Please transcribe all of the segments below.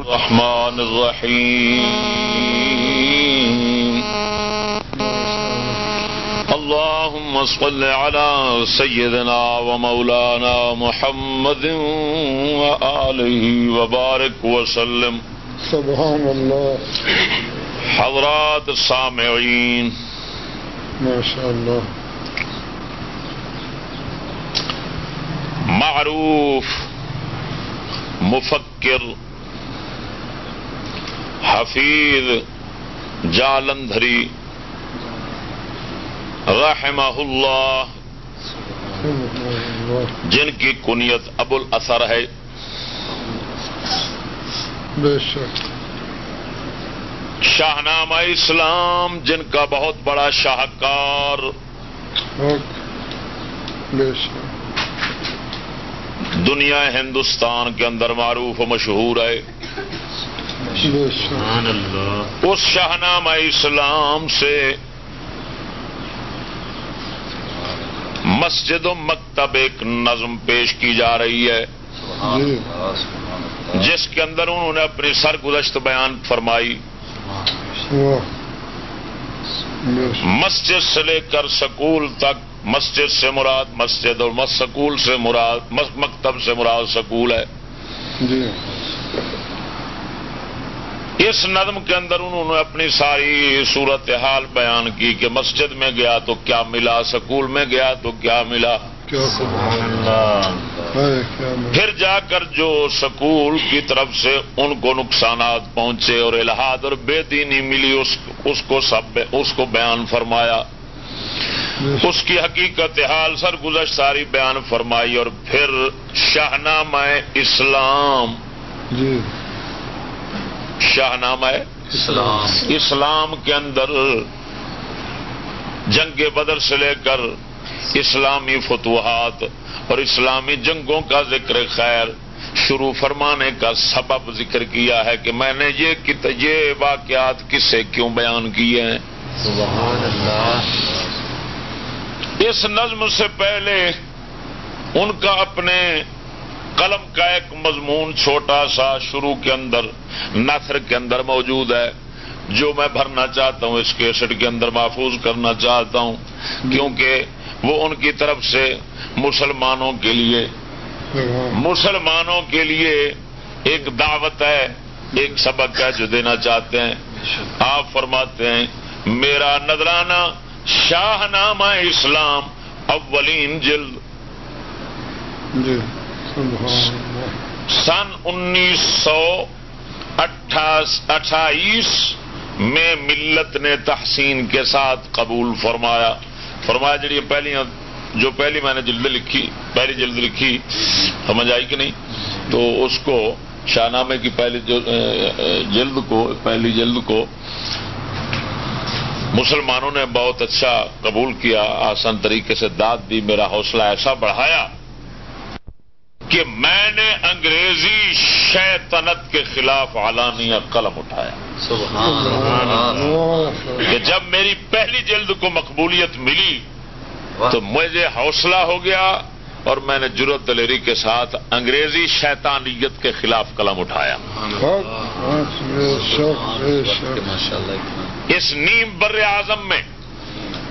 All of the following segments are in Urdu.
الرحمن الرحيم. اللهم صل على سيدنا ومولانا محمد وآله وبارك وسلم. سبحان الله. حضرات السامعين. ما شاء الله. معروف مفکر حفیظ جالندھری رحمہ اللہ جن کی کنیت ابو الاثر ہے۔ بے شک۔ شاہنامہ اسلام جن کا بہت بڑا شاہکار۔ دنیا ہندوستان کے اندر معروف و مشہور ہے۔ اس شاہنامہ اسلام سے مسجد و مکتب ایک نظم پیش کی جا رہی ہے۔ جس کے اندر انہوں نے اپنی سرگزشت بیان فرمائی۔ مسجد سے لے کر سکول تک مسجد سے مراد مسجد اور سکول سے مراد مس- مکتب سے مراد سکول ہے۔ جی۔ اس نظم کے اندر انہوں نے اپنی ساری صورت حال بیان کی کہ مسجد میں گیا تو کیا ملا سکول میں گیا تو کیا ملا۔ پھر جا کر جو سکول کی طرف سے ان کو نقصانات پہنچے اور الہاد اور بے دینی ملی اس اس کو سب اس کو بیان فرمایا۔ اس کی حقیقت حال سر گزشت ساری بیان فرمائی اور پھر شاہنامہ اسلام۔ جی۔ شاہنامہ اسلام. کے اندر جنگ بدر سے لے کر اسلامی فتوحات اور اسلامی جنگوں کا ذکر خیر شروع فرمانے کا سبب ذکر کیا ہے کہ میں نے یہ یہ واقعات کس سے کیوں بیان کیے ہیں؟ اس نظم سے پہلے ان کا اپنے قلم کا ایک مضمون چھوٹا سا شروع کے اندر نثر کے اندر موجود ہے۔ جو میں بھرنا چاہتا ہوں اس کیسٹ کے اندر محفوظ کرنا چاہتا ہوں کیونکہ وہ ان کی طرف سے مسلمانوں کے لیے مسلمانوں کے لیے ایک دعوت ہے ایک سبق ہے جو دینا چاہتے ہیں۔ آپ فرماتے ہیں میرا نذرانہ شاہ نامہ اسلام اولین جلد۔ جی سن انیس سو اٹھائیس میں ملت نے تحسین کے ساتھ قبول فرمایا۔ فرمایا جی یہ پہلی جو پہلی میں نے جلد لکھی، پہلی جلد لکھی، سمجھ آئی کہ نہیں؟ تو اس کو شاہ نامے کی پہلی جلد کو پہلی جلد کو مسلمانوں نے بہت اچھا قبول کیا، آسان طریقے سے داد دی، میرا حوصلہ ایسا بڑھایا۔ کہ میں نے انگریزی شیطنت کے خلاف اعلانیہ قلم اٹھایا۔ کہ جب میری پہلی جلد کو مقبولیت ملی تو مجھے حوصلہ ہو گیا اور میں نے جرت دلیری کے ساتھ انگریزی شیطانیت کے خلاف قلم اٹھایا۔ اس نیم بر اعظم میں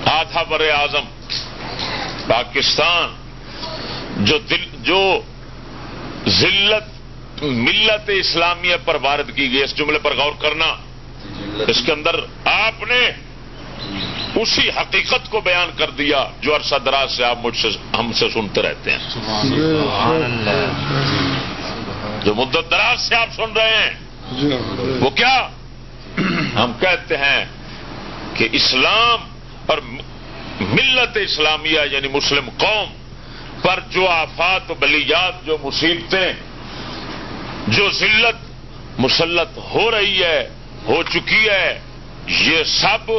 آدھا بر اعظم پاکستان جو دل جو ذلت ملت اسلامیہ پر وارد کی گئی اس جملے پر غور کرنا۔ اس کے اندر آپ نے اسی حقیقت کو بیان کر دیا جو عرصہ دراز سے آپ مجھ سے ہم سے سنتے رہتے ہیں۔ جو مدت دراز سے آپ سن رہے ہیں وہ کیا؟ ہم کہتے ہیں کہ اسلام اور ملت اسلامیہ یعنی مسلم قوم پر جو آفات و بلیات، جو مصیبتیں، جو ذلت مسلط ہو رہی ہے، ہو چکی ہے، یہ سب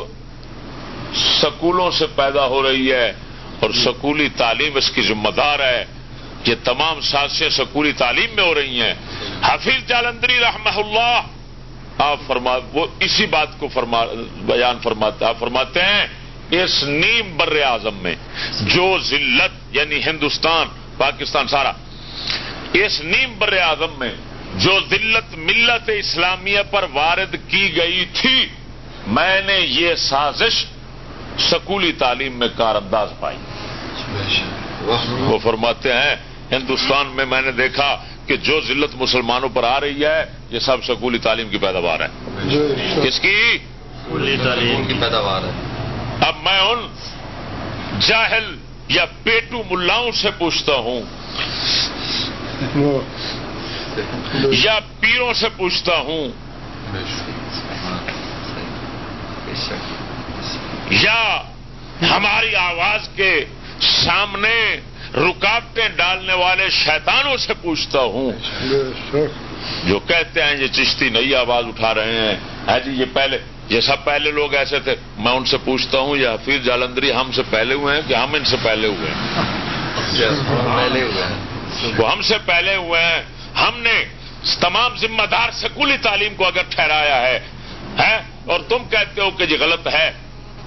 سکولوں سے پیدا ہو رہی ہے اور سکولی تعلیم اس کی ذمہ دار ہے۔ یہ تمام سازشیں سکولی تعلیم میں ہو رہی ہیں۔ حفیظ جالندری رحمہ اللہ، آپ فرما، وہ اسی بات کو فرما، بیان فرماتے آپ فرماتے ہیں۔ اس نیم بر اعظم میں جو ذلت یعنی ہندوستان پاکستان سارا اس نیم بر اعظم میں جو ذلت ملت اسلامیہ پر وارد کی گئی تھی میں نے یہ سازش سکولی تعلیم میں کار انداز پائی۔ وہ فرماتے ہیں ہندوستان میں میں نے دیکھا کہ جو ذلت مسلمانوں پر آ رہی ہے یہ سب سکولی تعلیم کی پیداوار ہے۔ کس کی؟ تعلیم کی پیداوار ہے۔ اب میں ان جاہل یا پیٹو ملاؤں سے پوچھتا ہوں۔ یا پیروں سے پوچھتا ہوں۔ یا ہماری آواز کے سامنے رکاوٹیں ڈالنے والے شیطانوں سے پوچھتا ہوں۔ جو کہتے ہیں یہ چشتی نئی آواز اٹھا رہے ہیں۔ ہے جی یہ پہلے یہ سب پہلے لوگ ایسے تھے۔ میں ان سے پوچھتا ہوں یہ حفیظ جالندری ہم سے پہلے ہوئے ہیں کہ ہم ان سے پہلے ہوئے ہیں؟ پہلے ہوئے ہیں۔ وہ ہم سے پہلے ہوئے ہیں۔ ہم نے تمام ذمہ دار سکولی تعلیم کو اگر ٹھہرایا ہے ہے اور تم کہتے ہو کہ یہ غلط ہے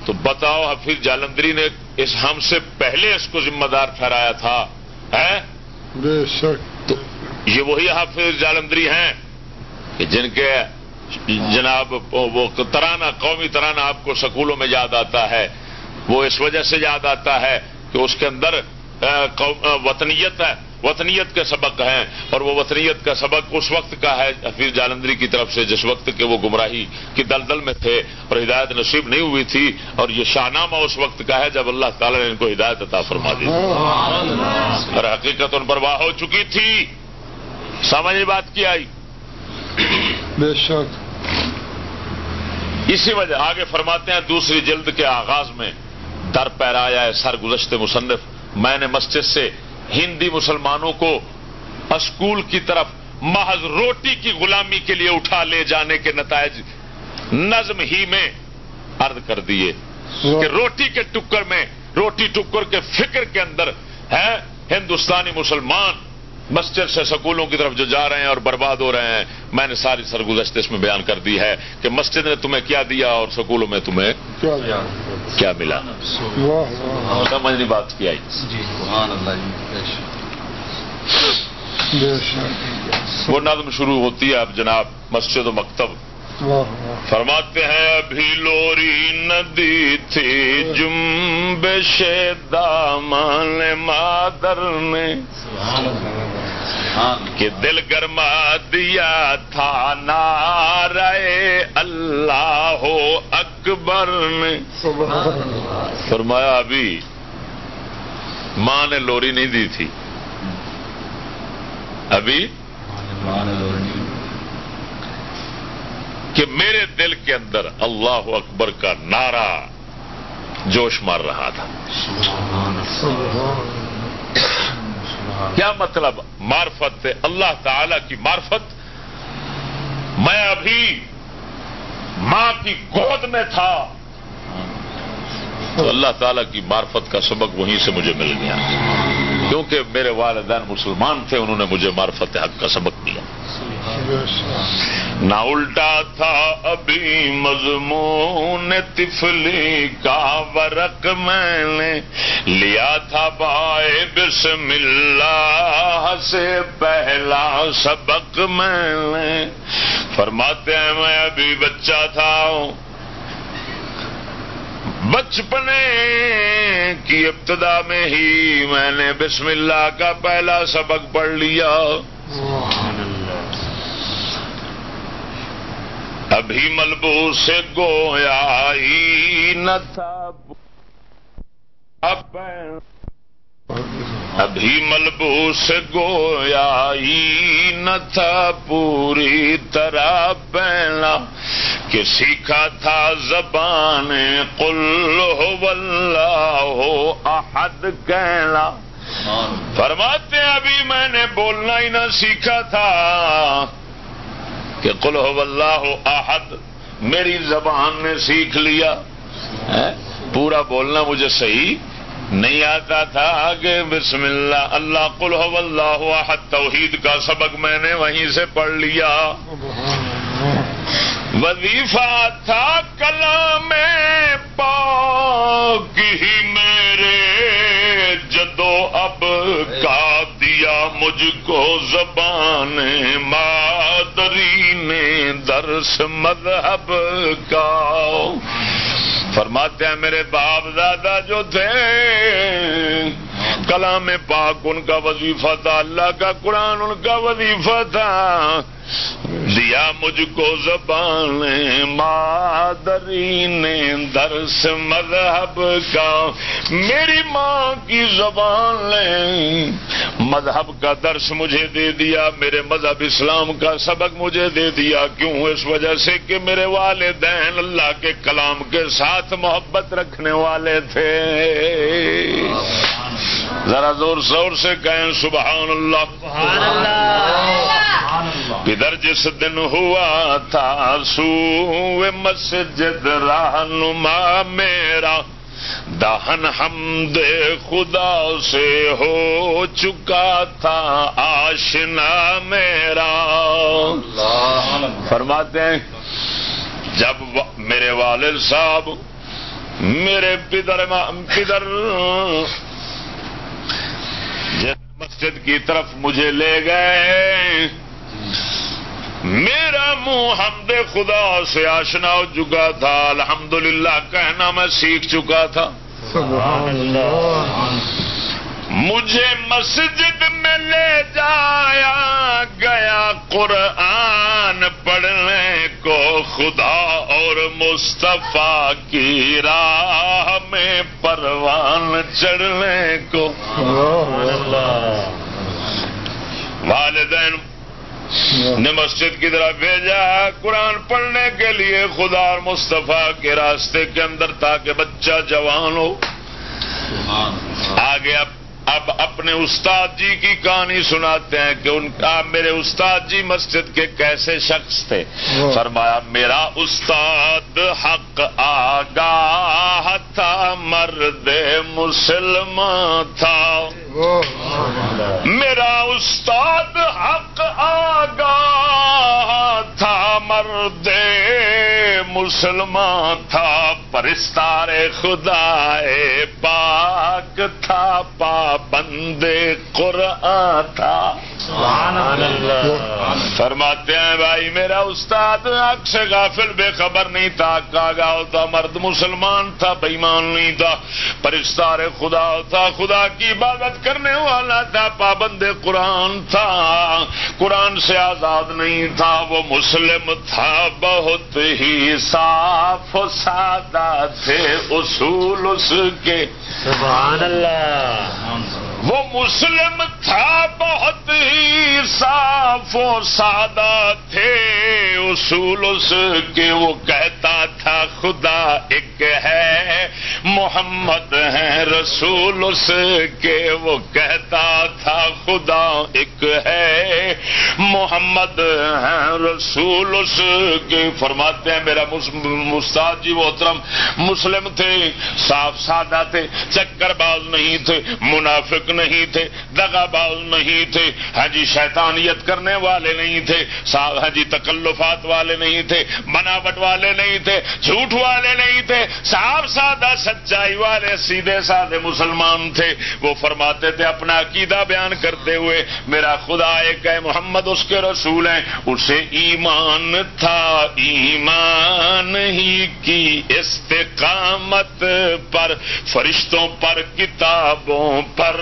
تو بتاؤ حفیظ جالندری نے اس ہم سے پہلے اس کو ذمہ دار ٹھہرایا تھا ہے بے شک۔ تو یہ وہی حافظ جالندری ہیں کہ جن کے جناب، وہ ترانہ، قومی ترانہ آپ کو سکولوں میں یاد آتا ہے۔ وہ اس وجہ سے یاد آتا ہے کہ اس کے اندر وطنیت ہے۔ وطنیت کے سبق ہیں۔ اور وہ وطنیت کا سبق اس وقت کا ہے، حفیظ جالندری کی طرف سے، جس وقت کے وہ گمراہی کی دلدل میں تھے۔ اور ہدایت نصیب نہیں ہوئی تھی۔ اور یہ شاہنامہ اس وقت کا ہے جب اللہ تعالی نے ان کو ہدایت عطا فرما دی۔ اور حقیقت ان پر واہ ہو چکی تھی۔ سمجھ بات کی آئی۔ بے شک۔ اسی وجہ آگے فرماتے ہیں دوسری جلد کے آغاز میں در پیرایا ہے سر گزشتے مصنف۔ میں نے مسجد سے ہندی مسلمانوں کو اسکول کی طرف محض روٹی کی غلامی کے لیے اٹھا لے جانے کے نتائج نظم ہی میں عرض کر دیے کہ روٹی کے ٹکر میں روٹی ٹکر کے فکر کے اندر ہے ہندوستانی مسلمان۔ مسجد سے سکولوں کی طرف جو جا رہے ہیں اور برباد ہو رہے ہیں میں نے ساری سرگزشت اس میں بیان کر دی ہے کہ مسجد نے تمہیں کیا دیا اور سکولوں میں تمہیں کیا کیا ملا؟ واہ واہ۔ سمجھنی بات کی آئی۔ سبحان اللہ جی بے شک۔ وہ نظم شروع ہوتی ہے اب جناب مسجد و مکتب فرماتے ہیں ابھی لوری ندی تھی جنبش دامان مادر نے کہ دل گرما دیا تھا نارے اللہ ہو اکبر نے۔ فرمایا ابھی ماں نے لوری نہیں دی تھی۔ ابھی کہ میرے دل کے اندر اللہ اکبر کا نعرہ جوش مار رہا تھا۔ کیا مطلب معرفت اللہ تعالی کی معرفت؟ میں ابھی ماں کی گود میں تھا۔ تو اللہ تعالیٰ کی معرفت کا سبق وہیں سے مجھے مل گیا۔ کیونکہ میرے والدین مسلمان تھے، انہوں نے مجھے معرفت حق کا سبق دیا۔ نہ الٹا تھا ابھی مضمون تفلی کا ورق میں نے لیا تھا بائے بسم اللہ سے پہلا سبق میں نے۔ فرماتے ہیں، میں ابھی بچہ تھا بچپنے کی ابتدا میں ہی میں نے بسم اللہ کا پہلا سبق پڑھ لیا۔ ابھی ملبو سے گویا ہی نہ تھا۔ ابھی ملبو سے گویا ہی نہ تھا پوری طرح پہنا کہ سیکھا تھا زبان قل ہو اللہ ہو احد کہنا فرماتے ہیں ابھی میں نے بولنا ہی نہ سیکھا تھا کہ قل ہو اللہ احد۔ میری زبان نے سیکھ لیا۔ پورا بولنا مجھے صحیح نہیں آتا تھا کہ بسم اللہ اللہ قل ہو اللہ احد، توحید کا سبق میں نے وہیں سے پڑھ لیا۔ وظیفہ تھا کلام پاک ہی میرے، جدو اب کا دیا مجھ کو زبان ماں دری نے درس مذہب کا۔ فرماتے ہیں میرے باپ دادا جو تھے کلام پاک ان کا وظیفہ تھا، اللہ کا قرآن ان کا وظیفہ تھا۔ دیا مجھ کو زبان مادری نے، درس مذہب کا۔ میری ماں کی زبان نے مذہب کا درس مجھے دے دیا، میرے مذہب اسلام کا سبق مجھے دے دیا۔ کیوں؟ اس وجہ سے کہ میرے والدین اللہ کے کلام کے ساتھ محبت رکھنے والے تھے۔ ذرا زور زور سے کہیں سبحان اللہ۔ ادھر جس دن ہوا تھا سو مسجد رہنما میرا دہن حمد خدا سے ہو چکا تھا آشنا میرا۔ فرماتے ہیں جب میرے والد صاحب میرے پدر پدر جس مسجد کی طرف مجھے لے گئے، میرا منہ حمد خدا سے آشنا ہو چکا تھا۔ الحمدللہ، کہنا میں سیکھ چکا تھا۔ مجھے مسجد میں لے جایا گیا قرآن پڑھنے کو خدا اور مصطفیٰ کی راہ میں پروان چڑھنے کو۔ والدین نے مسجد کی طرف بھیجا قرآن پڑھنے کے لیے خدا اور مصطفیٰ کے راستے کے اندر تاکہ بچہ جوان ہو۔ آگے اب اب اپنے استاد جی کی کہانی سناتے ہیں کہ ان کا میرے استاد جی مسجد کے کیسے شخص تھے۔ فرمایا میرا استاد حق آگاہ تھا مرد مسلمان تھا۔ میرا استاد حق آگاہ تھا مرد مسلمان تھا۔ پرستار خدا پاک تھا پابند قرآن تھا۔ فرماتے ہیں بھائی میرا استاد حق سے غافل بے خبر نہیں تھا۔ کاگا ہوتا مرد مسلمان تھا بےمان نہیں تھا۔ پرستار خدا تھا خدا کی عبادت کرنے والا تھا پابند قرآن تھا۔ قرآن سے آزاد نہیں تھا وہ مسلم تھا۔ بہت ہی صاف سادہ تھے اصول اس کے۔ سبحان اللہ۔ وہ مسلم تھا بہت ہی صاف و سادہ تھے۔ اصول اس کے وہ کہتا تھا، خدا ایک ہے، محمد ہے، رسول اس کے۔ وہ کہتا تھا، خدا ایک ہے۔ محمد ہے رسول اس کے فرماتے ہیں، میرا مستاد جی محترم مسلم تھے، صاف سادہ تھے، چکر باز نہیں تھے، منافق نہیں تھے دگا باز نہیں تھے ہاں جی شیطانیت کرنے والے نہیں تھے ہاں جی تکلفات والے نہیں تھے، بناوٹ والے نہیں تھے، جھوٹ والے نہیں تھے، صاف سادہ، سچائی والے، سیدھے سادے مسلمان تھے۔ وہ فرماتے تھے، اپنا عقیدہ بیان کرتے ہوئے، میرا خدا ایک ہے، محمد اس کے رسول ہیں اسے ایمان تھا، ایمان ہی کی استقامت پر، فرشتوں پر، کتابوں پر،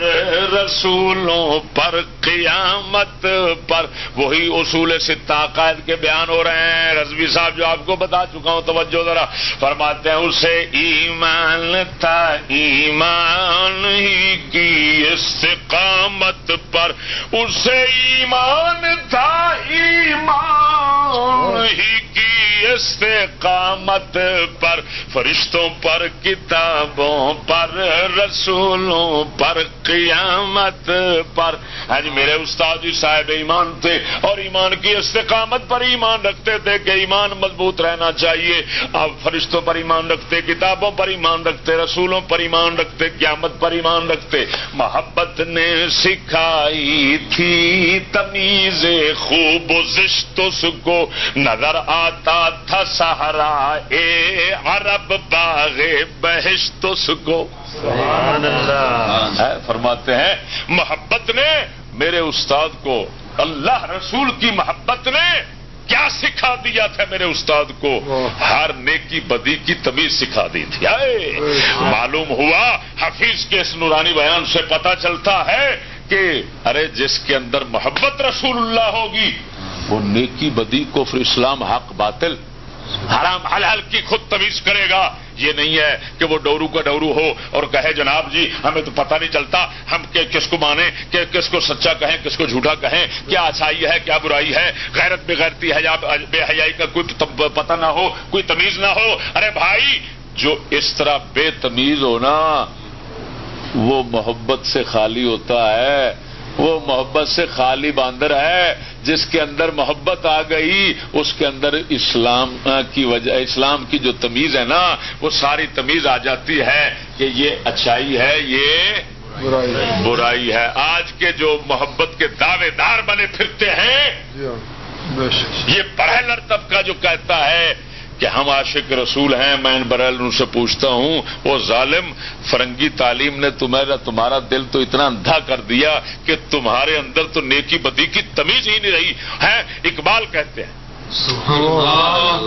رسولوں پر، قیامت پر۔ وہی اصول عقائد کے بیان ہو رہے ہیں۔ رضوی صاحب جو آپ کو بتا چکا ہوں، توجہ ذرا فرماتے ہیں اسے ایمان تھا، ایمان ہی کی استقامت پر۔ اسے ایمان تھا ایمان ہی کی استقامت پر فرشتوں پر کتابوں پر رسولوں پر قیامت پر۔ آج میرے استاد جی صاحب ایمان تھے اور ایمان کی استقامت پر ایمان رکھتے تھے کہ ایمان مضبوط رہنا چاہیے۔ آپ فرشتوں پر ایمان رکھتے کتابوں پر ایمان رکھتے رسولوں پر ایمان رکھتے قیامت پر ایمان رکھتے۔ محبت نے سکھائی تھی تمیز خوب زشتس کو نظر آتا تھا سہارا اے عرب باغ بہشتس کو۔ فرماتے ہیں محبت نے میرے استاد کو اللہ رسول کی محبت نے کیا سکھا دیا تھا میرے استاد کو؟ ہر نیکی بدی کی تمیز سکھا دی تھی۔ آئے معلوم ہوا حفیظ کے اس نورانی بیان سے پتا چلتا ہے کہ ارے جس کے اندر محبت رسول اللہ ہوگی، وہ نیکی بدی کو اسلام، حق، باطل، حرام، حلال کی خود تمیز کرے گا۔ یہ نہیں ہے کہ وہ ڈورو کا ڈورو ہو اور کہے، جناب جی ہمیں تو پتہ نہیں چلتا ہم کس کو مانے کہ کس کو سچا کہیں، کس کو جھوٹا کہیں، کیا اچھائی ہے، کیا برائی ہے۔ غیرت بے غیرتی ہے بے حیائی کا کوئی پتہ نہ ہو، کوئی تمیز نہ ہو۔ ارے بھائی، جو اس طرح بے تمیز ہونا وہ محبت سے خالی ہوتا ہے وہ محبت سے خالی باندر ہے جس کے اندر محبت آ گئی اس کے اندر اسلام کی وجہ اسلام کی جو تمیز ہے نا وہ ساری تمیز آ جاتی ہے کہ یہ اچھائی ہے یہ برائی ہے۔ آج کے جو محبت کے دعوے دار بنے پھرتے ہیں جی ہاں، یہ پہلر طبقہ جو کہتا ہے کہ ہم عاشق رسول ہیں میں ان ان سے پوچھتا ہوں وہ ظالم فرنگی تعلیم نے تمہارا تمہارا دل تو اتنا اندھا کر دیا کہ تمہارے اندر تو نیکی بدی کی تمیز ہی نہیں رہی۔ ہے اقبال کہتے ہیں۔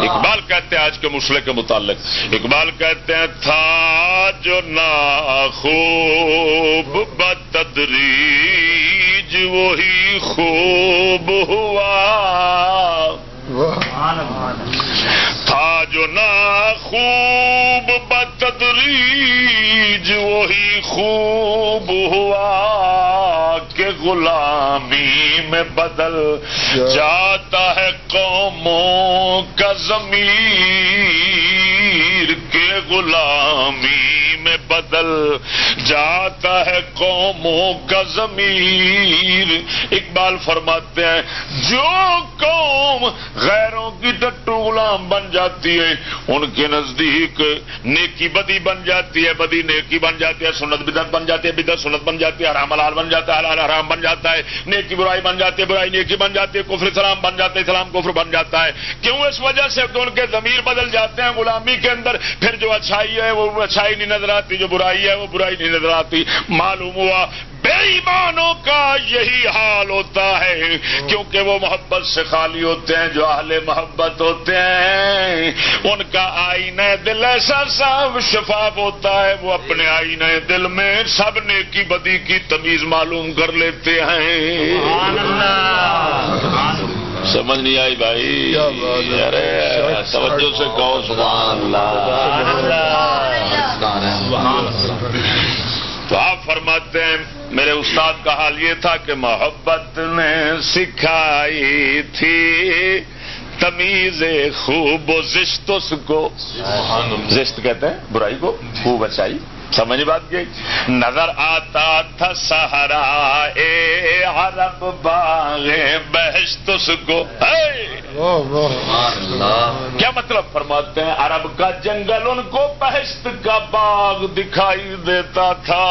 اقبال کہتے ہیں آج کے مسئلے کے متعلق۔ اقبال کہتے ہیں تھا جو نا خوب بتدریج وہی خوب ہوا۔ جو نا خوب بتدریج وہی خوب ہوا کہ غلامی میں بدل جاتا ہے قوموں کا ضمیر کے غلامی میں بدل جاتا ہے قوموں کا ضمیر۔ اقبال فرماتے ہیں، جو قوم غیروں کی ٹٹو غلام بن جاتی ہے، ان کے نزدیک نیکی بدی بن جاتی ہے۔ بدی نیکی بن جاتی ہے، سنت بدت بن جاتی ہے بدت سنت بن جاتی ہے، حرام حلال بن جاتا ہے، حلال حرام بن جاتا ہے۔ نیکی برائی بن جاتی ہے، برائی نیکی بن جاتی ہے، کفر اسلام بن جاتا ہے، اسلام کفر بن جاتا ہے۔ کیوں؟ اس وجہ سے ان کے ضمیر بدل جاتے ہیں غلامی کے اندر۔ پھر جو اچھائی ہے، وہ اچھائی نہیں نظر آتی جو برائی ہے وہ برائی نہیں نظر آتی۔ معلوم ہوا بے ایمانوں کا یہی حال ہوتا ہے، کیونکہ وہ محبت سے خالی ہوتے ہیں، جو اہل محبت ہوتے ہیں، ان کا آئین دل ایسا سب شفاف ہوتا ہے، وہ اپنے آئین دل میں سب نے کی بدی کی تمیز معلوم کر لیتے ہیں۔ سمجھ نہیں آئی بھائی۔ ارے توجہ سے کہو سبحان اللہ۔ تو آپ فرماتے ہیں میرے استاد کا حال یہ تھا کہ محبت نے سکھائی تھی تمیز خوب و زشت کو۔ زشت کہتے ہیں برائی کو خوب اچھائی۔ سمجھ بات گئی نظر آتا تھا سہارا اے عرب باغ بحث کو۔ کیا مطلب فرماتے ہیں؟ عرب کا جنگل ان کو بہشت کا باغ دکھائی دیتا تھا۔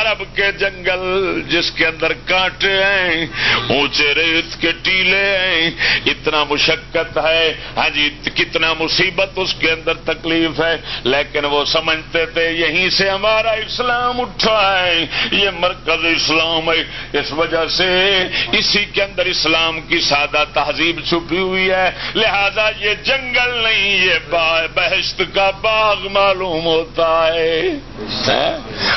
عرب کے جنگل جس کے اندر کانٹے ہیں اونچے ریت کے ٹیلے ہیں اتنا مشقت ہے۔ ہاں جی کتنا مصیبت اس کے اندر تکلیف ہے لیکن وہ سمجھتے تھے یہیں سے ہمارا اسلام اٹھا ہے، یہ مرکز اسلام ہے۔ اس وجہ سے اسی کے اندر اسلام کی سادہ تہذیب چھپی ہوئی ہے۔ لہذا یہ جنگل نہیں، یہ بہشت کا باغ معلوم ہوتا ہے۔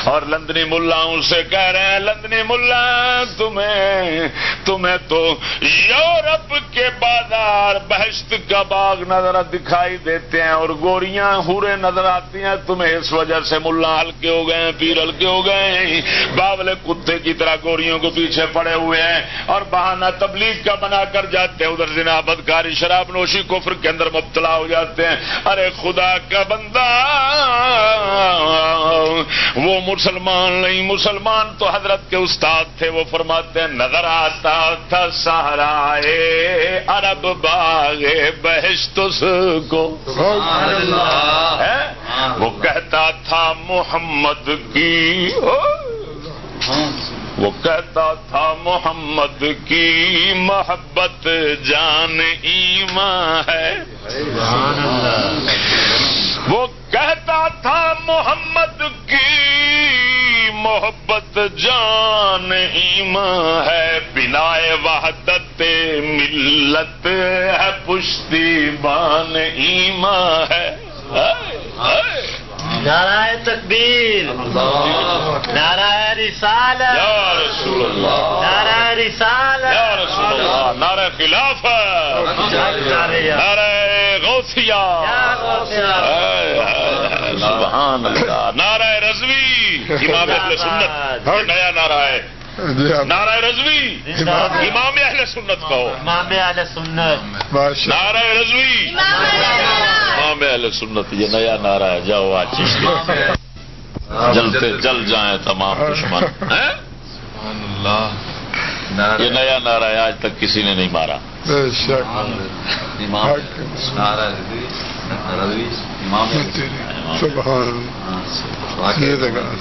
اور لندنی ملاؤں سے کہہ رہے ہیں، لندنی ملا، تمہیں تمہیں تو یورپ کے بازار بہشت کا باغ نظر دکھائی دیتے ہیں اور گوریاں، ہورے نظر آتی ہیں تمہیں اس وجہ سے ملا ہلکے ہو گئے ہیں پیر ہلکے ہو گئے ہیں۔ باولے کتے کی طرح گوریوں کو پیچھے پڑے ہوئے ہیں اور بہانہ تبلیغ کا بنا کر جاتے ہیں۔ ادھر جنا بدکاری شراب نوشی کفر کے اندر مبتلا ہو جاتے ہیں۔ ارے خدا کا بندہ وہ مسلمان نہیں۔ مسلمان تو حضرت کے استاد تھے وہ فرماتے ہیں نظر آتا تھا سہارا ارب باغ بحث کو۔ وہ کہتا تھا محمد کی، وہ کہتا تھا محمد کی، محبت جان ایمان ہے۔ وہ کہتا تھا محمد کی، محبت جان ایمان ہے۔ بنا وحدت ملت ہے پشتی بان ایمان ہے۔ نعرہ تکبیر نعرہ اللہ۔ نعرہ رسالت۔ یا رسول اللہ نعرہ خلاف نعرہ غوثیہ۔ یا غوثیہ۔ ہائے، ہائے، ہائے، سبحان اللہ۔ نعرہ رضوی امام اہل سنت۔ یہ نیا نعرہ ہے۔ ہاں نعرہ رضوی۔ امام اہل سنت کہو امام اہل سنت۔ نعرہ رضوی۔ امام اہل سنت۔ یہ نیا نعرہ ہے۔ جاؤ آج۔ جلتے جل جائیں تمام دشمن۔ ہیں؟ یہ نیا نعرہ ہے آج تک کسی نے نہیں مارا۔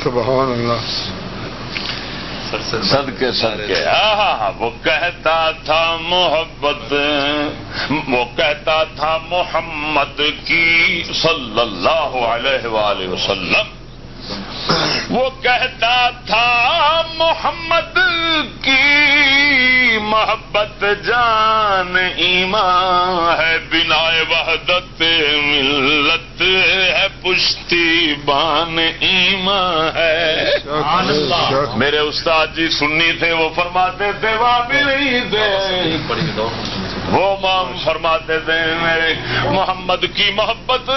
سبحان اللہ۔ صد کے صد کے ہاں وہ کہتا تھا محبت۔ وہ کہتا تھا محمد کی صلی اللہ علیہ وآلہ وسلم۔ وہ کہتا تھا محمد کی محبت جان ایمان ہے، بنا وحدت، ملت ہے، پشتی بان ایمان ہے۔ میرے استاد جی سنی تھے، وہ فرماتے تھے وہاں بھی نہیں تھے وہ مام فرماتے تھے میرے محمد کی محبت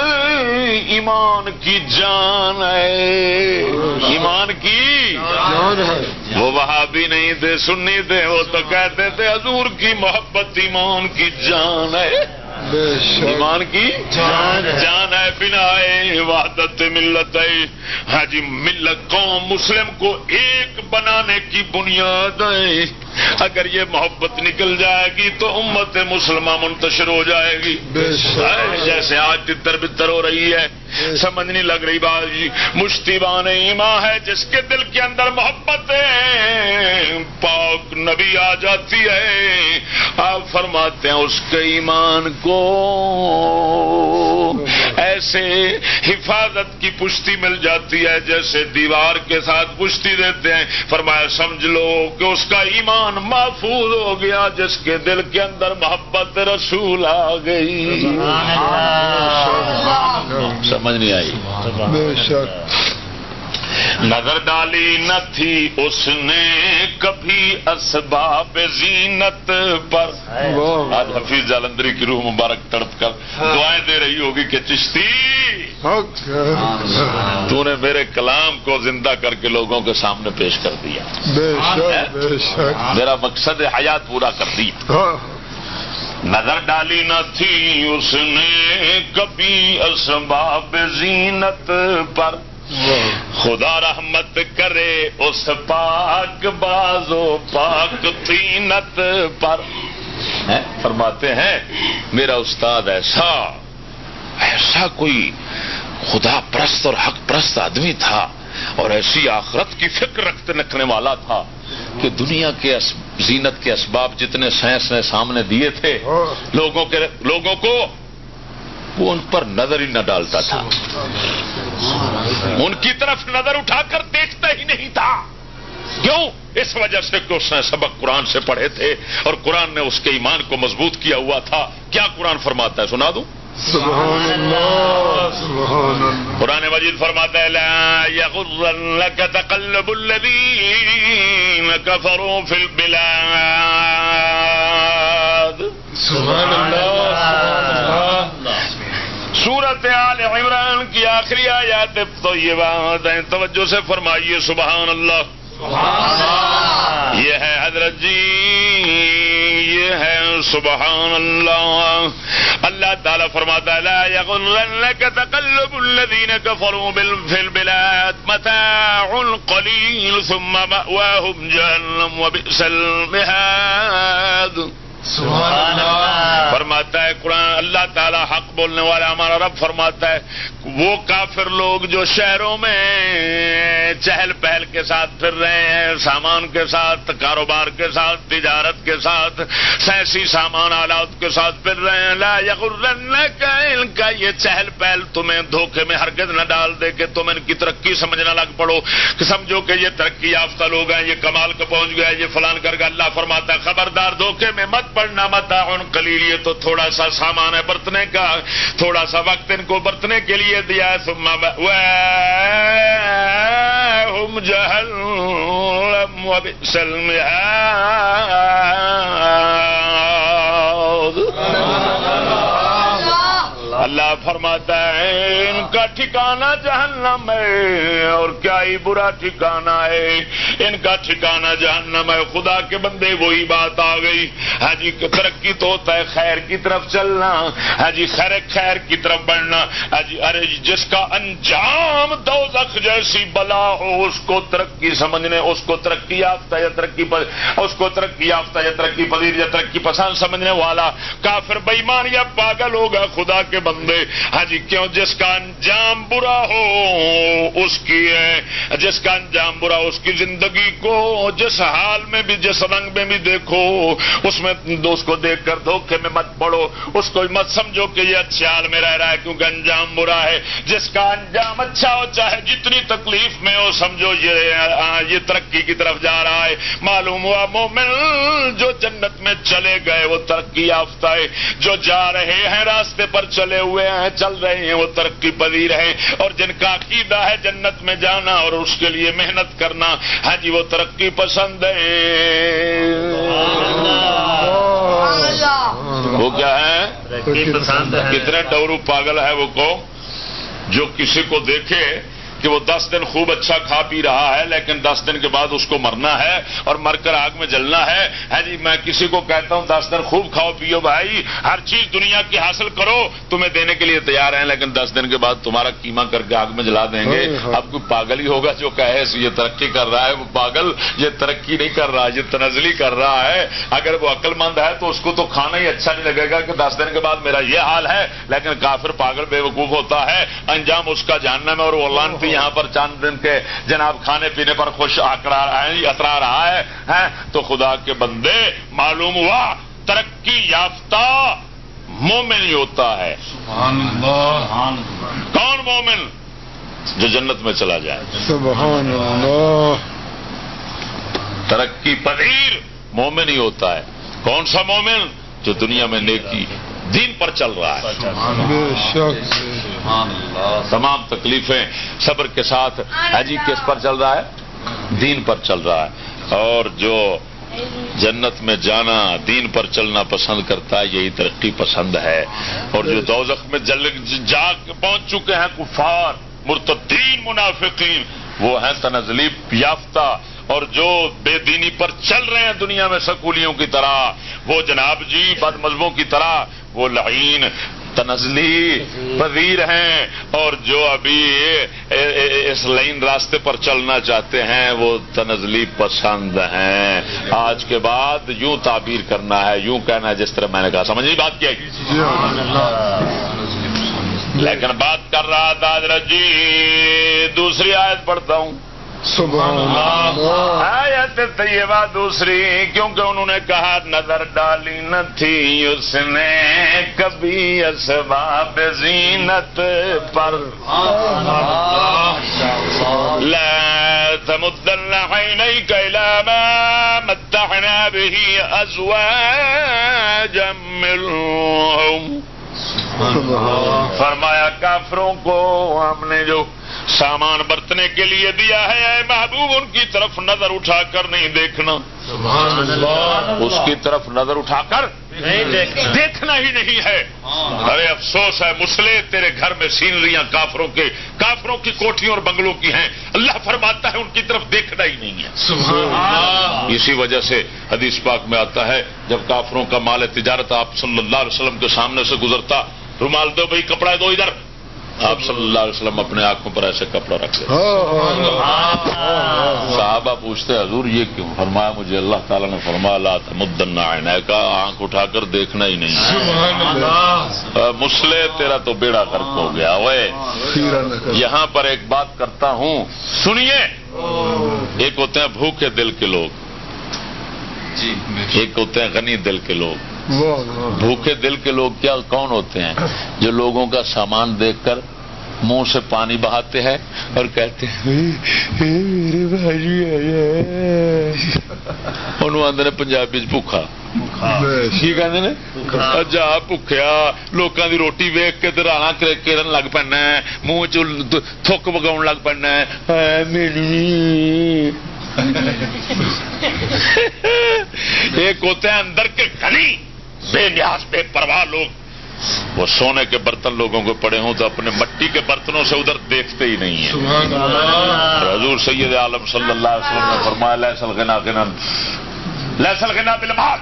ایمان کی جان ہے۔ ایمان کی؟ جان ہے۔ وہ وہاں بھی نہیں تھے سنی تھے وہ تو کہتے تھے حضور کی محبت ایمان کی جان ہے۔ ایمان کی جان۔ جان ہے بنا وحدت ملت ہے۔ ہاں جی ملت قوم مسلم کو ایک بنانے کی بنیاد ہے۔ اگر یہ محبت نکل جائے گی تو امت مسلمہ منتشر ہو جائے گی۔ جیسے آج تتر بتر ہو رہی ہے۔ سمجھ نہیں لگ رہی بات جی۔ مشتبان ایمان ہے جس کے دل کے اندر محبت ہے۔ پاک نبی آ جاتی ہے۔ آپ فرماتے ہیں اس کے ایمان کو ایسے حفاظت کی پشتی مل جاتی ہے جیسے دیوار کے ساتھ پشتی دیتے ہیں۔ فرمایا سمجھ لو کہ اس کا ایمان محفوظ ہو گیا جس کے دل کے اندر محبت رسول آ گئی۔ سمجھ نہیں آئی۔ بے شک۔ نظر ڈالی نہ تھی اس نے کبھی اسباب زینت پر۔ آج حفیظ جالندری کی روح مبارک تڑپ کر دعائیں دے رہی ہوگی کہ چشتی۔ تو نے میرے کلام کو زندہ کر کے لوگوں کے سامنے پیش کر دیا۔ میرا مقصد حیات پورا کر دی۔ ہاں۔ نظر ڈالی نہ تھی اس نے کبھی اسباب زینت پر۔ خدا رحمت کرے اس پاک بازو، پاک تینت پر۔ فرماتے ہیں، میرا استاد ایسا ایسا کوئی خدا پرست اور حق پرست آدمی تھا اور ایسی آخرت کی فکر رکھتے رکھنے والا تھا کہ دنیا کے زینت کے اسباب جتنے سائنس نے سامنے دیے تھے، لوگوں کے، لوگوں کو وہ ان پر نظر ہی نہ ڈالتا تھا۔ ان کی طرف نظر اٹھا کر دیکھتا ہی نہیں تھا۔ کیوں؟ اس وجہ سے کہ اس نے سبق قرآن سے پڑھے تھے اور قرآن نے اس کے ایمان کو مضبوط کیا ہوا تھا۔ کیا قرآن فرماتا ہے؟ سنا دوں؟ سبحان اللہ سبحان اللہ قرآن مجید فرماتا ہے، لا يغرنك تقلب الذين كفروا في البلاد۔ سبحان اللہ سبحان اللہ۔ سورت آل عمران کی آخری آیات تو یہ بات ہے توجہ سے فرمائیے، سبحان اللہ۔ یہ ہے حضرت جی یہ ہے سبحان اللہ۔ اللہ تعالیٰ فرماتا ہے، لا يغرنك تقلب الذين كفروا بال- في متاع قليل ثم مأواهم جهنم وبئس المهاد سبحان اللہ۔ فرماتا ہے قرآن، اللہ تعالیٰ حق بولنے والا ہمارا رب فرماتا ہے، وہ کافر لوگ جو شہروں میں چہل پہل کے ساتھ پھر رہے ہیں، سامان کے ساتھ، کاروبار کے ساتھ، تجارت کے ساتھ، سیاسی سامان، آلات کے ساتھ پھر رہے ہیں۔ لا ان کا یہ چہل پہل تمہیں دھوکے میں ہرگز نہ ڈال دے کہ تم ان کی ترقی سمجھنا لگ پڑو۔ کہ سمجھو کہ یہ ترقی یافتہ لوگ ہیں، یہ کمال کا پہنچ گیا یہ فلان کر کے اللہ فرماتا ہے۔ خبردار، دھوکے میں مت پڑنا مت ان کلیل یہ تو تھوڑا سا سامان ہے برتنے کا تھوڑا سا وقت ان کو برتنے کے لیے دیا ہے وهم جهنم وبئس المهاد۔ اللہ فرماتا ہے ان کا ٹھکانہ جہنم ہے، اور کیا ہی برا ٹھکانہ ہے۔ ان کا ٹھکانہ جہنم ہے۔ خدا کے بندے، وہی بات آ گئی۔ ہاں جی ترقی تو ہوتا ہے خیر کی طرف چلنا۔ ہاں جی خیر خیر کی طرف بڑھنا۔ ہاں جی ارے جس کا انجام دوزخ جیسی بلا ہو، اس کو ترقی سمجھنے، اس کو ترقی یافتہ یا ترقی پر اس کو ترقی یافتہ یا ترقی پذیر یا ترقی پسند سمجھنے والا کافر بےمان یا پاگل ہوگا خدا کے بندے۔ ہاں جی؟, جی؟ جس کا انجام برا ہو، اس کی ہے۔ جس کا انجام برا، اس کی زندگی کو جس حال میں بھی، جس رنگ میں بھی دیکھو، اس میں اس کو دیکھ کر دھوکے میں مت پڑو۔ اس کو مت سمجھو کہ یہ اچھے حال میں رہ رہا ہے، کیونکہ انجام برا ہے۔ جس کا انجام اچھا ہو، چاہے جتنی تکلیف میں ہو، سمجھو یہ یہ ترقی کی طرف جا رہا ہے۔ معلوم ہوا مومن جو جنت میں چلے گئے، وہ ترقی یافتہ ہے۔ جو جا رہے ہیں، راستے پر چلے ہوئے ہیں، چل رہے ہیں، وہ ترقی پذیر ہیں اور جن کا عقیدہ ہے جنت میں جانا اور اس کے لیے محنت کرنا ہاں جی وہ ترقی پسند ہے وہ کیا ہے؟ ترقی پسند ہے۔ کتنے ڈورو پاگل ہے وہ کو جو کسی کو دیکھے کہ وہ دس دن خوب اچھا کھا پی رہا ہے لیکن دس دن کے بعد اس کو مرنا ہے اور مر کر آگ میں جلنا ہے۔ ہے جی میں کسی کو کہتا ہوں دس دن خوب کھاؤ پیو بھائی۔ ہر چیز دنیا کی حاصل کرو تمہیں دینے کے لیے تیار ہیں لیکن دس دن کے بعد تمہارا کیما کر کے آگ میں جلا دیں گے۔ اب کوئی پاگل ہی ہوگا جو کہے یہ ترقی کر رہا ہے وہ پاگل یہ ترقی نہیں کر رہا یہ تنزلی کر رہا ہے۔ اگر وہ عقل مند ہے تو اس کو تو کھانا ہی اچھا نہیں لگے گا کہ دس دن کے بعد میرا یہ حال ہے۔ لیکن کافر پاگل بے وقوف ہوتا ہے۔ انجام اس کا جاننا میں اور وہ لانتی یہاں پر چاند دن کے جناب کھانے پینے پر خوش اترا رہا ہے تو خدا کے بندے معلوم ہوا ترقی یافتہ مومن ہی ہوتا ہے۔ کون مومن؟ جو جنت میں چلا جائے۔ سبحان اللہ۔ ترقی پذیر مومن ہی ہوتا ہے۔ کون سا مومن؟ جو دنیا میں نیکی دین پر چل رہا ہے۔ تمام تکلیفیں صبر کے ساتھ ہے جی کس پر چل رہا ہے؟ دین پر چل رہا ہے۔ اور جو جنت میں جانا دین پر چلنا پسند کرتا ہے، یہی ترقی پسند ہے۔ اور جو دوزخ میں جل جا پہنچ چکے ہیں کفار، مرتدین، منافقین، وہ ہیں تنزلی یافتہ۔ اور جو بے دینی پر چل رہے ہیں دنیا میں سکولیوں کی طرح، وہ جناب جی بد مذہبوں کی طرح، وہ لعین، تنزلی، پذیر ہیں۔ اور جو ابھی اس لائن راستے پر چلنا چاہتے ہیں، وہ تنزلی پسند ہیں۔ آج کے بعد یوں تعبیر کرنا ہے، یوں کہنا ہے، جس طرح میں نے کہا۔ سمجھ بات کیا لیکن بات کر رہا تھا حضرت جی دوسری آیت پڑھتا ہوں۔ سبحان اللہ۔ آیت طیبہ دوسری کیونکہ انہوں نے کہا نظر ڈالی نہ تھی اس نے کبھی اسباب زینت پر۔ لا تمدن عينيك إلى ما متعنا به أزواجا منهم۔ فرمایا کافروں کو ہم نے جو سامان برتنے کے لیے دیا ہے اے محبوب ان کی طرف نظر اٹھا کر نہیں دیکھنا۔ اس کی طرف نظر اٹھا کر نہیں دیکھنا۔ دیکھنا ہی نہیں ہے۔ ارے افسوس ہے مسلے تیرے گھر میں سینریاں کافروں کے کافروں کی کوٹھیوں اور بنگلوں کی ہیں۔ اللہ فرماتا ہے ان کی طرف دیکھنا ہی نہیں ہے۔ اسی وجہ سے حدیث پاک میں آتا ہے جب کافروں کا مال تجارت آپ صلی اللہ علیہ وسلم کے سامنے سے گزرتا رومال دو بھائی کپڑا دو ادھر۔ آپ صلی اللہ علیہ وسلم اپنے آنکھوں پر ایسے کپڑا رکھ دیتے صحابہ پوچھتے حضور یہ کیوں؟ فرمایا مجھے اللہ تعالیٰ نے فرمایا لا تمدن عینہ کا آنکھ اٹھا کر دیکھنا ہی نہیں۔ مسلے تیرا تو بیڑا غرق ہو گیا۔ اوے یہاں پر ایک بات کرتا ہوں۔ سنیے۔ ایک ہوتے ہیں بھوکے دل کے لوگ۔ جی ایک ہوتے ہیں غنی دل کے لوگ۔ بھوکے دل کے لوگ کیا کون ہوتے ہیں جو لوگوں کا سامان دیکھ کر منہ سے پانی بہاتے ہیں اور کہتے ہیں میرے بھائی آدھے پنجابی بھوکا کی کہ جا بھوکیا لوگوں کی روٹی ویک کے رانا کرن لگ پینا منہ چ تھک بگاؤ لگ پینا ایک ہوتے ہیں اندر کے گلی بے نیاز بے پرواہ لوگ۔ وہ سونے کے برتن لوگوں کو پڑے ہوں تو اپنے مٹی کے برتنوں سے ادھر دیکھتے ہی نہیں ہیں۔ حضور سید عالم صلی اللہ علیہ وسلم نے فرمایا لہسل گنا گنا لہسل گنا بالمال۔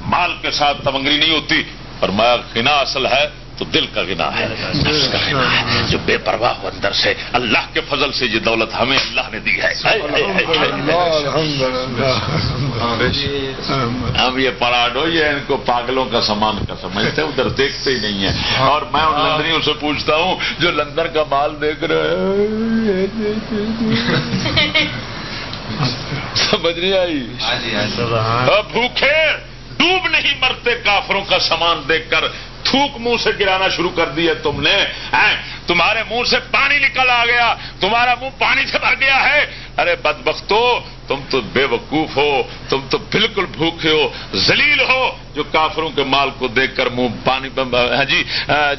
مال کے ساتھ تمنگری نہیں ہوتی۔ فرمایا گنا اصل ہے تو دل کا گنا ہے نفس کا گنا ہے جو بے پرواہ ہو اندر سے اللہ کے فضل سے یہ دولت ہمیں اللہ نے دی ہے۔ ہم یہ پراڈو یہ ان کو پاگلوں کا سامان کا سمجھتے ہیں ادھر دیکھتے ہی نہیں ہیں۔ اور میں ان لندنیوں سے پوچھتا ہوں جو لندن کا مال دیکھ رہے سمجھ نہیں آئی؟ ہاں ڈوب نہیں مرتے کافروں کا سامان دیکھ کر تھوک منہ سے گرانا شروع کر دی ہے تم نے۔ تمہارے منہ سے پانی نکل آ گیا، تمہارا منہ پانی سے بھر گیا ہے۔ ارے بد تم تو بے وقوف ہو، تم تو بالکل بھوکے ہو زلیل ہو، جو کافروں کے مال کو دیکھ کر منہ پانی ہاں جی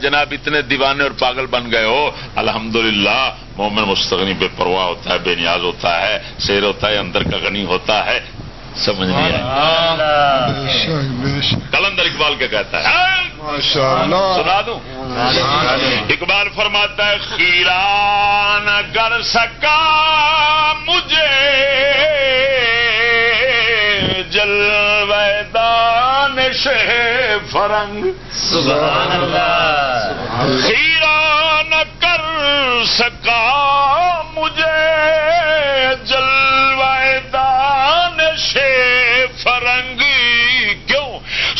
جناب اتنے دیوانے اور پاگل بن گئے ہو۔ الحمدللہ، مومن مستغنی بے پرواہ ہوتا ہے، بے نیاز ہوتا ہے شیر ہوتا ہے، اندر کا غنی ہوتا ہے۔ سمجھ نہیں آئی۔ کلندر اقبال کیا کہتا ہے۔ سنا دوں؟ اقبال فرماتا ہے خیران کر سکا مجھے جلویدان سے فرنگ۔ خیران کر سکا مجھے جلویدان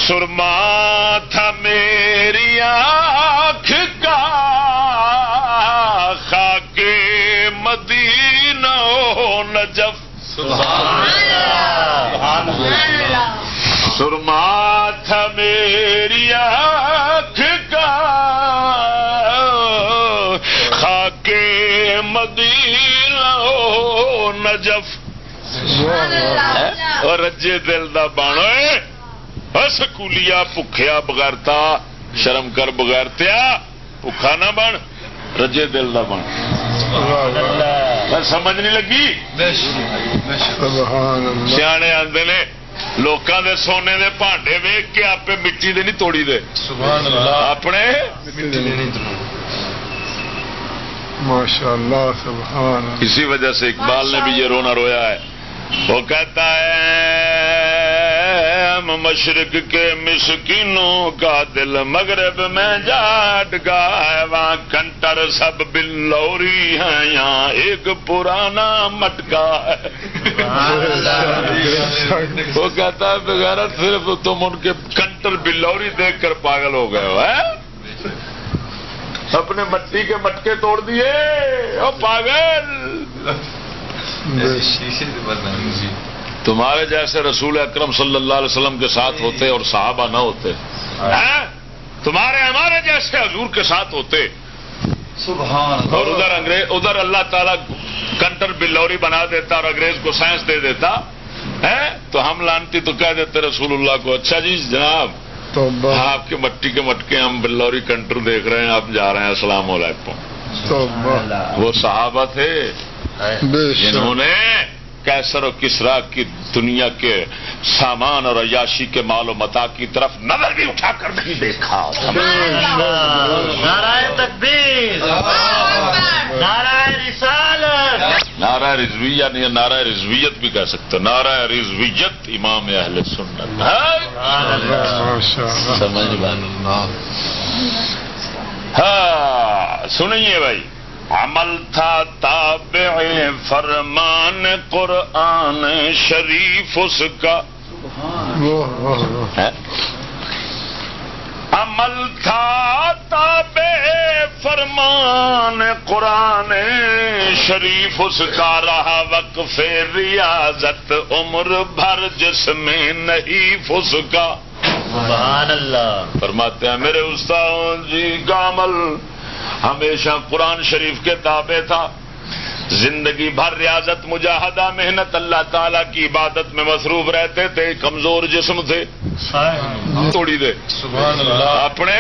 سرما تھا میری آنکھ کا خاک مدینہ نجف۔ سرما تھا میری آنکھ کا خاک مدینہ نجف۔ اور رجے دل دا بانو سکولیا بخیا بغیرتا شرم کر بغیرتیا بخا نہ بن رجے دل دا بن۔ سمجھ نہیں لگی؟ سیانے آتے نے لوکاں دے سونے دے بانڈے ویگ کے آپ مٹی دے نہیں توڑی دے۔ اپنے؟ ماشاء اللہ سبحان اسی وجہ سے اقبال نے بھی یہ رونا رویا ہے۔ وہ کہتا ہے ہم مشرق کے مسکینوں کا دل مغرب میں جاٹ گا ہے وہاں کنٹر سب بلوری ہیں یہاں ایک پرانا مٹکا ہے۔ وہ کہتا ہے بغیر صرف تم ان کے کنٹر بلوری دیکھ کر پاگل ہو گئے ہو اپنے مٹی کے مٹکے توڑ دیے او پاگل۔ تمہارے جیسے رسول اکرم صلی اللہ علیہ وسلم کے ساتھ ہوتے اور صحابہ نہ ہوتے۔ تمہارے ہمارے جیسے حضور کے ساتھ ہوتے۔ اور ادھر انگریز ادھر اللہ تعالیٰ کنٹر بلوری بنا دیتا اور انگریز کو سائنس دے دیتا۔ ہے تو ہم لانتی تو کہہ دیتے رسول اللہ کو اچھا جی جناب آپ کے مٹی کے مٹکے ہم بلوری کنٹر دیکھ رہے ہیں آپ جا رہے ہیں السلام علیکم۔ وہ صحابہ تھے۔ جنہوں نے کیسر و کسرا کی دنیا کے سامان اور عیاشی کے مال و متا کی طرف نظر بھی اٹھا کر نہیں دیکھا۔ نارا رضویہ نہیں نارا رضویت بھی کہہ سکتے نارا رضویت امام اہل سنت۔ سمجھ ہاں سنیے بھائی۔ عمل تھا تابع فرمان قرآن شریف اس کا۔ واہ واہ واہ ہے؟ عمل تھا تابع فرمان قرآن شریف اس کا۔ رہا وقف ریاضت عمر بھر جس میں نہیں فس کا۔ سبحان اللہ۔ فرماتے ہیں میرے استاد جی کا عمل ہمیشہ قرآن شریف کے تابع تھا۔ زندگی بھر ریاضت مجاہدہ محنت اللہ تعالی کی عبادت میں مصروف رہتے تھے کمزور جسم تھے۔ توڑی دے۔ سبحان اللہ۔ اپنے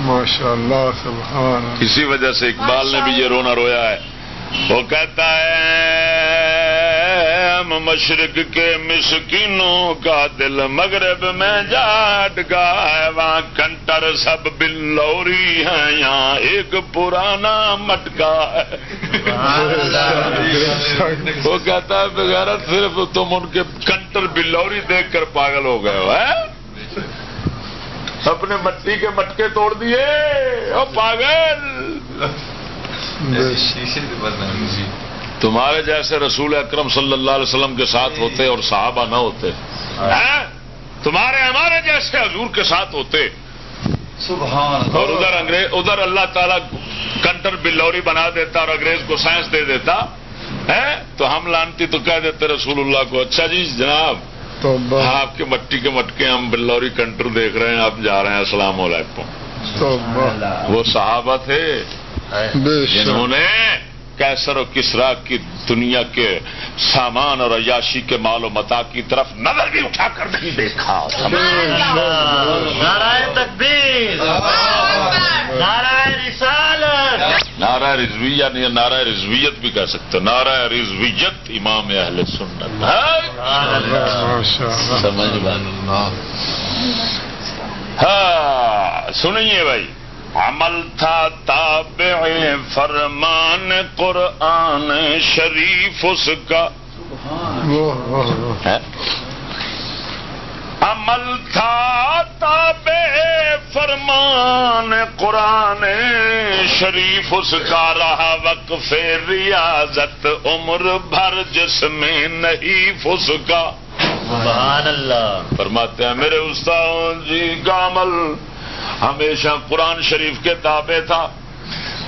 ماشاء اللہ سبحان اللہ۔ اسی وجہ سے اقبال نے بھی یہ رونا رویا ہے۔ وہ کہتا ہے ہم مشرق کے مسکینوں کا دل، مغرب میں جاٹ گا ہے، وہاں کنٹر سب بلوری ہیں، یہاں ایک پرانا مٹکا ہے۔ وہ کہتا ہے بغیرت صرف تم ان کے کنٹر بلوری دیکھ کر پاگل ہو گئے ہو اپنے مٹی کے مٹکے توڑ دیے، او پاگل شیشے کے بدنام جی تمہارے جیسے رسول اکرم صلی اللہ علیہ وسلم کے ساتھ ہوتے اور صحابہ نہ ہوتے۔ ہیں؟ تمہارے ہمارے جیسے حضور کے ساتھ ہوتے۔ سبحان اور ادھر انگریز ادھر اللہ تعالیٰ کنٹر بلوری بنا دیتا اور انگریز کو سائنس دے دیتا۔ ہے تو ہم لانتی تو کہہ دیتے رسول اللہ کو اچھا جی جناب آپ کے مٹی کے مٹکے ہم بلوری کنٹر دیکھ رہے ہیں آپ جا رہے ہیں السلام علیکم۔ وہ صحابہ تھے۔ جنہوں نے کیسر و کسرا کی دنیا کے سامان اور عیاشی کے مال و متا کی طرف نظر بھی اٹھا کر نہیں دیکھا۔ نارائن تکبیر۔ نارائن رسالت۔ نعرہ رضویہ نہیں نعرہ رضویت بھی کہہ سکتے نعرہ رضویت امام اہل سنت۔ سمجھ ہاں سنیے بھائی۔ عمل تھا تابع فرمان قرآن شریف اس کا؟ عمل تھا تابع فرمان قرآن شریف اس کا۔ رہا وقف ریاضت عمر بھر جس میں نہیں فس کا۔ سبحان اللہ۔ فرماتے ہیں میرے استاد جی کا عمل ہمیشہ قرآن شریف کے تابع تھا۔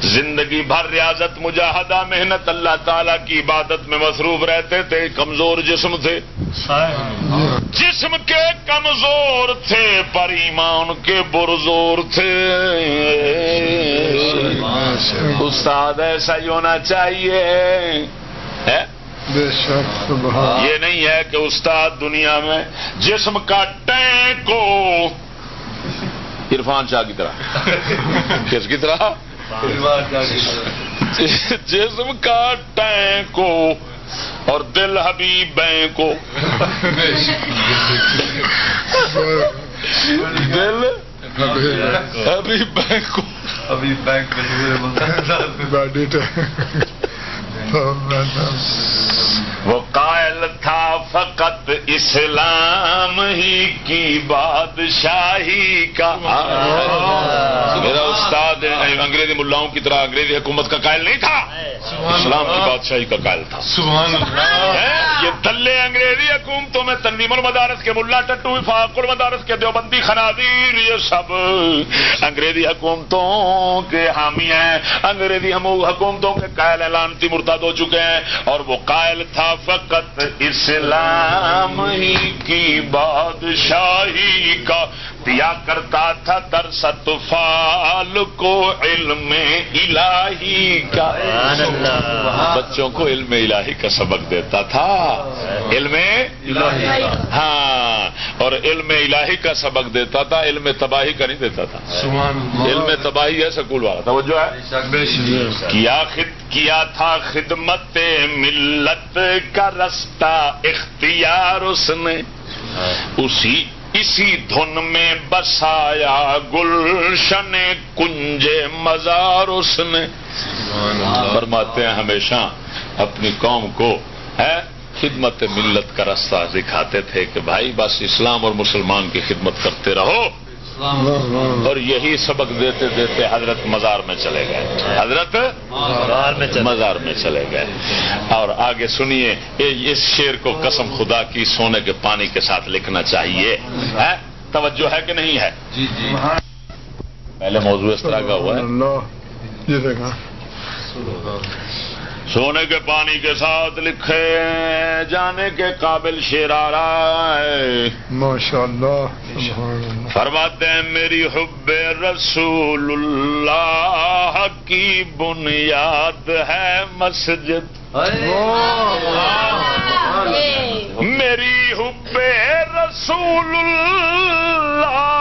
زندگی بھر ریاضت، مجاہدہ، محنت اللہ تعالی کی عبادت میں مصروف رہتے تھے، کمزور جسم تھے۔ جسم کے کمزور تھے، پر ایمان کے برزور تھے۔ استاد، ایسا ہی ہونا چاہیے۔ یہ نہیں ہے کہ استاد دنیا میں جسم کا ٹینک ہو عرفان شاہ کی طرح۔ کس کی طرح؟ جسم کا ٹینک ہو اور دل حبیب بینک ہو دل حبیب بینک وہ قائل تھا فقط اسلام ہی کی بادشاہی کا میرا استاد انگریزی ملاؤں کی طرح انگریزی حکومت کا قائل نہیں تھا۔ اسلام کی بادشاہی کا قائل تھا۔ سبحان اللہ۔ ہے؟ یہ دلے انگریزی حکومتوں میں تنظیم المدارس کے ملا ٹٹو وفاق المدارس کے دیوبندی خنادیر یہ سب انگریزی حکومتوں کے حامی ہیں۔ انگریزی ہم حکومتوں کے قائل اعلانتی مرتد ہو چکے ہیں اور وہ قائل تھا فقط اسلام ہی کی بادشاہی کا دیا کرتا تھا در ستفال کو علم الہی کا۔ سبحان اللہ۔ بچوں کو علم الہی کا سبق دیتا تھا۔ علم ہاں اور علم الہی کا سبق دیتا تھا علم تباہی کا نہیں دیتا تھا۔ سبحان علم تباہی ہے سکول والا۔ تھا وہ جو ہے کیا تھا خدمت ملت کا رستہ اختیار اس نے۔ اسی اسی دھن میں بسایا گلشن کنج مزار اس نے۔ فرماتے ہیں ہمیشہ اپنی قوم کو، ہے، خدمت ملت کا راستہ دکھاتے تھے کہ بھائی، بس اسلام اور مسلمان کی خدمت کرتے رہو۔ اور یہی سبق دیتے دیتے حضرت مزار میں چلے گئے۔ حضرت مزار میں چلے گئے۔ اور آگے سنیے اس شیر کو قسم خدا کی سونے کے پانی کے ساتھ لکھنا چاہیے۔ ہے؟ توجہ ہے کہ نہیں ہے؟ جی جی۔ پہلے موضوع اس طرح کا ہوا ہے۔ سونے کے پانی کے ساتھ لکھے جانے کے قابل شیر آ رہا ہے۔ ماشاء اللہ فرماتے ہیں میری حب رسول اللہ کی بنیاد ہے مسجد۔ میری حب رسول اللہ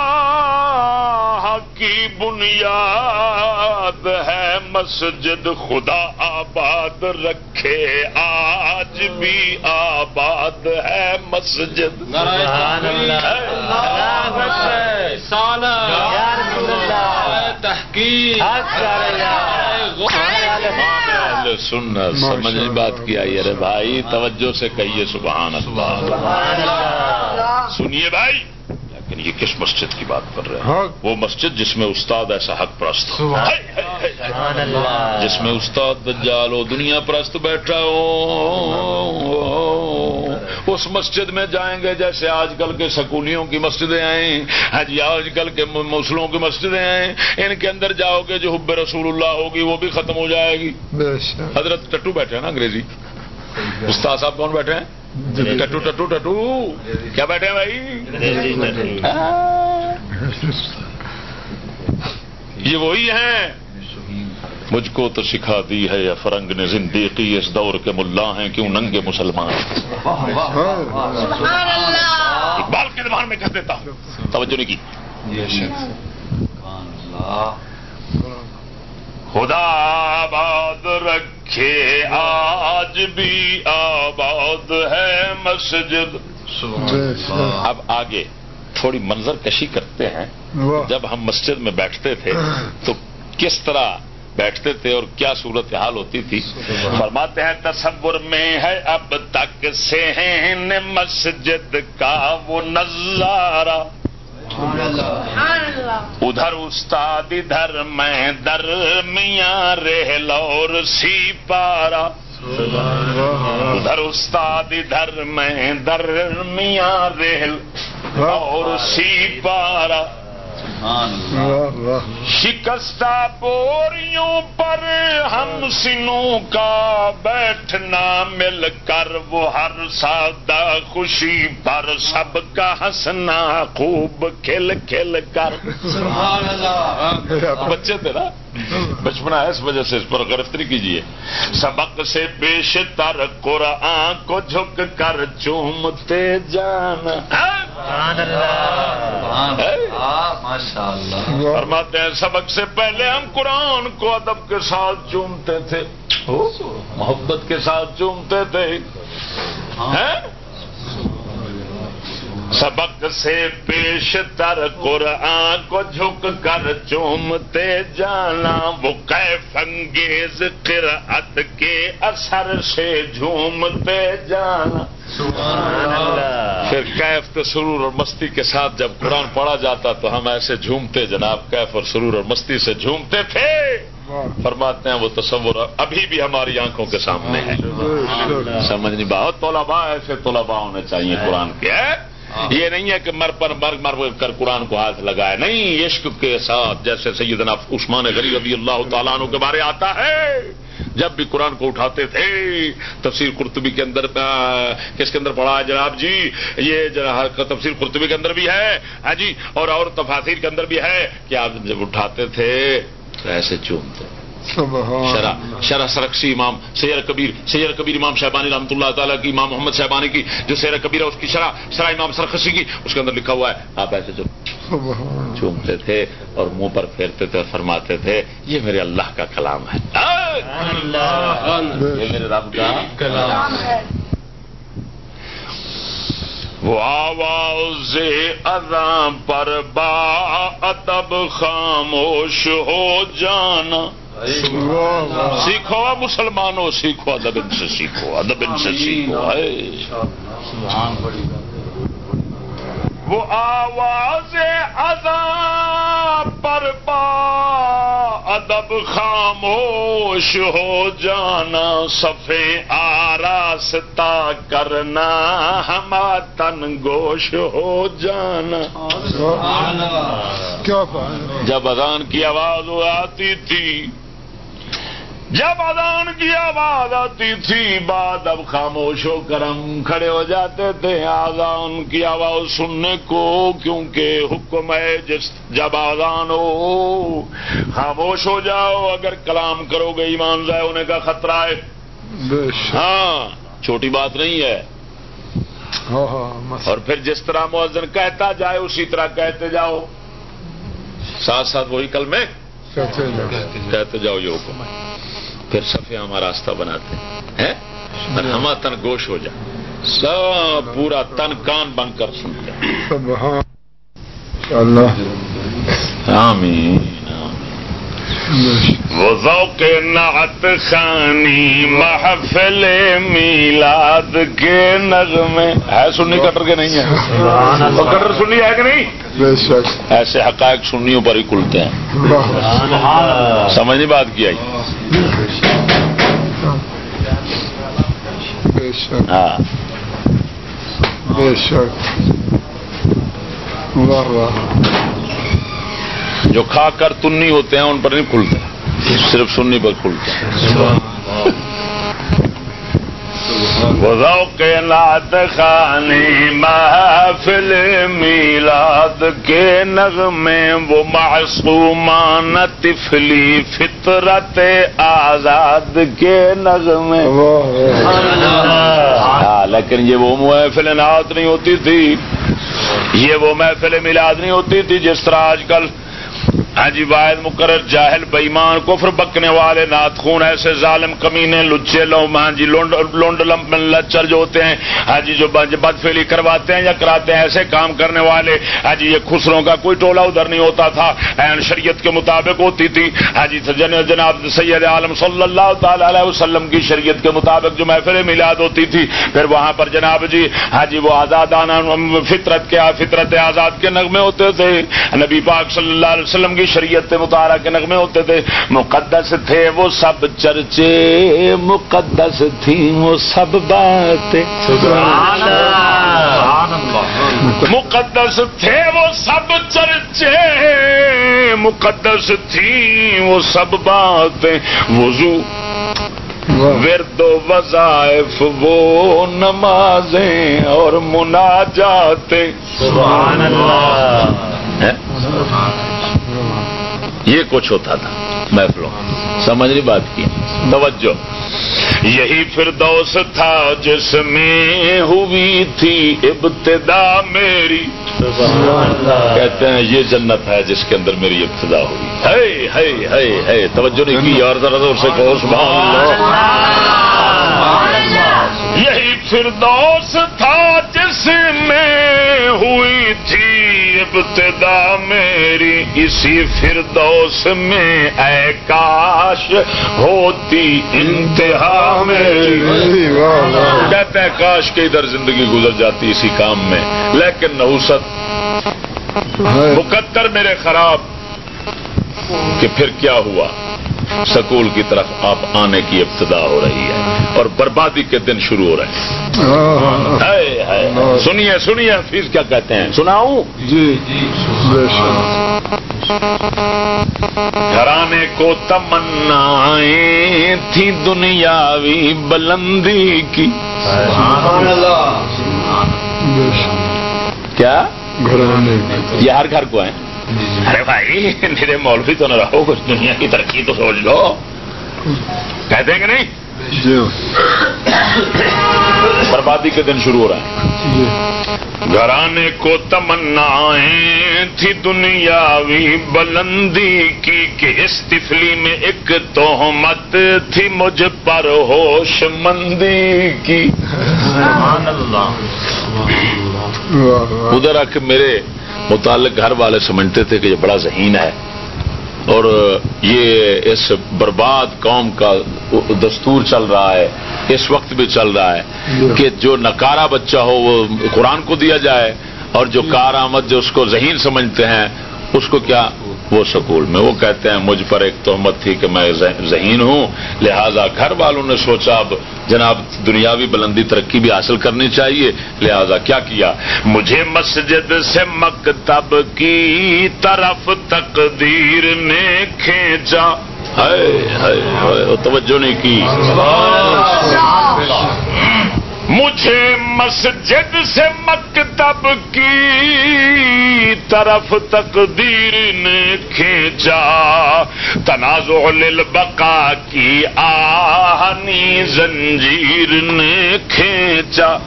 کی بنیاد ہے مسجد خدا آباد رکھے آج بھی آباد ہے مسجد۔ سبحان اللہ۔ اللہ اکبر۔ یا رسول اللہ۔ تحقیق۔ حق کر اہل سنت سمجھنے بات کی آئی ارے بھائی توجہ سے کہیے سبحان اللہ۔ سبحان اللہ۔ سنیے بھائی۔ لیکن یہ کس مسجد کی بات کر رہے ہیں؟ حق وہ مسجد جس میں استاد ایسا حق پرست جس میں استاد دجال ہو دنیا پرست بیٹھا ہو۔ اس مسجد میں جائیں گے جیسے آج کل کے سکولیوں کی مسجدیں آئیں حج آج کل کے مسلموں کی مسجدیں آئیں ان کے اندر جاؤ گے جو حب رسول اللہ ہوگی وہ بھی ختم ہو جائے گی۔ بے شک۔ حضرت ٹٹو بیٹھے ہیں نا انگریزی۔ استاد صاحب کون بیٹھے ہیں؟ ٹٹو ٹٹو ٹٹو۔ کیا بیٹھے بھائی؟ یہ وہی ہیں۔ مجھ کو تو سکھا دی ہے یا فرنگ نے زندگی اس دور کے ملا ہیں۔ کیوں ننگے مسلمان؟ اقبال کے زبان میں کہہ دیتا ہوں۔ توجہ نہیں کی؟ خدا آباد رکھے آج بھی آباد ہے مسجد۔ اب آگے تھوڑی منظر کشی کرتے ہیں۔ جب ہم مسجد میں بیٹھتے تھے تو کس طرح بیٹھتے تھے اور کیا صورت حال ہوتی تھی؟ فرماتے ہیں تصور میں ہے اب تک سہن مسجد کا وہ نظارہ۔ ادھر استاد ادھر میں در میاں ریلور سی پارا ادھر استاد ادھر میں در میاں ریل اور سی پارا واہ واہ۔ شکستہ بوریوں پر ہم سنوں کا بیٹھنا مل کر وہ ہر سادہ خوشی پر سب کا ہنسنا خوب کھل کھل کر۔ بچے تھے نا بچپنا ہے اس وجہ سے اس پر گرفتری کیجیے سبق سے پیش تر قرآن کو جھک کر چومتے جانا۔ فرماتے ہیں سبق سے پہلے ہم قرآن کو ادب کے ساتھ چومتے تھے۔ محبت کے ساتھ چومتے تھے۔ ہیں؟ سبق سے پیش تر قرآن کو جھک کر چومتے جانا وہ کیف انگیز قرأت کے اثر سے جھومتے جانا۔ سبحان اللہ۔ پھر کیف تو سرور اور مستی کے ساتھ جب قرآن پڑھا جاتا تو ہم ایسے جھومتے، جناب کیف اور سرور اور مستی سے جھومتے تھے۔ فرماتے ہیں وہ تصور ابھی بھی ہماری آنکھوں کے سامنے ہے۔ سمجھ نہیں، بہت طلبا ایسے طلبا ہونے چاہیے قرآن کے۔ یہ نہیں ہے کہ مر پر مر مر کر قرآن کو ہاتھ لگائے. نہیں، عشق کے ساتھ جیسے سیدنا عثمان غریب رضی اللہ تعالیٰ عنہ کے بارے آتا ہے. جب بھی قرآن کو اٹھاتے تھے، تفسیر قرطبی کے اندر کس کے اندر پڑھا ہے جناب؟ جی یہ تفسیر قرطبی کے اندر بھی ہے. ہاں جی اور اور تفاصیر کے اندر بھی ہے. کہ آپ جب اٹھاتے تھے، تو ایسے چومتے شرح شرح سرکشی امام سیر کبیر سیر کبیر امام شہبانی رحمۃ اللہ تعالیٰ کی امام محمد شہبانی کی جو سیر کبیر ہے اس کی شرح شرح امام سرخسی کی اس کے اندر لکھا ہوا ہے آپ ایسے جو چومتے تھے اور منہ پر پھیرتے تھے اور فرماتے تھے یہ میرے اللہ کا کلام ہے۔ یہ میرے رب کا کلام وہ آواز اذاں پر با ادب خاموش ہو جانا۔ سیکھو مسلمانوں سیکھو ادب ان سے سیکھو ادب ان سے سیکھو وہ آواز عذاب پر با ادب خاموش ہو جانا صفے آراستہ کرنا ہما تن گوش ہو جانا۔ کیا بات جب اذان کی آواز وہ آتی تھی جب اذان کی آواز آتی تھی بعد اب خاموش ہو کر ہم کھڑے ہو جاتے تھے۔ اذان کی آواز سننے کو کیونکہ حکم ہے جس جب اذان ہو خاموش ہو جاؤ۔ اگر کلام کرو گے ایمان ضائع ہونے کا خطرہ ہے۔ ہاں چھوٹی بات نہیں ہے۔ ہاں ہاں اور پھر جس طرح مؤذن کہتا جائے اسی طرح کہتے جاؤ۔ ساتھ ساتھ وہی کل میں کہتے جاؤ۔ یہ حکم۔ ہے پھر سفے ہم راستہ بناتے ہیں۔ ہما تن گوش ہو جائے سب پورا تن کان بن کر سنتے ہیں۔ آمین۔ وہ ذوق نعت خانی محفل میلاد کے نغمے۔ ہے سنی کٹر کے نہیں ہے؟ وہ کٹر سنی ہے کہ نہیں؟ بے شک۔ ایسے حقائق سنیوں پر ہی کھلتے ہیں۔ اللہ۔ سمجھ نہیں بات کی آئی؟ بے شک۔ ہاں۔ بے شک۔ واہ واہ جو کھا کر تنی ہوتے ہیں ان پر نہیں کھلتے، صرف سنی پر کھلتے ہیں۔ ذوق خانی محفل میلاد کے نغمے، وہ معصومان طفلی فطرت آزاد کے نغمے۔ لیکن یہ وہ محفل نعت نہیں ہوتی تھی۔ یہ وہ محفل میلاد نہیں ہوتی تھی جس طرح آج کل چلے ہاں جی واحد مقرر، جاہل بےمان کفر بکنے والے نات خون ایسے ظالم کمینے لچے لو ہاں جی لونڈ لونڈ لمپ لچر جو ہوتے ہیں ہاں جی جو بد فیلی کرواتے ہیں یا کراتے ہیں، ایسے کام کرنے والے ہاں جی یہ خسروں کا کوئی ٹولہ ادھر نہیں ہوتا تھا این شریعت کے مطابق ہوتی تھی۔ ہاں جی جناب سید عالم صلی اللہ تعالی علیہ وسلم کی شریعت کے مطابق جو محفل میلاد ہوتی تھی، پھر وہاں پر جناب جی ہاں جی وہ آزادانہ فطرت کے فطرت آزاد کے نغمے ہوتے تھے۔ نبی پاک صلی اللہ علیہ وسلم کی شریعت مطالعہ کے نغمے ہوتے تھے مقدس تھے وہ سب چرچے مقدس تھی وہ سب باتیں۔ مقدس تھے وہ سب چرچے مقدس تھی وہ سب باتیں۔ وضو ورد و وظائف وہ نمازیں اور مناجاتیں۔ ہیں؟ یہ کچھ ہوتا تھا۔ محفلوں سمجھ رہی بات کی؟ توجہ۔ یہی فردوس تھا جس میں ہوئی تھی ابتدا میری۔ کہتے ہیں یہ جنت ہے جس کے اندر میری ابتدا ہوئی۔ ہے توجہ نہیں کی اور ذرا زور سے کہو، سبحان اللہ۔ یہی فردوس تھا جس میں ہوئی تھی ابتدا میری، اسی فردوس میں اے کاش ہوتی انتہا میری۔ واہ کہتے ہیں کاش کے ادھر زندگی گزر جاتی اسی کام میں، لیکن نحوست ہے مقدر میرے خراب۔ کہ پھر کیا ہوا؟ سکول کی طرف آپ آنے کی ابتدا ہو رہی ہے اور بربادی کے دن شروع ہو رہے ہیں۔ سنیے سنیے حفیظ کیا کہتے ہیں؟ سناؤں؟ جی۔ شک۔ گھرانے کو تمنا تھی دنیاوی بلندی کی۔ کیا؟ گھرانے۔ یہ ہر گھر کو ہے ارے بھائی میرے مولوی تو نہ رہو کچھ دنیا کی ترقی تو سوچ لو۔ کہتے ہیں کہ نہیں؟ جی۔ بربادی کے دن شروع ہو رہے ہیں جی۔ گھرانے کو تمنا تھی دنیاوی بلندی کی کہ اس تفلی میں ایک تہمت تھی مجھ پر ہوش مندی کی۔ ادھر آ کے میرے متعلق گھر والے سمجھتے تھے کہ یہ بڑا ذہین ہے۔ اور یہ اس برباد قوم کا دستور چل رہا ہے، اس وقت بھی چل رہا ہے کہ جو نکارا بچہ ہو وہ قرآن کو دیا جائے اور جو کارآمد جو اس کو ذہین سمجھتے ہیں، اس کو کیا وہ سکول میں۔ وہ کہتے ہیں مجھ پر ایک تہمت تھی کہ میں ذہین ہوں۔ لہذا گھر والوں نے سوچا اب جناب دنیاوی بلندی ترقی بھی حاصل کرنی چاہیے۔ لہذا کیا کیا؟ مجھے مسجد سے مکتب کی طرف تقدیر نے کھینچا۔ توجہ نہیں کی۔ مجھے مسجد سے مکتب کی طرف تقدیر نے کھینچا۔ تنازع للبقا کی آہنی زنجیر نے کھینچا۔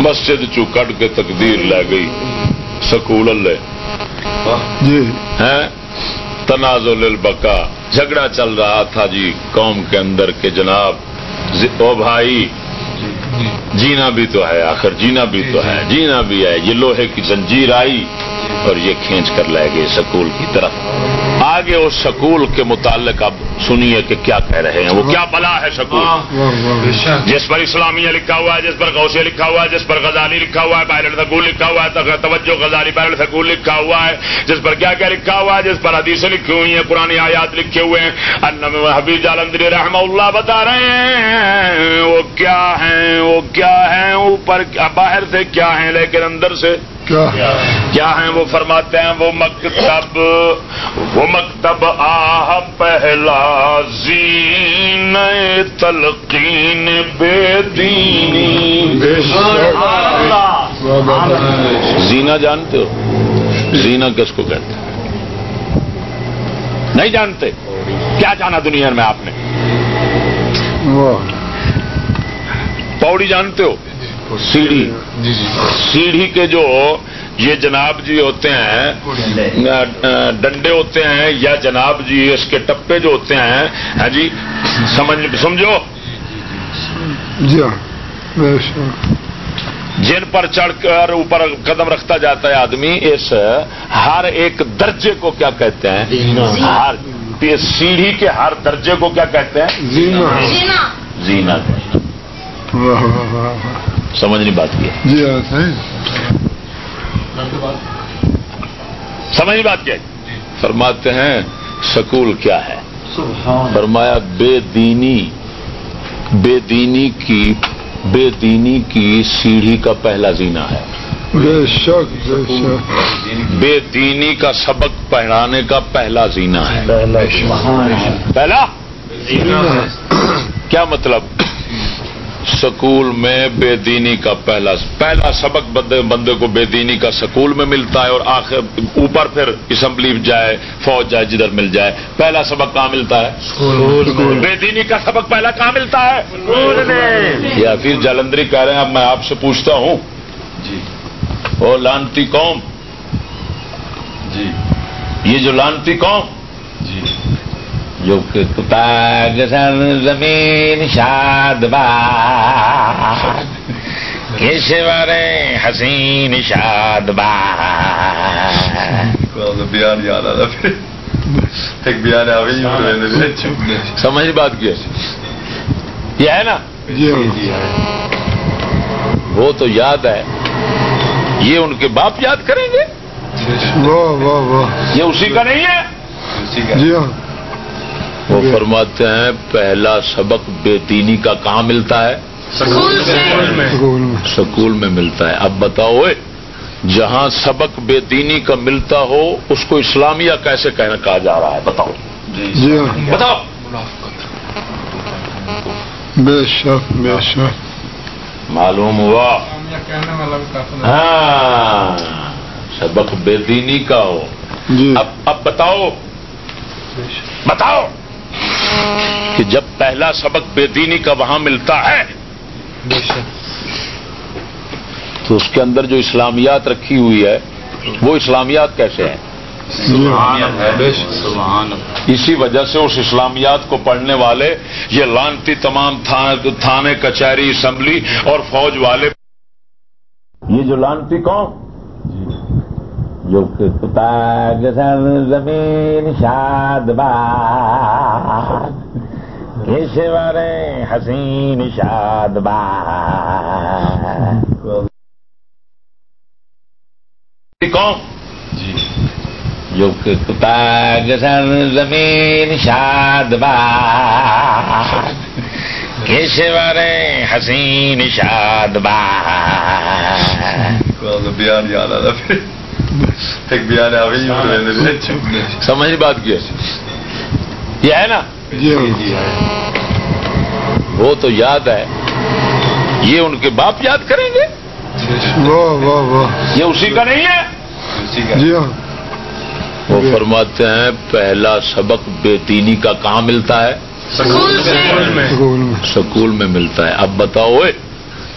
مسجد چو کٹ کے تقدیر لے گئی۔ سکول اللہ جی۔ تنازع للبقا جھگڑا چل رہا تھا جی قوم کے اندر کے جناب او بھائی جینا بھی تو ہے آخر جینا بھی تو ہے۔ جینا بھی ہے یہ لوہے کی زنجیر آئی اور یہ کھینچ کر لے گئے سکول کی طرف۔ آگے اس سکول کے متعلق اب سنیے کہ کیا کہہ رہے ہیں۔ وہ کیا بلا ہے سکول؟ جس پر اسلامیہ لکھا ہوا ہے جس پر غوثیہ لکھا ہوا ہے جس پر غزالی لکھا ہوا ہے پائلٹ سکول لکھا ہوا ہے توجہ غزالی پائلٹ سکول لکھا ہوا ہے جس پر کیا کیا لکھا ہوا ہے جس پر حدیثیں لکھی ہوئی ہیں پرانی آیات لکھے ہوئے ہیں۔ حبیب جالندری رحم اللہ بتا رہے ہیں وہ کیا ہیں وہ کیا ہیں اوپر باہر سے کیا ہیں لیکن اندر سے کیا؟ ہیں وہ فرماتے ہیں وہ مکتب وہ مکتب آ پہلا زین تلقین بے دینی۔ زینا جانتے ہو؟ زینا کس کو کہتے ہیں؟ نہیں جانتے؟ کیا جانا دنیا میں آپ نے؟ پوڑی جانتے ہو؟ سیڑھی۔ سیڑھی کے جو یہ جناب جی ہوتے ہیں ڈنڈے ہوتے ہیں یا جناب جی اس کے ٹپے جو ہوتے ہیں ہاں جی سمجھ سمجھو؟ جی جن پر چڑھ کر اوپر قدم رکھتا جاتا ہے آدمی اس ہر ایک درجے کو کیا کہتے ہیں؟ ہر سیڑھی کے ہر درجے کو کیا کہتے ہیں؟ زینا سمجھ نہیں بات کیا جی سمجھ نہیں بات کیا فرماتے ہیں سکول کیا ہے؟ فرمایا بے دینی بے دینی کی بے دینی کی سیڑھی کا پہلا زینا ہے۔ بے شک بے شک۔ بے دینی کا سبق پڑھانے کا پہلا زینا ہے۔ پہلا کیا مطلب؟ سکول میں بے دینی کا پہلا پہلا سبق بندے بندے کو بے دینی کا سکول میں ملتا ہے اور آخر اوپر پھر اسمبلی جائے فوج جائے جدھر مل جائے پہلا سبق کہاں ملتا ہے؟ بے دینی کا سبق پہلا کہاں ملتا ہے؟ یا پھر جلندری کہہ رہے ہیں اب میں آپ سے پوچھتا ہوں۔ جی. وہ لانتی قوم۔ جی. یہ جو لانتی قوم۔ جی. جو کہ کتاب زمین شاد بار حسین شاد بیان یاد آ پھر ایک بیان آ گئی۔ سمجھ بات کی یہ ہے نا؟ جی وہ تو یاد ہے۔ یہ ان کے باپ یاد کریں گے؟ واہ واہ واہ۔ یہ اسی کا نہیں ہے؟ جی ہاں۔ وہ فرماتے ہیں پہلا سبق بے دینی کا کہاں ملتا ہے؟ سکول میں۔ سکول میں۔ ملتا ہے۔ اب بتاؤ اے، جہاں سبق بے دینی کا ملتا ہو اس کو اسلامیہ کیسے کہنا کہا جا رہا ہے؟ بتاؤ۔ جی ہاں۔ بتاؤ۔ بے شک بے شک۔ معلوم ہوا۔ ہاں سبق بے دینی کا ہو۔ جی۔ اب اب بتاؤ۔ بتاؤ۔ کہ جب پہلا سبق بے دینی کا وہاں ملتا ہے تو اس کے اندر جو اسلامیات رکھی ہوئی ہے وہ اسلامیات کیسے ہیں؟ اسی وجہ سے اس اسلامیات کو پڑھنے والے یہ لانتی تمام تھانے کچہری اسمبلی اور فوج والے۔ یہ جو لانتی کون جو کہ زمین شاد حسین شاد قوم جی۔ جو کہ پاکستان زمین شاد باد کشور حسین شاد باد کوئی بیان یاد آ پھر ایک بیان آ گئی سمجھ نہیں بات کی یہ ہے نا وہ تو یاد ہے یہ ان کے باپ یاد کریں گے واہ واہ واہ یہ اسی کا نہیں ہے وہ فرماتے ہیں پہلا سبق بے دینی کا کہاں ملتا ہے سکول میں سکول میں ملتا ہے اب بتاؤ اے،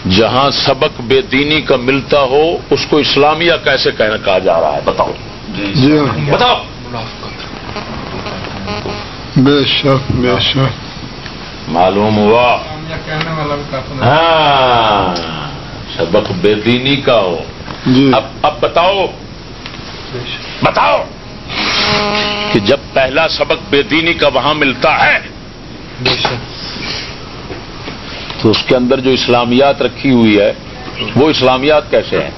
جہاں سبق بے دینی کا ملتا ہو اس کو اسلامیہ کیسے کہنا کہا جا رہا ہے؟ بتاؤ۔ جی ہاں۔ بتاؤ۔ بے شک بے شک۔ معلوم ہوا۔ ہاں۔ سبق بے دینی کا ہو۔ جی۔ اب اب بتاؤ۔ بتاؤ۔ کہ جب پہلا سبق بے دینی کا وہاں ملتا ہے تو اس کے اندر جو اسلامیات رکھی ہوئی ہے وہ اسلامیات کیسے ہیں؟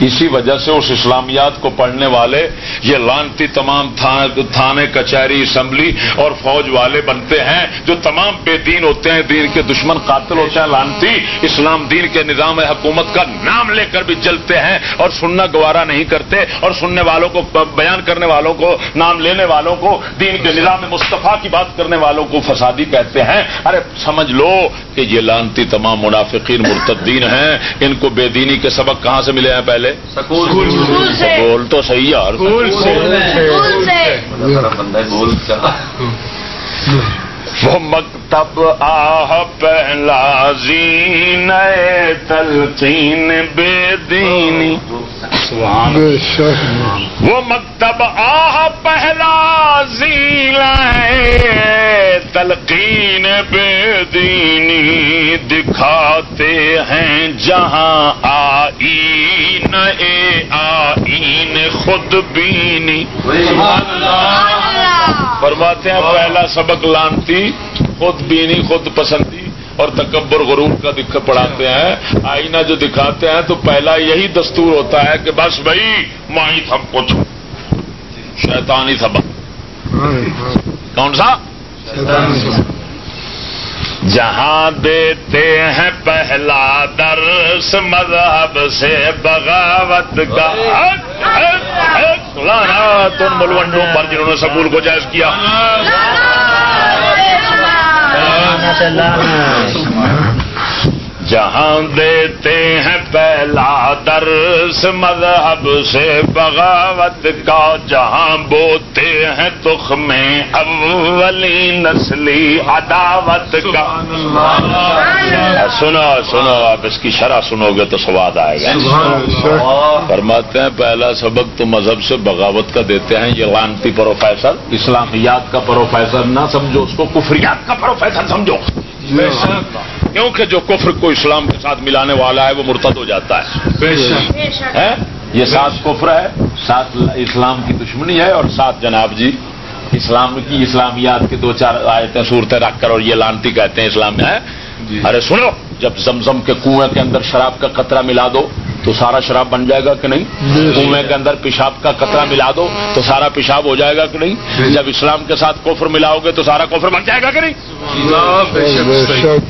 اسی وجہ سے اس اسلامیات کو پڑھنے والے یہ لانتی تمام تھا- تھانے کچہری اسمبلی اور فوج والے بنتے ہیں جو تمام بے دین ہوتے ہیں دین کے دشمن قاتل ہوتے ہیں لانتی اسلام دین کے نظام حکومت کا نام لے کر بھی جلتے ہیں اور سننا گوارا نہیں کرتے اور سننے والوں کو بیان کرنے والوں کو نام لینے والوں کو دین کے نظام مصطفیٰ کی بات کرنے والوں کو فسادی کہتے ہیں۔ ارے سمجھ لو کہ یہ لانتی تمام منافقین مرتدین ہیں ان کو بے دینی کے سبق کہاں سے ملے ہیں پہلے؟ بول تو صحیح یار وہ مکتب آہ پہلا زین تلقین بے دینی۔ شک وہ مکتب آہ پہلا زیلا تلقین بے دینی دکھاتے ہیں جہاں آئین اے آئین خود بینی۔ فرماتے ہیں پہلا سبق لانتی خود بینی خود پسندی۔ اور تکبر غرور کا دکھ پڑھاتے ہیں آئینہ جو دکھاتے ہیں تو پہلا یہی دستور ہوتا ہے کہ بس بھائی مائی تھا کچھ شیطانی سبق کون سا؟ جہاں دیتے ہیں پہلا درس مذہب سے بغاوت کا۔ تم ملوڈوں پر جنہوں نے سکول کو جائز کیا۔ اللہ۔ جہاں دیتے ہیں پہلا درس مذہب سے بغاوت کا۔ جہاں بوتے ہیں تخ میں اولی نسلی عداوت کا۔ سنو سنو آپ اس کی شرح سنو گے تو سواد آئے گا۔ فرماتے ہیں پہلا سبق تو مذہب سے بغاوت کا دیتے ہیں یہ لانتی پروفیسر۔ اسلامیات کا پروفیسر نہ سمجھو اس کو کفریات کا پروفیسر سمجھو۔ کیونکہ جو کفر کو اسلام کے ساتھ ملانے والا ہے وہ مرتد ہو جاتا ہے؟ یہ سات کفر ہے سات اسلام کی دشمنی ہے اور سات جناب جی اسلام کی اسلامیات کے دو چار آیتیں صورتیں رکھ کر اور یہ لانتی کہتے ہیں اسلام میں ہے ارے سنو جب زمزم کے کنویں کے اندر شراب کا قطرہ ملا دو تو سارا شراب بن جائے گا کہ نہیں؟ کنویں کے اندر پیشاب کا قطرہ ملا دو تو سارا پیشاب ہو جائے گا کہ نہیں؟ جب اسلام کے ساتھ کفر ملاؤ گے تو سارا کفر بن جائے گا کہ نہیں؟ بے شک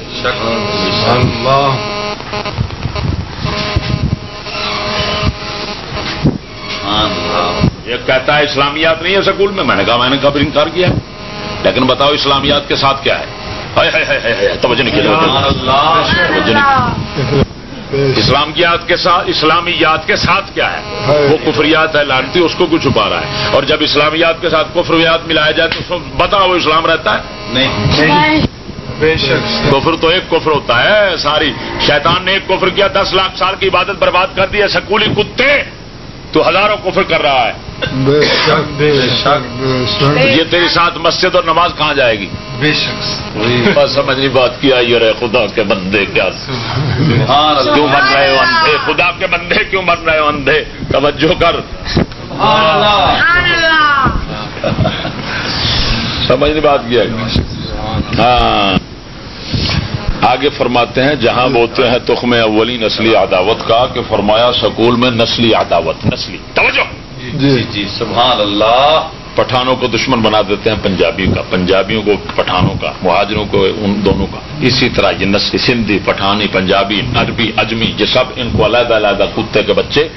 یہ کہتا ہے اسلامیات نہیں ہے سکول میں؟ میں نے کہا میں نے کب انکار کیا لیکن بتاؤ اسلامیات کے ساتھ کیا ہے؟ ہائے ہائے ہائے ہائے، توجہ نہیں اسلامیات کے ساتھ اسلامیات کے ساتھ کیا ہے۔ وہ کفریات ہے لانتی اس کو کیوں چھپا رہا ہے۔ اور جب اسلامیات کے ساتھ کفریات ملایا جائے تو اس کو بتاؤ وہ اسلام رہتا ہے؟ نہیں۔ کفر تو ایک کفر ہوتا ہے ساری شیطان نے ایک کفر کیا دس لاکھ سال کی عبادت برباد کر دی ہے سکولی کتے تو ہزاروں کفر کر رہا ہے۔ بے شک بے شک بے شک۔ یہ تیری ساتھ مسجد اور نماز کہاں جائے گی؟ بے شک۔ بس سمجھنی بات کیا یہ رہے خدا کے بندے کیا؟ کیوں بن رہے ہو اندھے؟ خدا کے بندے کیوں بن رہے ہو اندھے؟ توجہ کر۔ سمجھنی بات کیا۔ ہاں۔ آگے فرماتے ہیں جہاں بولتے ہیں تخم اولی نسلی عداوت کا کہ فرمایا سکول میں نسلی عداوت نسلی۔ توجہ! جی۔ جی سبحان اللہ۔ پٹھانوں کو دشمن بنا دیتے ہیں پنجابی کا پنجابیوں کو پٹھانوں کا مہاجروں کو ان دونوں کا۔ اسی طرح یہ نسل سندھی پٹھانی پنجابی عربی اجمی یہ سب ان کو علیحدہ علیحدہ کتے کے بچے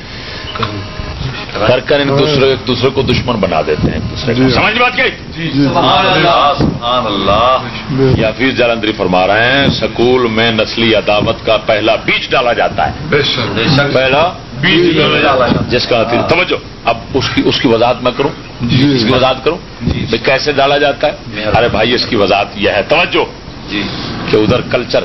کر کر ان دوسرے ایک دوسرے کو دشمن بنا دیتے ہیں ایک دوسرے کو جی۔ سمجھ بات کی؟ جی سبحان اللہ سبحان اللہ۔ یا پھر جلندری فرما رہے ہیں سکول میں نسلی عداوت کا پہلا بیج ڈالا جاتا ہے۔ پہلا بیج ڈالا۔ جس کا نتیجہ توجہ اب اس کی اس کی وضاحت میں کروں۔ جی۔ اس کی وضاحت کروں۔ جی۔ کیسے ڈالا جاتا ہے؟ ارے بھائی اس کی وضاحت یہ ہے۔ توجہ جی۔ کہ ادھر کلچر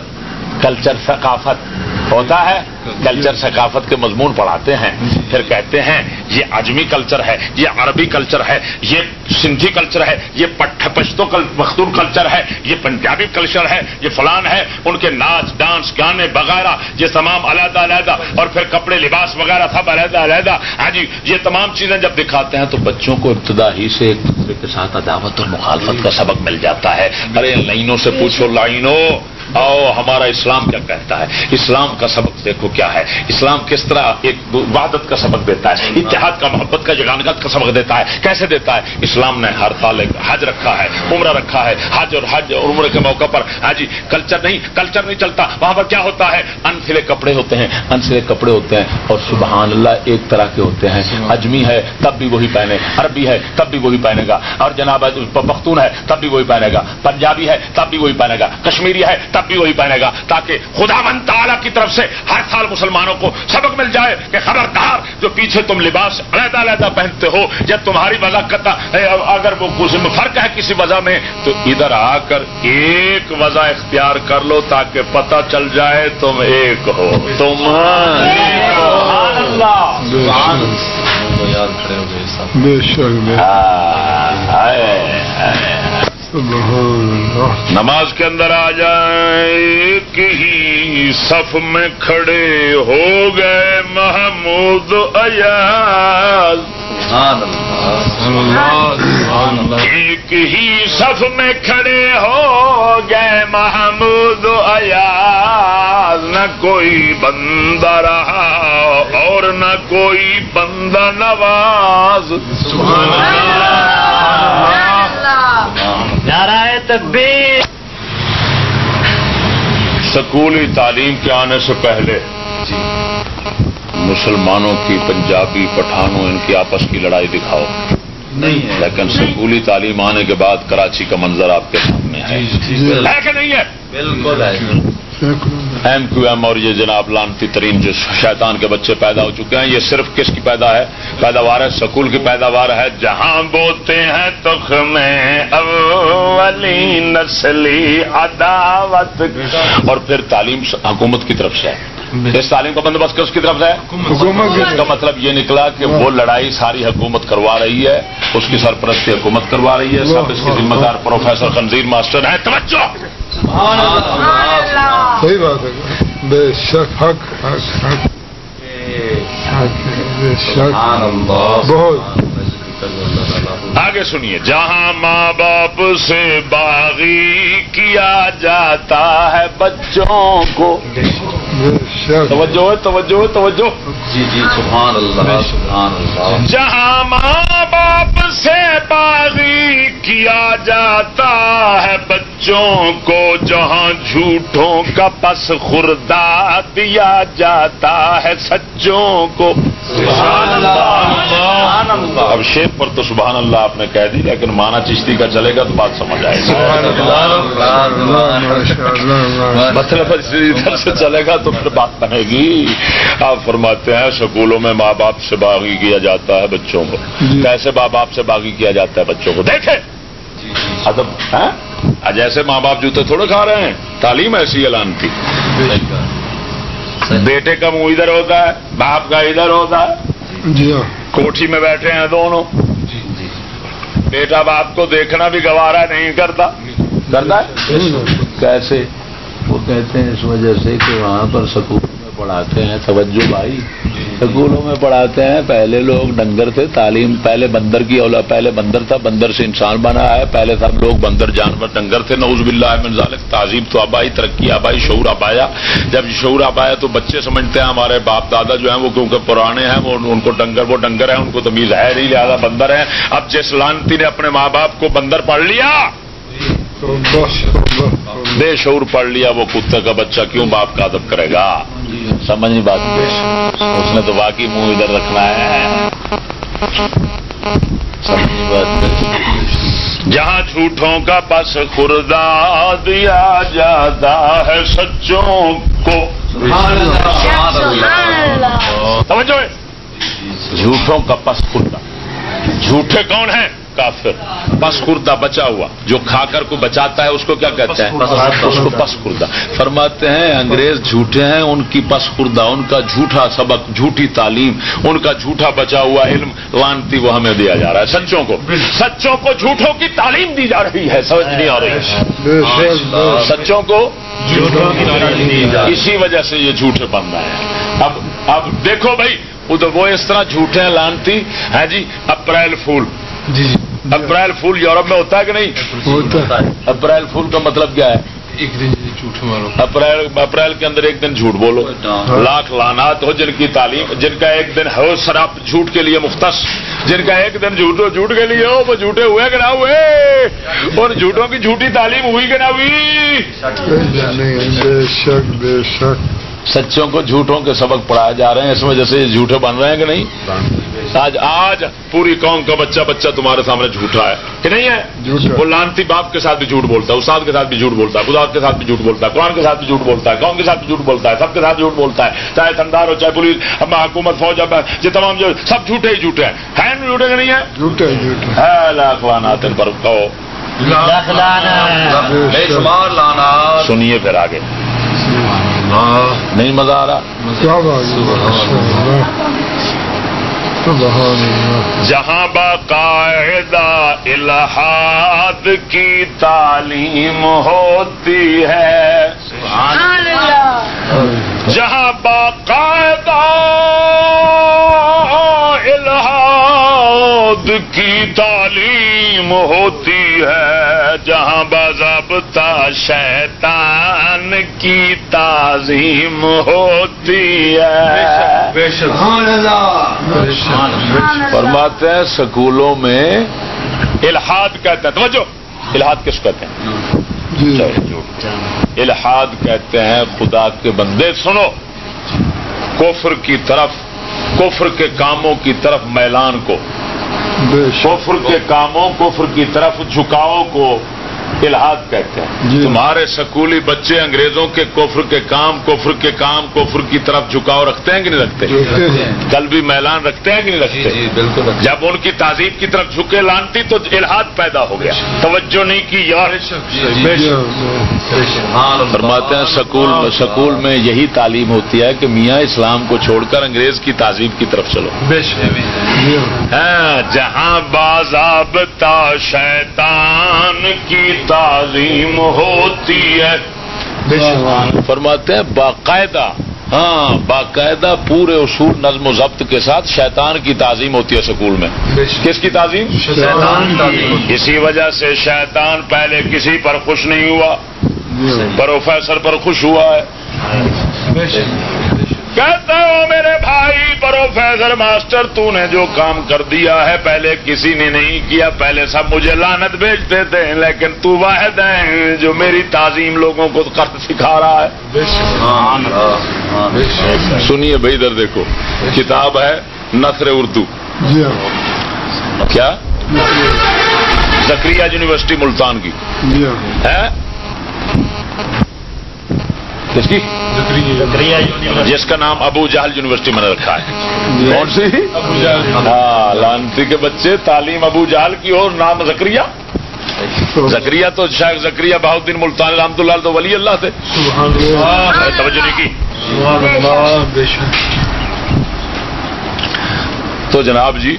کلچر ثقافت ہوتا ہے۔ کلچر ثقافت کے مضمون پڑھاتے ہیں۔ پھر کہتے ہیں، یہ اجمی کلچر ہے، یہ عربی کلچر ہے، یہ سندھی کلچر ہے، یہ پٹھ پشتو مختون کلچر ہے، یہ پنجابی کلچر ہے، یہ فلان ہے۔ ان کے ناچ، ڈانس، گانے وغیرہ، یہ تمام علیحدہ علیحدہ۔ اور پھر کپڑے، لباس وغیرہ سب علیحدہ علیحدہ۔ ہاں جی یہ تمام چیزیں جب دکھاتے ہیں تو بچوں کو ابتدا ہی سے ایک دوسرے کے ساتھ عداوت اور مخالفت کا سبق مل جاتا ہے۔ ارے، لائنوں سے پوچھو، لائنوں! آؤ، ہمارا اسلام کیا کہتا ہے؟ اسلام کا سبق دیکھو کیا ہے۔ اسلام کس طرح ایک وحدت کا سبق دیتا ہے، اتحاد کا محبت کا جگانگت کا سبق دیتا ہے، کیسے دیتا ہے؟ اسلام نے ہر سال ایک حج رکھا ہے، عمرہ رکھا ہے، حج اور حج اور عمرے کے موقع پر۔ ہاں جی کلچر نہیں کلچر نہیں چلتا۔ وہاں پر کیا ہوتا ہے؟ انسلے کپڑے ہوتے ہیں انسلے کپڑے ہوتے ہیں اور سبحان اللہ ایک طرح کے ہوتے ہیں۔ اجمی ہے، تب بھی وہی پہنے۔ عربی ہے، تب بھی وہی پہنے گا۔ اور جناب، پختون ہے، تب بھی وہی پہنے گا۔ پنجابی ہے، تب بھی وہی پہنے گا۔ کشمیری ہے تب بھی وہی پہنے گا تاکہ خدا من تعالیٰ کی طرف سے ہر سال مسلمانوں کو سبق مل جائے کہ خبردار جو پیچھے تم لباس علیحدہ علیحدہ پہنتے ہو جب تمہاری وجہ کتا اگر وہ فرق ہے کسی وجہ میں تو ادھر آ کر ایک وجہ اختیار کر لو تاکہ پتہ چل جائے تم ایک ہو۔ تم سبحان اللہ۔ بے شک نماز کے اندر آ جائیں کہ ہی صف میں کھڑے ہو گئے محمود ایاز۔ ایک ہی صف میں کھڑے ہو گئے محمود ایاز۔ نہ کوئی بندہ رہا اور نہ کوئی بندہ نواز۔ سبحان نعرہ تکبیر۔ سکولی تعلیم کے آنے سے پہلے مسلمانوں کی پنجابی پٹھانوں ان کی آپس کی لڑائی دکھاؤ۔ نہیں ہے. لیکن سکولی تعلیم آنے کے بعد کراچی کا منظر آپ کے سامنے ہے. ہے کہ نہیں ہے؟ بالکل ہے. ایم کیو ایم اور یہ جناب لانتی ترین جو شیطان کے بچے پیدا ہو چکے ہیں یہ صرف کس کی پیدا ہے؟ پیداوار ہے سکول کی پیداوار ہے جہاں بوتے ہیں تخ میں اولی نسلی عداوت. اور پھر تعلیم حکومت کی طرف سے ہے۔ اس تعلیم کا بندوبست کس کی طرف سے۔ ہے اس کا مطلب یہ نکلا کہ وہ لڑائی ساری حکومت کروا رہی ہے اس کی سرپرستی حکومت کروا رہی ہے۔ سب اس کی ذمہ دار پروفیسر خنزیر ماسٹر ہیں۔ توجہ! صحیح بات ہے۔ بے شک حق بے شک۔ بہت۔ آگے سنیے جہاں ماں باپ سے باغی کیا جاتا ہے بچوں کو۔ توجہ توجہ توجہ۔ جی جی سبحان اللہ سبحان اللہ۔ جہاں ماں باپ سے باغی کیا جاتا ہے بچوں کو جہاں جھوٹوں کا پس خوردہ دیا جاتا ہے سچوں کو۔ سبحان اللہ۔ سبحان اللہ۔ اب شیخ پر تو سبحان اللہ آپ نے کہہ دی لیکن مانا چشتی کا چلے گا تو بات سمجھ آئے گی۔ مطلب ادھر سے چلے گا تو پھر بات بنے گی۔ آپ فرماتے ہیں سکولوں میں ماں باپ سے باغی کیا جاتا ہے بچوں کو۔ جی۔ کیسے ماں باپ سے باغی کیا جاتا ہے بچوں کو؟ دیکھیں۔ ادب ہیں؟ آج جیسے ماں باپ جوتے تھوڑے کھا رہے ہیں۔ تعلیم ایسی اعلان تھی بیٹے کا منہ ادھر ہوتا ہے باپ کا ادھر ہوتا ہے۔ جی ہاں۔ کوٹھی میں بیٹھے ہیں دونوں۔ بیٹا باپ کو دیکھنا بھی گوارا نہیں کرتا۔ کرتا ہے؟ کیسے؟ وہ کہتے ہیں اس وجہ سے کہ وہاں پر میں پڑھاتے ہیں، توجہ بھائی۔ سکولوں میں پڑھاتے ہیں، پہلے لوگ ڈنگر تھے، تعلیم پہلے بندر کی اولا، پہلے بندر تھا، بندر سے انسان بنا ہے، پہلے سب لوگ بندر، جانور، ڈنگر تھے۔ نوز باللہ من ذالک، تعظیم تو آبائی ترقی آبائی شعور آبایا جب شعور آبایا تو بچے سمجھتے ہیں ہمارے باپ دادا جو ہیں وہ کیونکہ پرانے ہیں، وہ ان کو ڈنگر، وہ ڈنگر ہیں، ان کو تمیز ہے نہیں لہٰذا بندر ہے اب جس لانتی نے اپنے ماں باپ کو بندر پڑھ لیا بے شعور پڑھ لیا وہ کتے کا بچہ کیوں باپ کا ادب کرے گا؟ سمجھ نہیں بات اس نے تو باقی منہ ادھر رکھنا ہے۔ جہاں جھوٹوں کا بس خوردہ دیا جاتا ہے سچوں کو۔ سمجھو جھوٹوں کا پس خوردہ۔ جھوٹے کون ہیں؟ کافر۔ پس خوردہ بچا ہوا۔ جو کھا کر کو بچاتا ہے اس کو کیا کہتے ہیں؟ اس کو پس خوردہ۔ فرماتے ہیں انگریز جھوٹے ہیں ان کی پس خوردہ ان کا جھوٹا سبق جھوٹی تعلیم ان کا جھوٹا بچا ہوا علم لانتی وہ ہمیں دیا جا رہا ہے۔ سچوں کو سچوں کو جھوٹوں کی تعلیم دی جا رہی ہے سمجھ نہیں آ رہی۔ سچوں کو اسی وجہ سے یہ جھوٹے بن رہے ہیں۔ اب اب دیکھو بھائی ادھر وہ اس طرح جھوٹے ہیں لانتی۔ ہے جی اپریل فول جی جی۔ اپریل فول یورپ میں ہوتا ہے کہ نہیں؟ ہوتا ہے۔ اپریل فول کا مطلب کیا ہے؟ ایک دن جھوٹ مارو۔ اپریل اپریل کے اندر ایک دن جھوٹ بولو۔ لاکھ لانات ہو جن کی تعلیم جن کا ایک دن ہو شراب جھوٹ کے لیے مختص۔ جن کا ایک دن جھوٹ ہو جھوٹ کے لیے ہو وہ جھوٹے ہوئے کہ نہ ہوئے۔ اور جھوٹوں کی جھوٹی تعلیم ہوئی کہ نہ ہوئی؟ نہیں بے شک بے شک۔ سچوں کو جھوٹوں کے سبق پڑھائے جا رہے ہیں اس وجہ سے جھوٹے بن رہے ہیں کہ نہیں؟ آج آج پوری قوم کا بچہ بچہ تمہارے سامنے جھوٹا ہے۔ کہ نہیں ہے۔ وہ لانتی باپ کے ساتھ بھی جھوٹ بولتا ہے استاد کے ساتھ بھی جھوٹ بولتا ہے خدا کے ساتھ بھی جھوٹ بولتا ہے قرآن کے ساتھ بھی جھوٹ بولتا ہے قوم کے ساتھ بھی جھوٹ بولتا ہے سب کے ساتھ جھوٹ بولتا ہے۔ چاہے تھندار ہو چاہے پولیس حکومت فوج اب یہ تمام جو سب جھوٹے ہی جھوٹے ہیں۔ ہیں نا جھوٹے کہ نہیں ہے؟ لاکھوانات ان پر کہو بے شمار لانا سنیے پھر آگے۔ نہیں مزہ آ رہا کیا بات ہے سبحان اللہ جہاں باقاعدہ الحاد کی تعلیم ہوتی ہے۔ جہاں باقاعدہ الحاد کی تعلیم ہوتی ہے۔ جہاں باضابطہ شیطان کی تعظیم ہوتی ہے۔ بے شک فرماتے ہیں سکولوں میں الحاد کہتے ہیں توجہ الحاد کس کہتے ہیں؟ جی۔ الحاد کہتے ہیں خدا کے بندے سنو۔ کفر کی طرف کفر کے کاموں کی طرف میلان کو۔ کفر کے کاموں کفر کی طرف جھکاؤ کو۔ الحاد کہتے ہیں۔ جی۔ تمہارے سکولی بچے انگریزوں کے کفر کے کام کفر کے کام کفر کی طرف جھکاؤ رکھتے ہیں کہ نہیں رکھتے؟ رکھتے ہیں۔ کل بھی میلان رکھتے ہیں کہ نہیں رکھتے جی بالکل جب ان کی تہذیب کی طرف جھکے لانتی تو الحاد پیدا ہو گیا۔ توجہ نہیں کی یار جی فرماتے ہیں سکول میں سکول میں یہی تعلیم ہوتی ہے کہ میاں اسلام کو چھوڑ کر انگریز کی تہذیب کی طرف چلو۔ جی۔ ہاں، جہاں باضابطہ شیطان کی تعظیم ہوتی ہے۔ فرماتے ہیں باقاعدہ۔ ہاں۔ باقاعدہ پورے اصول نظم و ضبط کے ساتھ شیطان کی تعظیم ہوتی ہے سکول میں۔ کس کی تعظیم؟ شیطان تعظیم اسی وجہ سے شیطان پہلے کسی پر خوش نہیں ہوا۔ پروفیسر پر خوش ہوا ہے۔ کہتا ہوں میرے بھائی پروفیسر ماسٹر تو نے جو کام کر دیا ہے پہلے کسی نے نہیں کیا پہلے سب مجھے لانت بیچتے تھے لیکن تو واحد ہے جو میری تعظیم لوگوں کو کر سکھا رہا ہے۔ بے شک سنیے بھائی ادھر دیکھو کتاب ہے نثر اردو۔ جی ہاں۔ کیا؟ زکریہ یونیورسٹی ملتان کی۔ جی ہاں۔ ہے؟ کس کی؟ جس کا نام ابو جہل یونیورسٹی میں نے رکھا ہے۔ کون سی؟ ہاں لانتی کے بچے تعلیم ابو جہل کی اور نام زکریہ زکریہ تو شاید زکریہ بہاؤدین ملتان رحمت اللہ تو ولی اللہ تھے۔ سبحان اللہ. میں توجہ نہیں کی۔ سبحان اللہ بے شک. تو جناب جی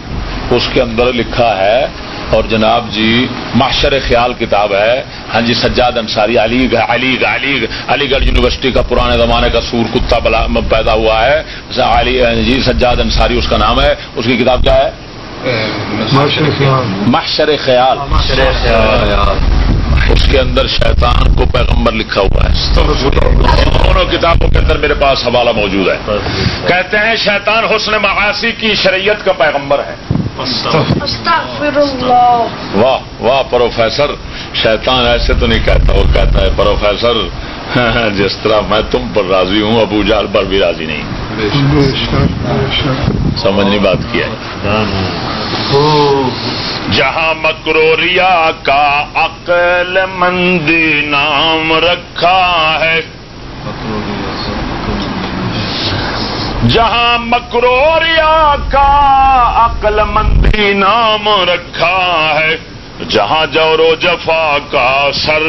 اس کے اندر لکھا ہے اور جناب جی معاشر خیال کتاب ہے۔ ہاں جی سجاد انصاری علی علی علی علی گڑھ یونیورسٹی کا پرانے زمانے کا سور کتا پیدا ہوا ہے۔ علی جی سجاد انصاری اس کا نام ہے۔ اس کی کتاب کیا ہے؟ معاشر خیال۔ محشر خیال۔ اس کے اندر شیطان کو پیغمبر لکھا ہوا ہے۔ دونوں کتابوں کے اندر میرے پاس حوالہ موجود ہے۔ کہتے ہیں شیطان حسن معاشی کی شریعت کا پیغمبر ہے۔ واہ واہ پروفیسر شیطان ایسے تو نہیں کہتا وہ کہتا ہے پروفیسر جس طرح میں تم پر راضی ہوں ابو جال پر بھی راضی نہیں سمجھنی بات کیا ہے جہاں مکروریا کا عقل مندی نام رکھا ہے جہاں مکروریا کا عقل مندی نام رکھا ہے جہاں جور و جفا کا سر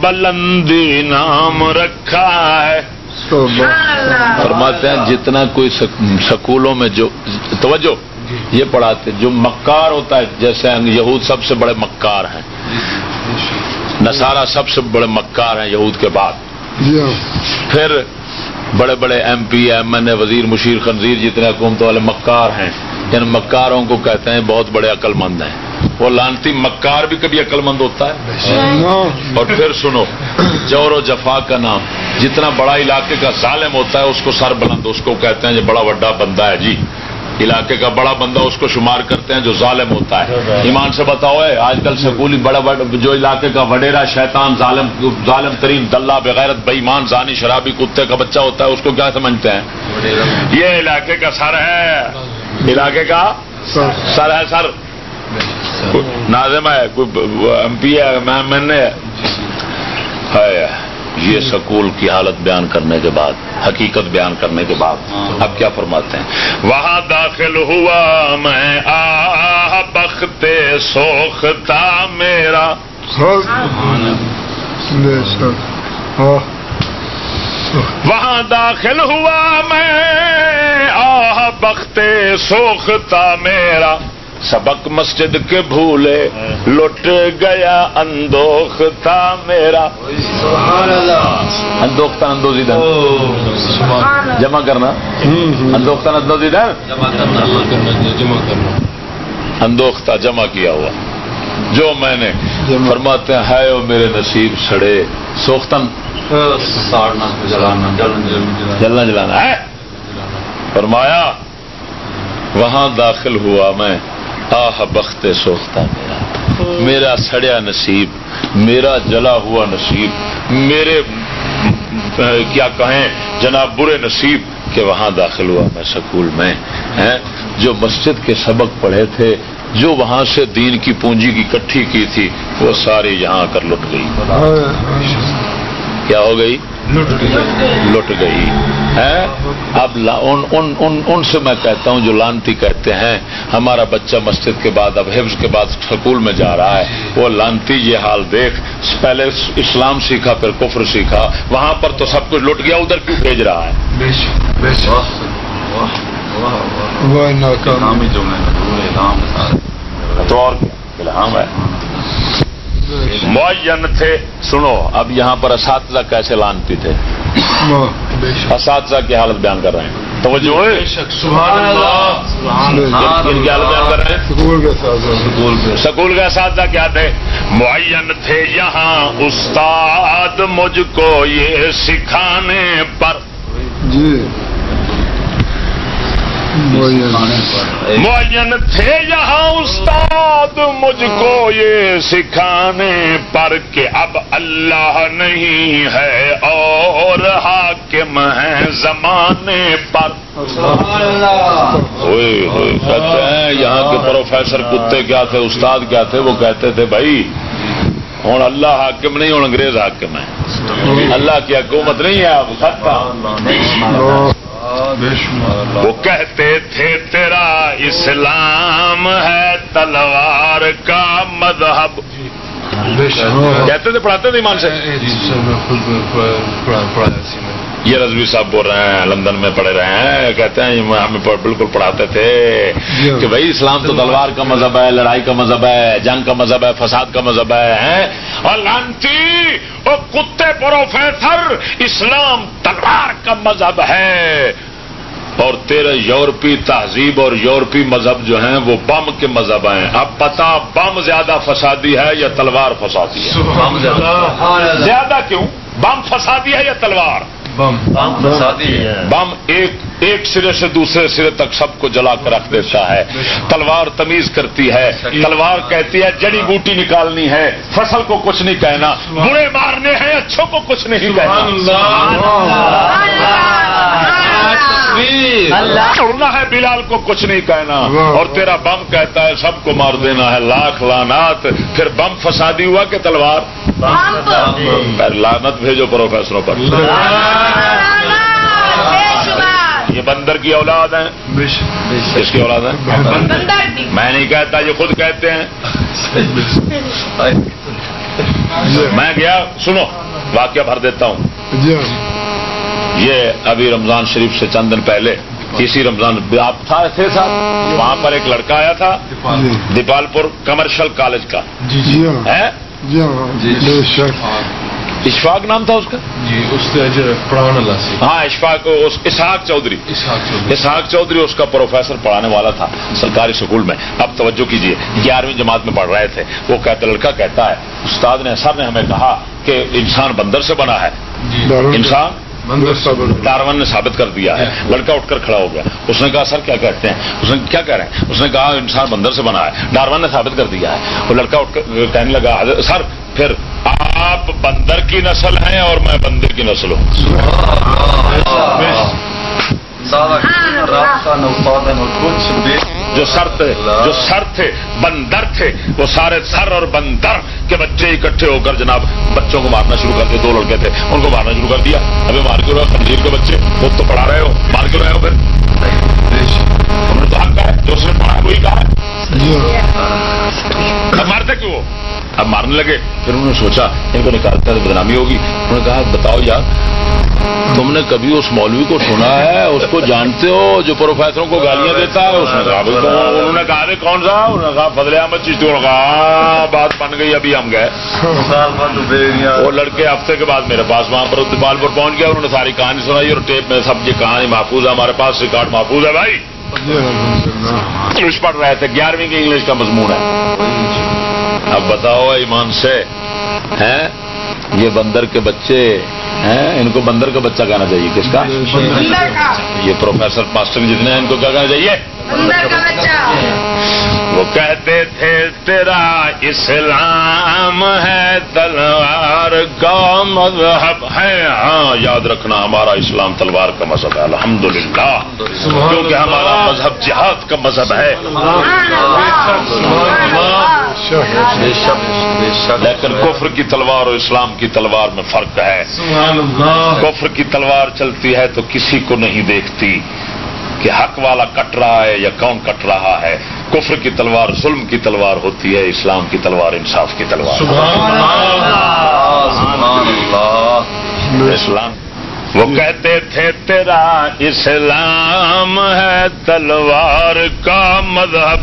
بلندی نام رکھا ہے۔ فرماتے ہیں جتنا کوئی سک- سکولوں میں جو توجہ یہ پڑھاتے جو مکار ہوتا ہے جیسے یہود سب سے بڑے مکار ہیں۔ نصارہ سب سے بڑے مکار ہیں یہود کے بعد۔ جی ہاں۔ پھر بڑے بڑے M P M N A وزیر مشیر خنزیر جتنے حکومتوں والے مکار ہیں ان مکاروں کو کہتے ہیں بہت بڑے عقل مند ہیں۔ وہ لانتی مکار بھی کبھی عقل مند ہوتا ہے؟ اور پھر سنو جور و جفا کا نام جتنا بڑا علاقے کا ظالم ہوتا ہے اس کو سر بلند اس کو کہتے ہیں جو بڑا بڑا بندہ ہے جی۔ علاقے کا بڑا بندہ اس کو شمار کرتے ہیں جو ظالم ہوتا ہے۔ ایمان سے بتاؤ ہے آج کل سکولی بڑا بڑا جو علاقے کا وڈیرا شیطان، ظالم ظالم ترین، دلہ، بغیرت بےمان زانی، شرابی، کتے کا بچہ ہوتا ہے، اس کو کیا سمجھتے ہیں؟ یہ علاقے کا سر ہے۔ علاقے کا سر ہے، سر۔ ناظم ہے، کوئی ایم پی ہے میں نے ہے۔ یہ سکول کی حالت بیان کرنے کے بعد، حقیقت بیان کرنے کے بعد۔ اب کیا فرماتے ہیں؟ وہاں داخل ہوا میں آ بخت سوختا میرا۔ وہاں داخل ہوا میں، آہ بخت سوختا میرا۔ سبق مسجد کے بھولے، لٹ گیا اندوختا میرا۔ اندوختہ اندوزی دن۔ جمع کرنا۔ اندوختہ اندوزی دن۔ اندوختہ جمع کیا ہوا۔ جو میں نے فرماتے ہیں ہے او میرے نصیب سڑے۔ سوختن۔ جلنا جلانا۔ ہے فرمایا، وہاں داخل ہوا میں۔ آہ بخت سوختہ میرا۔ میرا سڑیا نصیب میرا جلا ہوا نصیب میرے کیا کہیں جناب برے نصیب کہ وہاں داخل ہوا میں سکول میں جو مسجد کے سبق پڑھے تھے جو وہاں سے دین کی پونجی کی کٹھی کی تھی وہ ساری یہاں کر لٹ گئی۔ کیا ہو گئی؟ لٹ گئی۔ ہے؟ اب لا- ان, ان, ان, ان سے میں کہتا ہوں جو لانتی کہتے ہیں ہمارا بچہ مسجد کے بعد اب حفظ کے بعد سکول میں جا رہا ہے۔ وہ لانتی یہ حال دیکھ پہلے اسلام سیکھا پھر کفر سیکھا۔ وہاں پر تو سب کچھ لٹ گیا ادھر کیوں بھیج رہا ہے؟ تو اور الہام ہے۔ معین تھے۔ سنو اب یہاں پر اساتذہ کیسے لانتی تھے؟ اساتذہ کی حالت بیان کر رہے ہیں۔ توجہ ہے؟ ان کی حالت بیان کر رہے ہیں؟ سکول کے ساتھ سکول کے اساتذہ کیا تھے؟ معین تھے یہاں۔ استاد مجھ کو یہ سکھانے پر۔ جی۔ معین تھے یہاں استاد، مجھ کو یہ سکھانے پر کہ اب اللہ نہیں ہے اور حاکم ہے زمانے پر۔ ہوئے ہوئے، کہتے ہیں، یہاں کے پروفیسر کتے کیا تھے، استاد کیا تھے، وہ کہتے تھے، بھائی ہوں اللہ حاکم نہیں ہوں انگریز حاکم ہے اللہ کی حکومت نہیں ہے، اب ختم۔ وہ کہتے تھے تیرا اسلام ہے تلوار کا مذہب کہتے تھے پڑھاتے تھے ایمان سے یہ رضوی صاحب بول رہے ہیں لندن میں پڑھے رہے ہیں کہتے ہیں ہمیں بالکل پڑھاتے تھے۔ کہ بھائی اسلام تو تلوار کا مذہب ہے لڑائی کا مذہب ہے جنگ کا مذہب ہے فساد کا مذہب ہے؟ اور لانتی اور کتے پروفیسر اسلام تلوار کا مذہب ہے اور تیرے یورپی تہذیب اور یورپی مذہب جو ہیں وہ بم کے مذہب ہیں۔ اب بتا بم زیادہ فسادی ہے یا تلوار فسادی ہے؟ بم زیادہ زیادہ کیوں؟ بم فسادی ہے یا تلوار؟ بم۔ فسادی ہے۔ بم ایک ایک سرے سے دوسرے سرے تک سب کو جلا کر رکھ دیتا ہے۔ تلوار تمیز کرتی ہے۔ تلوار کہتی ہے جڑی بوٹی نکالنی ہے فصل کو کچھ نہیں کہنا۔ برے مارنے ہیں اچھوں کو کچھ نہیں کہنا۔ اڑنا ہے بلال کو کچھ نہیں کہنا۔ اور تیرا بم کہتا ہے سب کو مار دینا ہے لاکھ لانات پھر بم فسادی ہوا کہ تلوار؟ لانت بھیجو پروفیسروں پر۔ یہ بندر کی اولاد شک کس کی اولاد ہے میں نہیں کہتا یہ خود کہتے ہیں۔ میں گیا سنو واقعہ بھر دیتا ہوں۔ جی۔ یہ ابھی رمضان شریف سے چند دن پہلے اسی رمضان آپ تھا تھے صاحب وہاں پر ایک لڑکا آیا تھا جی۔ دیپال پور کمرشل کالج کا۔ جی ہاں۔ جی ہاں۔ شک۔ اشفاق نام تھا اس کا؟ جی اس ہاں اشفاق اس- اسحاق چودھری۔ اسحاق چودھری۔ اسحاق چودھری اس کا پروفیسر پڑھانے والا تھا سرکاری اسکول میں۔ اب توجہ کیجیے گیارہویں جماعت میں پڑھ رہے تھے۔ وہ کہتا لڑکا کہتا ہے استاد نے سر نے ہمیں کہا کہ انسان بندر سے بنا ہے۔ انسان ڈارون نے ثابت کر دیا ہے۔ لڑکا اٹھ کر کھڑا ہو گیا۔ اس نے کہا سر کیا کہتے ہیں؟ اس نے کیا کہہ رہے ہیں؟ اس نے کہا انسان بندر سے بنا ہے۔ ڈارون نے ثابت کر دیا ہے۔ وہ لڑکا اٹھ کر کہنے لگا۔ سر پھر آپ بندر کی نسل ہیں اور میں بندر کی نسل ہوں۔ جو سر تھے جو سر تھے بندر تھے وہ سارے سر اور بندر کے بچے اکٹھے ہو کر جناب بچوں کو مارنا شروع کر دیا دو لڑکے تھے ان کو مارنا شروع کر دیا۔ ابھی مار کے رہے خنزیر کے بچے وہ تو پڑھا رہے ہو مار کے رہے ہو پھر۔ ہم نے تو حق ہے جو اس نے پڑھا وہی کہا ہے۔ ہاں مارتے کیوں؟ اب مارنے لگے۔ پھر انہوں نے سوچا ان کو نکالتا ہے تو بدنامی ہوگی۔ انہوں نے کہا بتاؤ یار تم نے کبھی اس مولوی کو سنا ہے؟ اس کو جانتے ہو جو پروفیسروں کو گالیاں دیتا ہے؟ اس نے کہا انہوں نے کہا "ارے کون سا؟ انہوں نے کہا فضل احمد چیشتی انہوں نے کہا "ہاں، بات بن گئی ابھی ہم گئے۔ وہ لڑکے ہفتے کے بعد میرے پاس وہاں پر دیپال پر پہنچ گیا۔ انہوں نے ساری کہانی سنائی اور ٹیپ میں سب یہ کہانی محفوظ ہے۔ ہمارے پاس ریکارڈ محفوظ ہے بھائی۔ جی انگلش پڑھ رہے تھے گیارہویں کی انگلش کا مضمون ہے۔ اب بتاؤ ایمان سے ہیں؟ یہ بندر کے بچے ہیں؟ ان کو بندر کا بچہ کہنا چاہیے کس کا؟ یہ پروفیسر ماسٹر جتنے ہیں ان کو کیا کہنا چاہیے؟ بندر کا بچہ۔ وہ کہتے تھے تیرا اسلام ہے تلوار کا مذہب ہے. ہاں یاد رکھنا ہمارا اسلام تلوار کا مذہب ہے الحمدللہ کیونکہ ہمارا مذہب جہاد کا مذہب ہے۔ لیکن کفر کی تلوار اور اسلام کی تلوار میں فرق ہے۔ کفر کی تلوار چلتی ہے تو کسی کو نہیں دیکھتی کہ حق والا کٹ رہا ہے یا کون کٹ رہا ہے۔ کفر کی تلوار ظلم کی تلوار ہوتی ہے اسلام کی تلوار انصاف کی تلوار۔ اسلام۔ وہ کہتے تھے تیرا اسلام ہے تلوار کا مذہب۔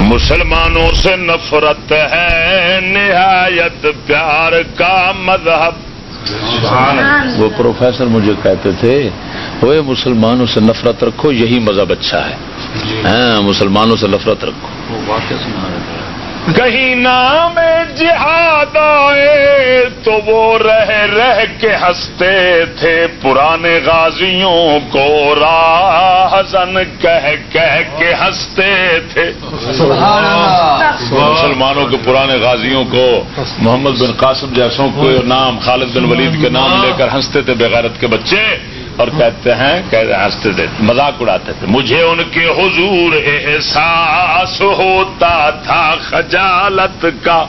مسلمانوں سے نفرت ہے نہایت پیار کا مذہب۔ وہ پروفیسر مجھے کہتے تھے وہ مسلمانوں سے نفرت رکھو یہی مذہب اچھا ہے۔ ہاں مسلمانوں سے نفرت رکھو۔ کہیں نام جہاد آئے تو وہ رہ رہ کے ہنستے تھے۔ پرانے غازیوں کو راہزن کہہ کہہ کے ہنستے تھے۔ مسلمانوں کے پرانے غازیوں کو محمد بن قاسم جیسوں کو نام خالد بن ولید کے نام لے کر ہنستے تھے بغیرت کے بچے۔ اور کہتے ہیں ہنستے تھے مذاق اڑاتے تھے۔ مجھے ان کے حضور احساس ہوتا تھا خجالت کا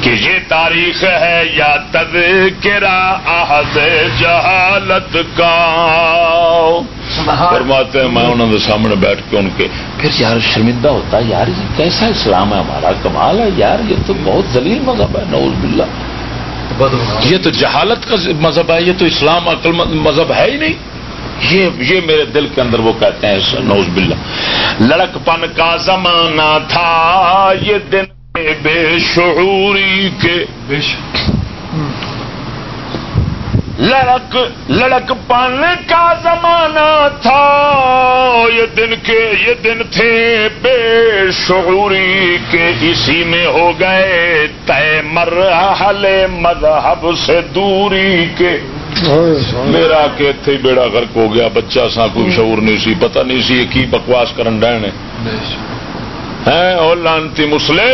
کہ یہ تاریخ ہے یا تذکرہ عہد جہالت کا۔ فرماتے ہیں میں انہوں کے سامنے بیٹھ کے ان کے پھر یار شرمندہ ہوتا ہے یار یہ کیسا اسلام ہے ہمارا؟ کمال ہے یار یہ تو بہت دلیل مذہب ہے نوز باللہ۔ یہ تو جہالت کا مذہب ہے، یہ تو اسلام عقل مذہب ہے ہی نہیں۔ یہ یہ میرے دل کے اندر وہ کہتے ہیں نوز باللہ۔ لڑک پن کا زمانہ تھا، یہ دن بے شعوری کے۔ لڑک لڑک پن کا زمانہ تھا یہ دن کے یہ دن تھے بے شعوری کے اسی میں ہو گئے طے مرحل مذہب سے دوری کے۔ میرا کہ اتنے بیڑا غرق ہو گیا بچہ سا کوئی شعور نہیں سی پتہ نہیں سی کی بکواس کرن ڈے ہیں اور لانتی مسلے!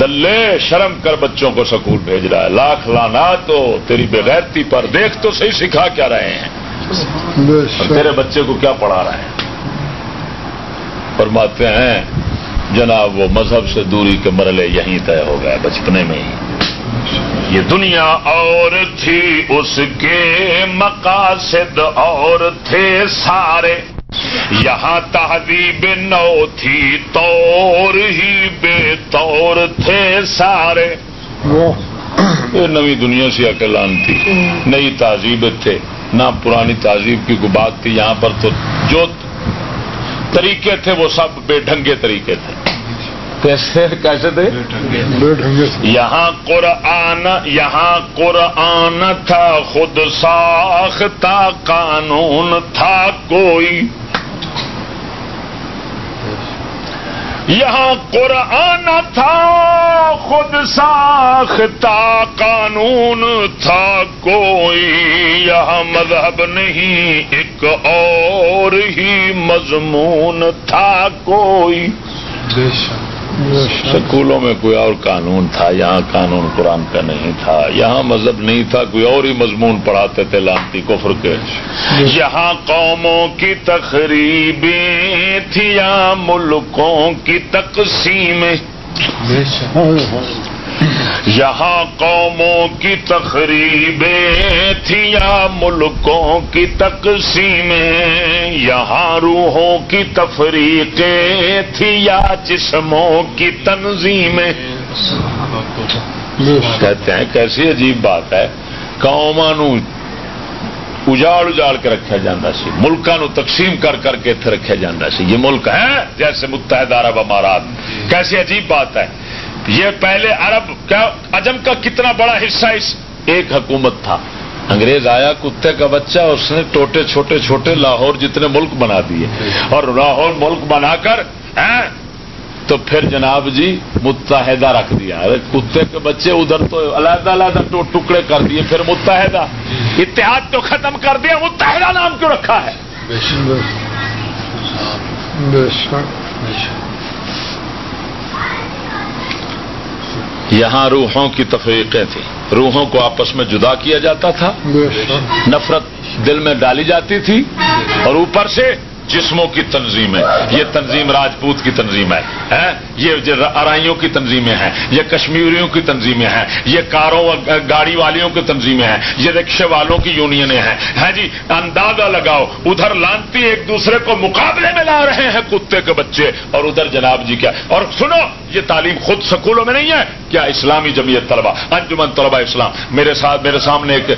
دلے شرم کر بچوں کو سکول بھیج رہا ہے۔ لاکھ لانا تو تیری بغیرتی پر دیکھ تو صحیح سکھا کیا رہے ہیں۔ اور تیرے بچے کو کیا پڑھا رہے ہیں؟ فرماتے ہیں جناب وہ مذہب سے دوری کے مرلے یہیں طے ہو گئے بچپنے میں ہی۔ یہ دنیا اور تھی اس کے مقاصد اور تھے سارے۔ یہاں تہذیب نو تھی طور ہی بے طور تھے سارے۔ یہ نئی دنیا سے اکلان تھی نئی تہذیب تھے۔ نہ پرانی تہذیب کی بات تھی۔ یہاں پر تو جو طریقے تھے وہ سب بے ڈھنگے طریقے تھے۔ کیسے یہاں قرآن یہاں قرآن تھا خود ساختہ قانون تھا کوئی۔ یہاں قرآن تھا خود ساختہ قانون تھا کوئی۔ یہاں مذہب نہیں ایک اور ہی مضمون تھا کوئی۔ سکولوں میں کوئی اور قانون تھا یہاں قانون قرآن کا نہیں تھا یہاں مذہب نہیں تھا کوئی اور ہی مضمون پڑھاتے تھے لانتی کفر کے۔ یہاں قوموں کی تقریبیں تھی یا ملکوں کی تقسیمیں۔ یہاں قوموں کی تقریبیں تھی یا ملکوں کی تقسیمیں، یہاں روحوں کی تفریقیں تھی یا جسموں کی تنظیمیں۔ کہتے ہیں کیسی عجیب بات ہے۔ قوموں اجاڑ اجاڑ کے رکھا جاتا سی ملکوں تقسیم کر کر کے رکھا جاتا سی۔ یہ ملک ہے جیسے متحدہ عرب امارات۔ کیسی عجیب بات ہے۔ یہ پہلے عرب کیا اجم کا کتنا بڑا حصہ اس ایک حکومت تھا۔ انگریز آیا کتے کا بچہ اس نے ٹوٹے چھوٹے چھوٹے لاہور جتنے ملک بنا دیے۔ اور لاہور ملک بنا کر تو پھر جناب جی متحدہ رکھ دیا۔ کتے کے بچے ادھر تو علیحدہ علیحدہ ٹکڑے کر دیے پھر متحدہ۔ اتحاد تو ختم کر دیا متحدہ نام کیوں رکھا ہے؟ یہاں روحوں کی تفریقیں تھیں۔ روحوں کو آپس میں جدا کیا جاتا تھا۔ نفرت دل میں ڈالی جاتی تھی۔ اور اوپر سے جسموں کی تنظیم ہے۔ یہ تنظیم راجپوت کی تنظیم ہے۔ یہ ارائیوں کی تنظیمیں ہیں۔ یہ کشمیریوں کی تنظیمیں ہیں۔ یہ کاروں گاڑی والیوں کی تنظیمیں ہیں۔ یہ رکشے والوں کی یونینیں ہیں۔ ہے جی؟ اندازہ لگاؤ۔ ادھر لانتی ایک دوسرے کو مقابلے میں لا رہے ہیں کتے کے بچے۔ اور ادھر جناب جی کیا؟ اور سنو یہ تعلیم خود سکولوں میں نہیں ہے۔ کیا اسلامی جمعیت طلبا انجمن طلبا اسلام۔ میرے ساتھ میرے سامنے ایک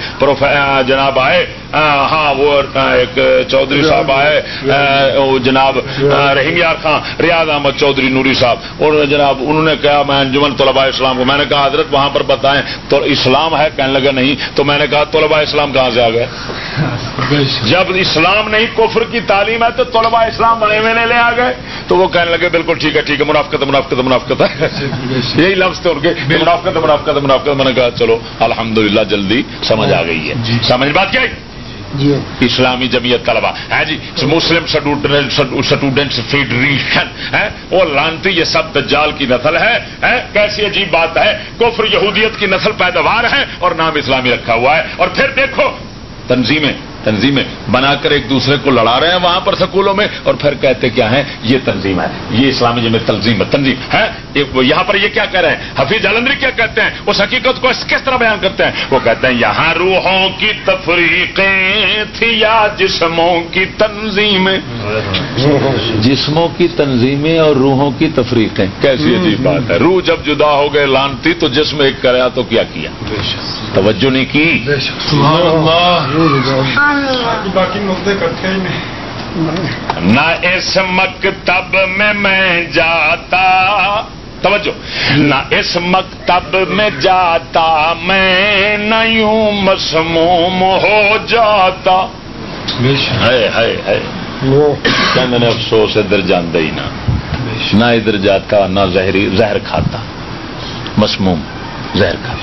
جناب آئے۔ ہاں وہ ایک چودھری صاحب آئے۔ جناب۔ رحیم یار خان ریاض احمد چودھری نوری صاحب۔ اور جناب انہوں نے کہا میں انجمن طلباء اسلام کو میں نے کہا حضرت وہاں پر بتائیں تو اسلام ہے؟ کہنے لگا نہیں۔ تو میں نے کہا طلباء اسلام کہاں سے آ گئے؟ جب اسلام نہیں کفر کی تعلیم ہے تو طلباء اسلام بنے میں لے آ گئے۔ تو وہ کہنے لگے بالکل ٹھیک ہے ٹھیک ہے منافقت منافقت منافقت۔ ہے؟ یہی لفظ ان کے منافقت منافقت منافقت میں نے کہا چلو الحمدللہ جلدی سمجھ آ گئی ہے۔ سمجھ بات کیا جی۔ اسلامی جمعیت طلبا ہے جی مسلم اسٹوڈنٹس فیڈریشن ہے وہ لانتی یہ سب دجال کی نسل ہے کیسی عجیب بات ہے۔ کفر یہودیت کی نسل پیداوار ہے اور نام اسلامی رکھا ہوا ہے۔ اور پھر دیکھو تنظیمیں۔ تنظیمیں بنا کر ایک دوسرے کو لڑا رہے ہیں وہاں پر سکولوں میں اور پھر کہتے کیا ہیں یہ تنظیم ہے یہ اسلامی جمع تنظیم ہے تنظیم ہے۔ یہاں پر یہ کیا کہہ رہے ہیں؟ حفیظ جالندری کیا کہتے ہیں؟ اس حقیقت کو اس- کس طرح بیان کرتے ہیں؟ وہ کہتے ہیں یہاں روحوں کی تفریقیں تھی یا جسموں کی تنظیمیں۔ جسموں کی تنظیمیں اور روحوں کی تفریقیں۔ کیسی عجیب بات ہے۔ روح جب جدا ہو گئے لانتی تو جسم ایک کرا تو کیا کیا؟ توجہ نہیں کی؟ سبحان اللہ۔ باقی نقطے کٹھے ہی نہیں نہ اس مکتب میں میں جاتا، توجہ، نہ اس مکتب میں جاتا، میں نہ یوں مسموم ہو جاتا۔ ہے ہے ہے نے افسوس ادھر جانا ہی نہ۔ نہ ادھر جاتا، نہ زہری زہر کھاتا۔ مسموم، زہر کھا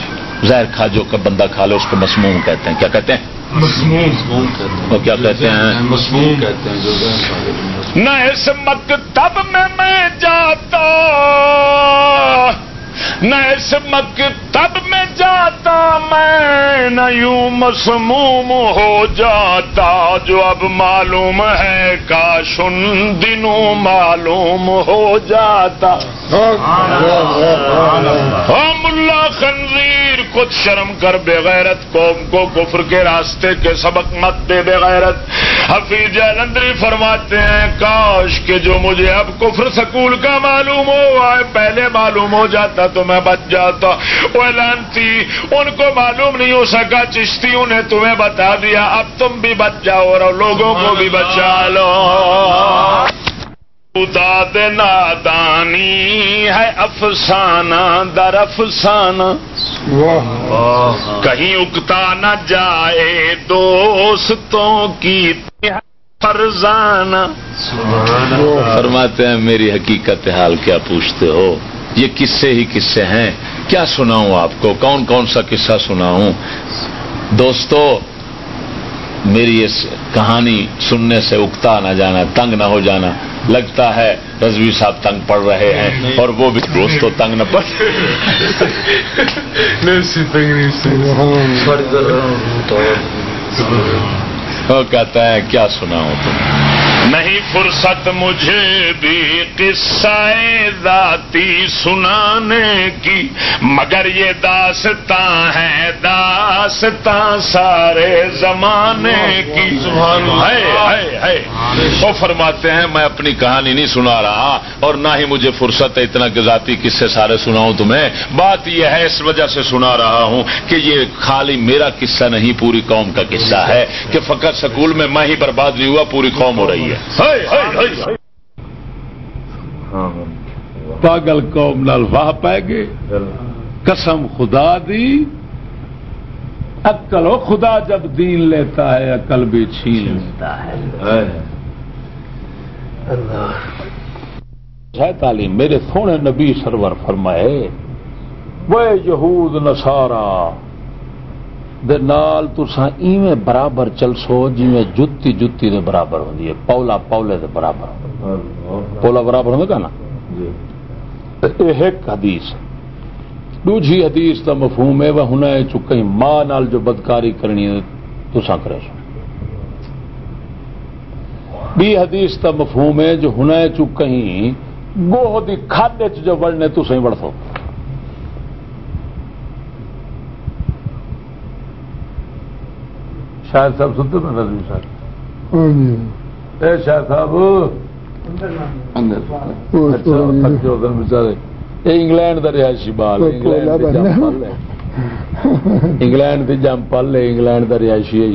زہر کھا جو کہ بندہ کھا لے اس کو مسموم کہتے ہیں۔ کیا کہتے ہیں؟ وہ کیا کہتے ہیں؟ مسموم کہتے ہیں جو نہ اس مکتب میں میں جاتا۔ نہ اس مکتب میں جاتا، میں نہ یوں مسموم ہو جاتا، جو اب معلوم ہے کاش ان دنوں معلوم ہو جاتا۔ ہم اللہ خنزیر، کچھ شرم کر بغیرت، قوم کو کفر کے راستے کے سبق مت دے بغیرت۔ حفیظ جلندری فرماتے ہیں، کاش کہ جو مجھے اب کفر سکول کا معلوم ہوا ہے پہلے معلوم ہو جاتا تو میں بچ جاتا۔ وہ لانتی، ان کو معلوم نہیں ہو سکا، چشتیوں نے تمہیں بتا دیا۔ اب تم بھی بچ جاؤ اور لوگوں کو بھی بچا لو۔ خدا دے نادانی ہے افسانہ در افسانہ۔ کہیں اگتا نہ جائے دوستوں کی فرزانہ۔ فرماتے ہیں، میری حقیقت حال کیا پوچھتے ہو؟ یہ قصے ہی قصے ہیں۔ کیا سناؤں آپ کو؟ کون کون سا قصہ سناؤں؟ دوستو میری اس کہانی سننے سے اگتا نہ جانا تنگ نہ ہو جانا۔ لگتا ہے رضوی صاحب تنگ پڑ رہے ہیں اور وہ بھی دوستوں تنگ نہ پڑ وہ کہتا ہے کیا سناؤں تم؟ نہیں فرصت مجھے بھی قصہ ذاتی سنانے کی مگر یہ داستان ہے داستان سارے زمانے کی۔ وہ فرماتے ہیں میں اپنی کہانی نہیں سنا رہا اور نہ ہی مجھے فرصت ہے اتنا کہ ذاتی قصے سارے سناؤں تمہیں۔ بات یہ ہے اس وجہ سے سنا رہا ہوں کہ یہ خالی میرا قصہ نہیں پوری قوم کا قصہ ہے کہ فقط سکول میں میں ہی برباد نہیں ہوا پوری قوم ہو رہی ہے۔ پاگل قوم نال واہ پائے گے قسم خدا دی۔ عقل ہو خدا جب دین لیتا ہے عقل بھی چھین لیتا ہے۔ تعلیم میرے سونے نبی سرور فرمائے وہ یہود نسارا دے نال تساں ایویں برابر چل سو جویں جتی جتی دے برابر ہوندی ہے پولا پولے دے برابر پولا برابر ہوندا کا نا تے یہ ایک حدیث دوجی حدیث دا مفہوم ہے وہ ہنا چکئی ماں نال جو بدکاری کرنی ہے تساں کرے سو بی حدیث دا مفہوم ہے جو ہنا چکئی گوہ دی کھادے چ جو وڑنے تسیں وڑ سو شاید صاحب سنتے تو نظمی صاحب اے شاید صاحب۔ اچھا یہ انگلینڈ کا رہائشی بال ہے، انگلینڈ دی جم پل ہے انگلینڈ کا رہائشی ہے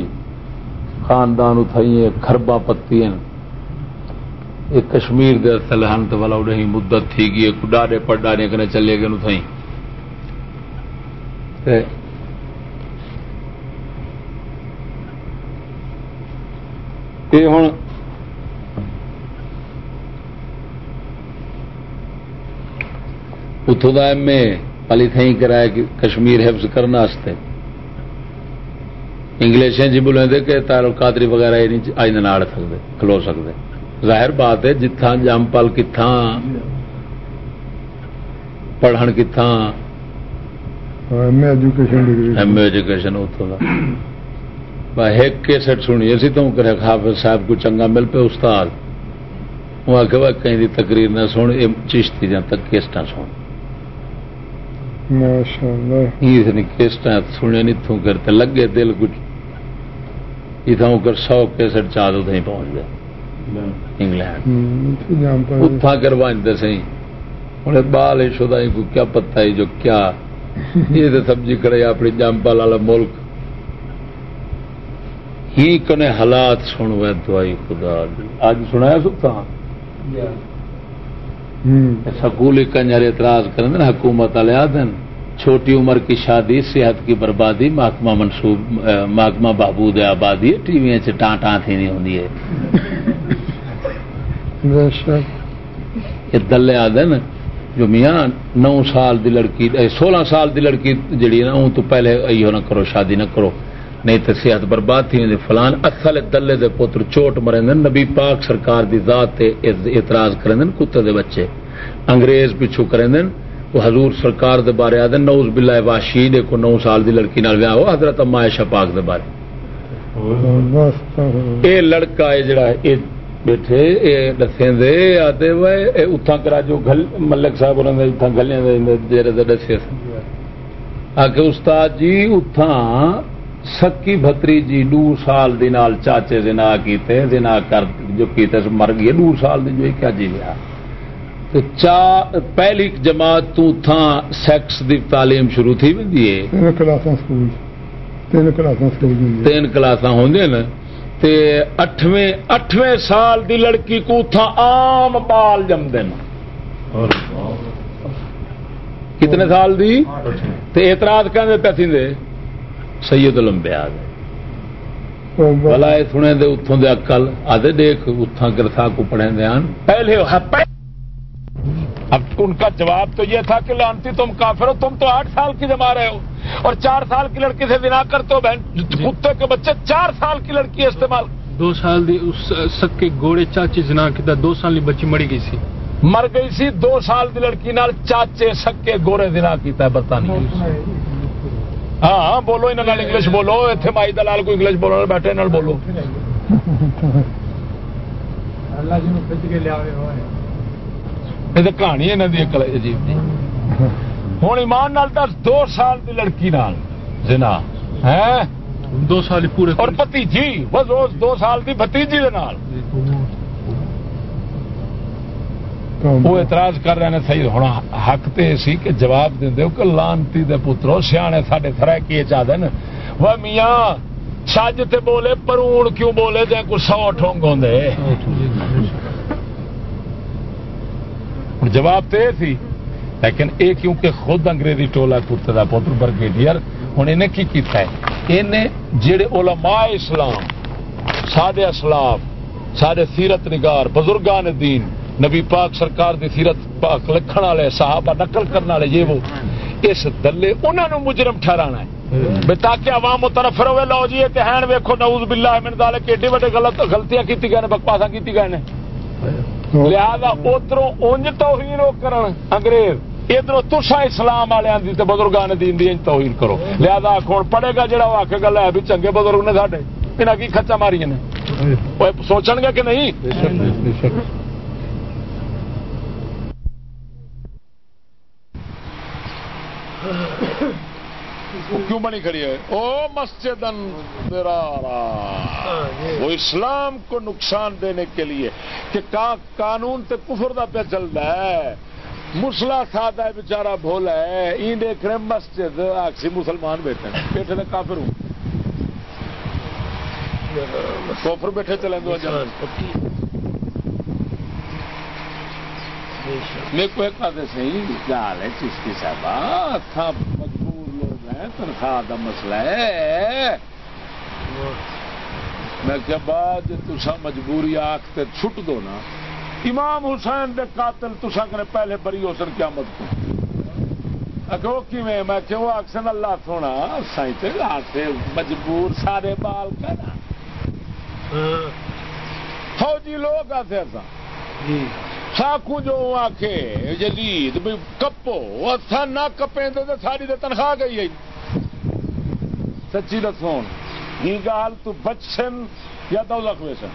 خاندان اتائی خربا پتی ہیں یہ کشمیر دے تو والا نہیں مدت تھی گئی ڈاڈے پر ڈاڈے کنے چلے گئے اتائی یہ ہوں اتوں کا ایم اے پلی تھیں کرایا کشمیر حفظ کرنے انگلش جی بولے دے کہ تعلقاتری وغیرہ یہ نہیں اج نہ اڑ سکتے کھلو سکتے ظاہر بات ہے جتھاں جم پل کتھاں پڑھن کتھاں M education degree M A education اتوں کا ایک کیسٹ سنی اسی تو کرے حافظ صاحب کو چنگا مل پہ استاد۔ وہ آ کے بھائی کہیں دی تقریر نہ سن یہ چشتی دیا تک کیسٹا سن۔ کیسٹا سنے نہیں تھوں کرتے لگے دل کچھ۔ تھا کر سو کیسٹ دو تھی پہنچ گئے۔ انگلینڈ۔ جان اتھا کروائیں سی ہوں بال شدہ کو کیا پتہ ہے جو کیا۔ یہ تو سمجھی کرے اپنی جامپال والا ملک۔ ہی کنے حالات سن وے دوائی خدا دی۔ اج سنایا سکتا ہم، سکول کنجر اعتراض کریں نا حکومت والے آدھن چھوٹی عمر کی شادی صحت کی بربادی محکمہ منصوب محکمہ بہبود آبادی ٹی وی ٹان ٹان تھی نہیں ہے۔ شک یہ دلے آدھے نا جو میاں نو سال دی لڑکی سولہ سال دی لڑکی جڑی ہے نا تو پہلے ایو نہ کرو شادی نہ کرو۔ نہیں تو صحت برباد تھی ہوندی فلان اصل دلے دے پتر چوٹ مرندن نبی پاک سرکار دی ذات تے اعتراض کرندن کتے دے بچے۔ انگریز پیچھو کرندن وہ حضور سرکار دے بارے آدھے نوز باللہ واشی دے کو نو سال دی لڑکی نال ویاہ ہو۔ حضرت اما عائشہ پاک دے بارے۔ اے لڑکا ہے جڑا اے بیٹھے اے دسیں دے آتے وے اے اتھاں کرا جو گل ملک صاحب انہوں نے اتھاں گلیاں دے جڑے دے دسے آ کے استاد جی اتھاں سکی بھتری جی دو سال دی نال چاچے زنا کیتے زنا کر جو کیتے مر گئے دو سال دی جو کیا جی لیا تو چا پہلی جماعت تو اتھاں سیکس دی تعلیم شروع تھی ویندی ہے۔ تین کلاساں سکول تین کلاساں سکول تین کلاساں ہوندے نا۔ تے اٹھویں اٹھویں سال دی لڑکی کو اتھا عام بال جمدے نا۔ کتنے سال دی؟ تے اعتراض کہندے پہ تھیندے؟ سید الانبیاء دے۔ بلا اے سنے دے اتھوں دے عقل آدھے دیکھ اتھاں گرسا کو پڑھیں آن۔ پہلے پہ- اب ان کا جواب تو یہ تھا کہ لانتی تم کافر ہو تم تو آٹھ سال کی جما رہے ہو۔ اور چار سال کی لڑکی سے بنا کرتے ہو بہن کتے کے بچے چار سال کی لڑکی استعمال۔ دو سال دی اس سکے گوڑے چاچی جنا کیتا دو سال دی بچی مڑی گئی سی۔ مر گئی سی دو سال کی لڑکی نال چاچے سکے گورے دنا کیتا ہے برطانیہ۔ ہاں بولو نے انگلش بولو اتنے مائی دلال کو انگلش بولو بیٹھے بولو۔ یہ کہانی کی عجیب جی ہوں ایمان نال دس دو سال کی لڑکی نال۔ جنا ہے؟ دو سال پورے اور بتیجی بس روز دو سال کی بتیجی دے نال۔ وہ اعتراض کر رہے ہیں صحیح ہونا حق تے سی کہ جواب دیں دے کہ لانتی دے پترو، سیانے ساڈے تھرے کی چاہ دین وہ میاں چھج تے بولے، پرون کیوں بولے؟ دے کو سو ٹھونگ ہوندے۔ جواب تے سی، لیکن اے کیونکہ خود انگریزی ٹولا کتے دا پتر برگیڈیئر ہن انہیں کی کیتا ہے؟ انہیں جڑے علماء اسلام، سادے اسلاف سارے سیرت نگار، بزرگان دین نبی پاک سرکار دی سیرت پاک لکھن والے صحابہ نقل کرنے والے یہ وہ۔ اس دلے انہوں نے مجرم ٹھہرانا ہے۔ تاکہ عوام متنفر ہوئے لو جی کہ ہین ویکھو نعوذ باللہ من ذالک ایڈے بڑے غلط غلطیاں کیتی گئے نے بکواساں کیتی گئے نے۔ لہذا ادھروں اونج توہین وہ کرن انگریز ادھر تسا اسلام والوں تو بزرگان دین دی انج توہین کرو۔ لہذا آخر پڑے گا جڑا وہ آکے گا ہے بھی چنگے بزرگ نے ساڈے۔ انہیں کی کچا ماری نے۔ وہ سوچن گے کہ نہیں وہ کیوں بنی کھڑی ہے؟ او مسجد وہ اسلام کو نقصان دینے کے لیے کہ قانون تے کفر دا پہ چل رہا ہے۔ مسلا سادہ ہے بیچارہ بھولا ہے۔ این دیکھ رہے مسجد آکسی مسلمان بیٹھے ہیں۔ بیٹھے نے کافر ہوں۔ کفر بیٹھے چلیں دو جان میرے کو ایک بات صحیح گال ہے چشتی صاحب تھا مجبور لوگ ہیں تنخواہ کا مسئلہ ہے۔ میں کیا بعد تسا مجبوری آخ تے چھٹ دو نا۔ امام حسین دے قاتل تسا کرے پہلے بری ہو سن قیامت کو۔ اگو کیویں؟ میں کہ وہ اکثر اللہ سونا سائیں تے آتے مجبور سارے بال کرنا فوجی لوگ آتے ایسا ساکو جو آکھے جدید بھی کپو اتھا نہ کپیں دے تے ساری دے تنخواہ گئی ہے۔ سچی دسون ہی گال تو بچن یا دولت ویسن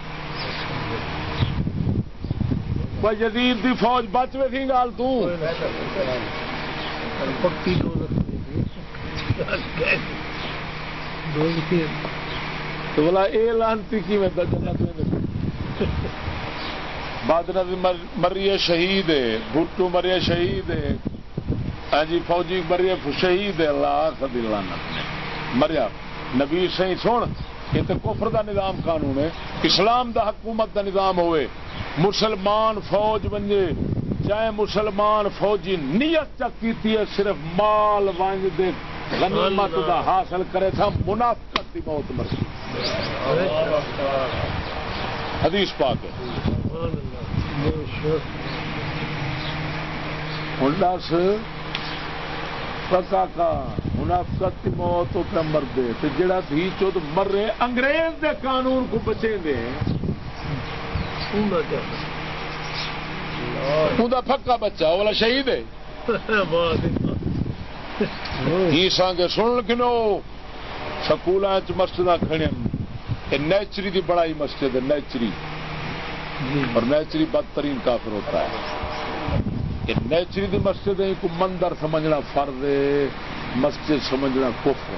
وہ جدید دی فوج بچ وے تھی گال تو۔ پکی تو بولا اے لانتی کی میں جنت میں بعد نبی مریے شہید ہے بھٹو مرے شہید ہے۔ ہاں جی فوجی مرے شہید ہے اللہ خدی لانت مریا نبی سی سن یہ تو کفر دا نظام قانون ہے۔ اسلام دا حکومت دا نظام ہوئے۔ مسلمان فوج بنجے۔ چاہے مسلمان فوجی نیت چک کی ہے صرف مال وانگ دے غنیمت دا حاصل کرے تھا منافقت دی موت مرسی۔ حدیث پاک ہوں دس۔ پکا کا منافقت کی موت پہ مردے تو جڑا دھی چوت مرے انگریز دے قانون کو بچے دے انہوں پکا بچہ وہ والا شہید ہے۔ ہی سانگے سن کنو سکول مسجد کھڑے نیچری دی بڑائی مسجد ہے نیچری۔ اور نیچری بدترین کافر ہوتا ہے۔ یہ نیچری دی مسجد ہے کو مندر سمجھنا فرض ہے مسجد سمجھنا کفر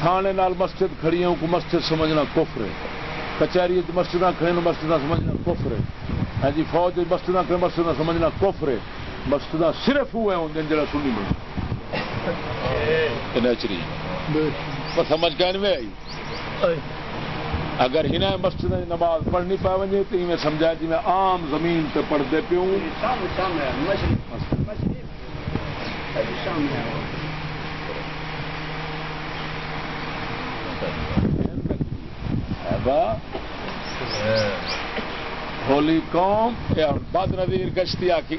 تھانے نال مسجد کھڑی ہوں کو مسجد سمجھنا کفر ہے۔ کچہری مسجد کھڑے مسجد سمجھنا کفر ہے۔ ہاں جی فوج مسجد کھڑے مسجد سمجھنا کفر ہے۔ مسجد صرف ہوئے ہوں جن جڑا سنی نہیں۔ نیچری۔ سمجھ کے میں آئی۔ اگر ہن مسجد نماز پڑھنی پا وجے تو میں سمجھا جی میں عام زمین تے پڑھتے پیوں۔ ہولی قوم بد نظیر گشتی آکی۔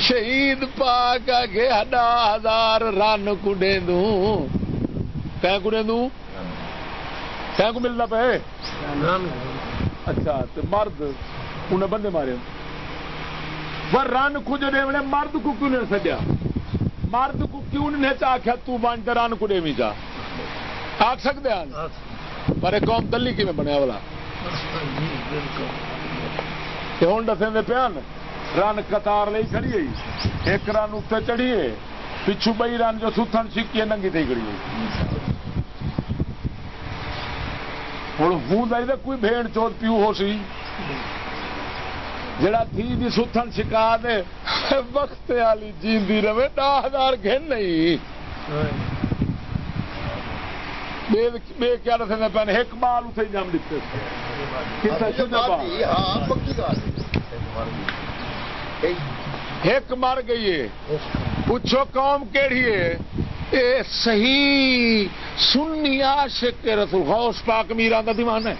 شہید پاک کے ہڈا ہزار رن کڈے دوں کڈے دوں کو ملنا پہ؟ اچھا تو مرد انہیں بندے مارے۔ پر رن کج دے مرد کو کیوں نہیں سڈیا مرد کو کیوں نہیں آخیا تو رن کو ڈیوی جا۔ آخ سکتے ہیں پر قوم دلی کی بنیا والا۔ ہوں دسے دے پیان رن قطار لئی کھڑی گئی ایک رن اتنے چڑھیے پچھو بئی رن جو ستن سکی ننگی تھی کھڑی گئی ہوں ہوں کوئی بھیڑ چوت پیو ہو سی۔ جڑا تھی دی ستن سکا دے وقت والی جیندی رہے دہ ہزار گھن نہیں۔ بے کیا رکھنے پہنے ایک بال اتنے جم دیتے ایک مر گئی ہے۔ پوچھو قوم کیڑی ہے؟ اے صحیح سنی عاشق کے رسول، غوث پاک میرا دا دیوان ہے۔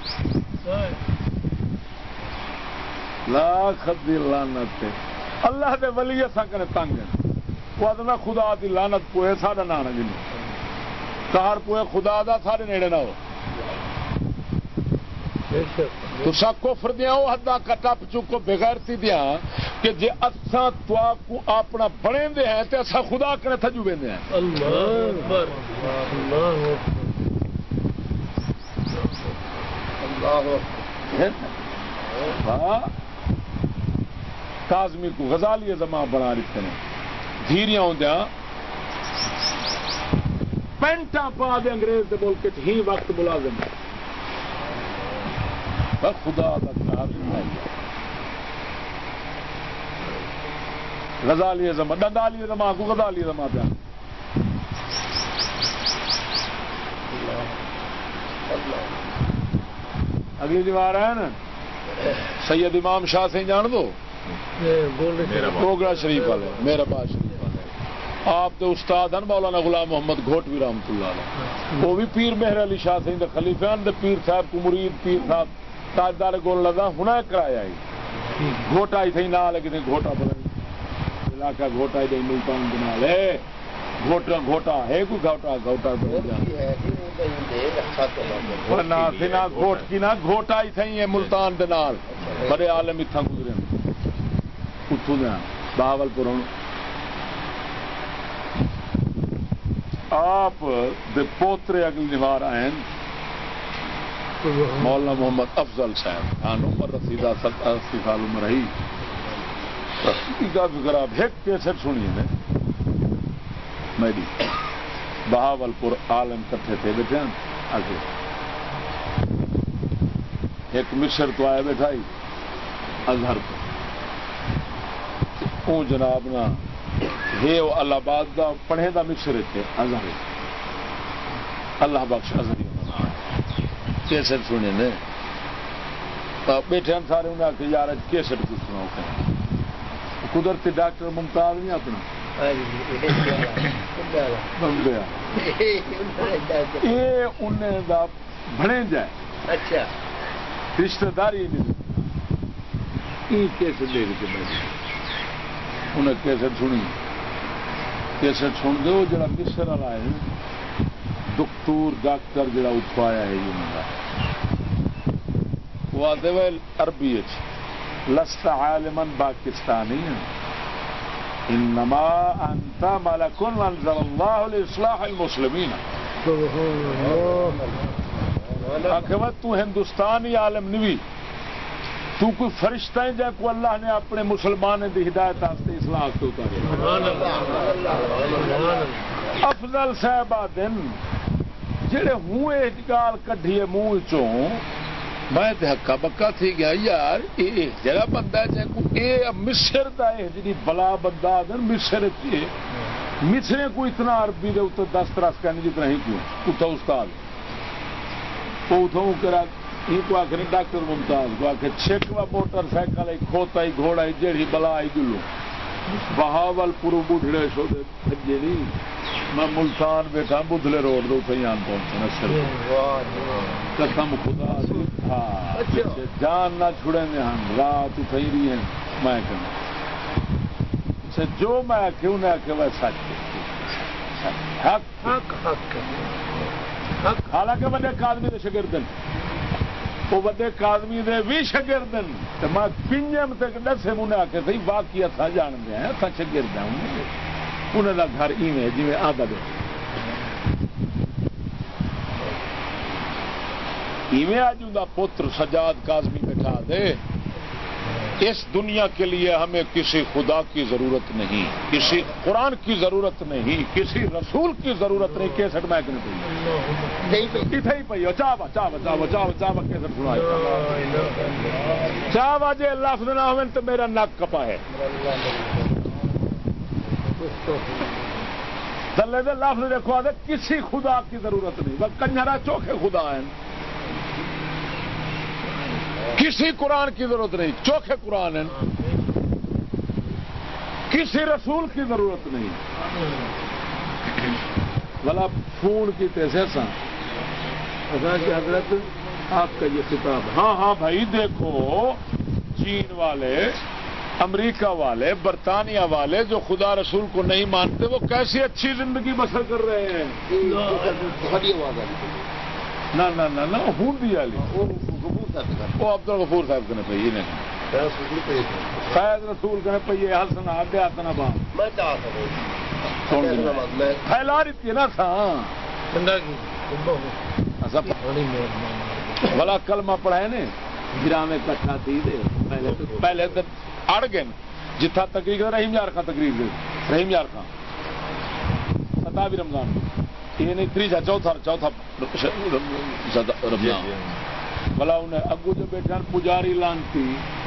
لاکھ دی لعنت اللہ دے ولی اساں کنے تنگ ہیں۔ وہ ادنا خدا دی لعنت پوئے ساڈا نام جن کار پوئے خدا دا سارے نیڑے نہ ہو۔ تو سا کفر دیا وہ حدا کٹپ چکو بغیرتی دیا کہ جے اساں تو کو اپنا بنے دے ہیں تے اساں خدا کنے تھجو بیندے ہیں۔ اللہ اکبر۔ اللہ ہاں۔ کازمی کو غزالی زمان بنا رکھتے ہیں۔ دھیریاں ہوندیا پینٹا پا دے انگریز دے ملک ہی وقت ملازم ہے۔ خدا کو غزالی زمان پہ اگلی دیوار ہے نا۔ سید امام شاہ سے جان دو۔ گوگڑا شریف والے میرا باز شریف والے۔ آپ تو استاد ہیں مولانا غلام محمد گھوٹوی رحمت اللہ علیہ۔ وہ بھی پیر مہر علی شاہ سے خلیفے دے پیر صاحب کو مرید پیر صاحب تاجدار گول لگا ہونا کرایا ہی گھوٹا ہی تھی نہ لگے گھوٹا بنا علاقہ گھوٹا ہی ملتان بنا لے۔ گھوٹا گھوٹا ہے کوئی گھوٹا؟ گھوٹا گھوٹ کی نہ گھوٹا ہی تھی ملتان دال بڑے عالم اتنا گزرے اتوں دیا بہاول پور آپ دے پوترے اگلی نوار آئے مولانا محمد افضل صاحب خان عمر رسیدہ اسی سال عمر رہی اگر آپ ایک کیسٹ سنیے نا میری بہاول پور عالم کٹھے تھے بیٹھے آگے۔ ایک مصر تو آیا بیٹھا ہی۔ اظہر تو او جناب نا یہ وہ اللہ آباد دا، پڑھے دا مصر تھے اظہر اللہ بخش، اظہر کیسٹ سنے نے۔ بیٹھے ہیں سارے انہیں آخر یار اج کیسٹ کچھ سناؤ کہ قدرتی ڈاکٹر ممتاز نہیں اپنا؟ یہ انہیں دا بڑے جائے۔ اچھا۔ رشتہ داری نہیں یہ کیسے دیکھ کے بیٹھے انہیں کیسٹ سنی۔ کیسٹ سن دو جڑا مصر والا ہے۔ دکتور ڈاکٹر جڑا اتو آیا ہے یہ منگا وہ آتے ہوئے عربی لست عالمن پاکستانی انما انت ملک انزل اللہ لاصلاح المسلمین۔ آخر تو ہندوستانی عالم نوی۔ تو کوئی فرشتہ ہے جا کو اللہ نے اپنے مسلمان دی ہدایت واسطے اصلاح تو افضل صاحب دن۔ جڑے ہوں یہ گال کڈیے منہ چوں، میں ہکا بکا تھی گیا، یار، یہ جگہ بندہ ہے کو اے مصر دا ہے جی بلا بندہ دن مصر چ مصر کو اتنا عربی دے اتنے دس ترس کرنے جتنا ہی کیوں؟ اتنا استاد۔ وہ اتوں کرا یہ کو آخر ڈاکٹر ممتاز کو آخر چھکوا موٹر سائیکل آئی کھوتا، ہی گھوڑا، ہی جیڑی بلا آئی گلو۔ بہاول پورو بوڑھڑے سو دے بھجے نہیں میں ملتان بیٹھا بدلے روڈ دو کہیں آن پہنچنا قسم خدا۔ دی ہاں جان نہ چھڑے میں ہم۔ رات اٹھائی رہی ہیں میں کہنا جو میں آخے انہیں آخے وہ سچ حق۔ حالانکہ بڑے آدمی کے شگرد وہ وڈے کادمی دے بھی شگرد میں پنجم تک دسے منہ آ کے سی باقی اتنا ہاں جانتے ہیں اتنا شگرد ہیں۔ انہوں کا گھر ایویں جی آدھا دے۔ ایویں آج ان پتر سجاد کازمی بٹھا دے۔ اس دنیا کے لیے ہمیں کسی خدا کی ضرورت نہیں کسی قرآن کی ضرورت نہیں کسی رسول کی ضرورت نہیں کیسٹ میں چاہ جی لفظ نہ ہو تو میرا نک کپا ہے۔ تھلے دے لفظ دیکھو آدھے کسی خدا کی ضرورت نہیں۔ کنجرا چوکھے خدا ہیں۔ کسی قرآن کی ضرورت نہیں، چوکھے قرآن ہیں۔ کسی رسول کی ضرورت نہیں۔ بلا فون کی تیسے سا کہ حضرت آپ کا یہ کتاب ہاں ہاں بھائی، دیکھو، چین والے، امریکہ والے، برطانیہ والے جو خدا رسول کو نہیں مانتے، وہ کیسی اچھی زندگی بسر کر رہے ہیں۔ نہ نہ نہ ہوں وہ عبد الغفور صاحب کنے پہ یہ فیض رسول کنے پہ یہ حسن آگے آتنا با پھیلا رہی نا تھا بلا کلمہ پڑھائے نے کٹھا تھی دے پہلے پہلے تو اڑ گئے جتھا تقریر رحیم یار خان تقریر رحیم یار خان ستاوی رمضان یہ نہیں تیجا چوتھا چوتھا رمضان بلا انہیں اگو جو بیٹھا پجاری لانتی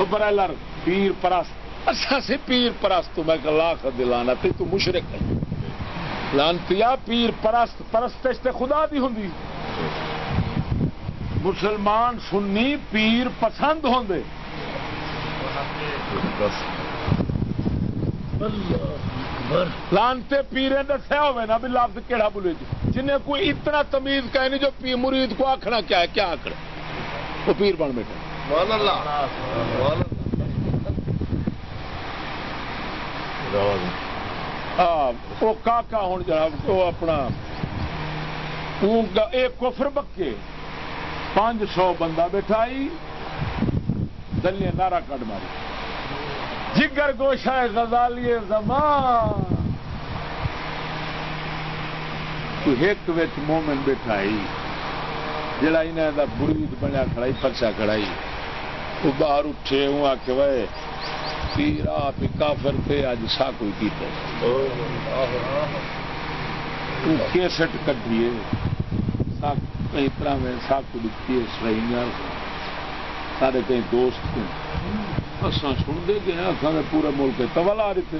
برائلر پیر پرست اچھا سے پیر پرست تو میں کہ لاکھ دلانا تے تو مشرک ہے لانتیا پیر پرست پرست خدا دی ہوں مسلمان سنی پیر پسند ہوں دے لانتے پیرے دسیا ہوئے نا بھی لفظ کہڑا بولے جی۔ جنہیں کوئی اتنا تمیز کہے نہیں جو پی مرید کو آخنا کیا ہے کیا آخر وہ پیر بن بیٹھا وہ کاکا ہوں جناب وہ اپنا۔ ایک کفر بکے۔ پانچ سو بندہ بٹھائی دلیے نعرہ کٹ ماری۔ جگر گوشا غزالی زمان. کوئی ایک وچ مومن بیٹھا ہی جڑا انہیں دا برید بنیا کھڑائی، پرچا کھڑائی وہ باہر اٹھے ہوں آ کے وے، پیر آپ کافر تھے اج سا کوئی کیتے تو کیسٹ کٹیے سا کئی طرح میں سا کو دکھتی ہے سرائیاں سارے کئی دوست تھے اساں سن دے گئے اساں نے پورے ملک تول آ رہے تھے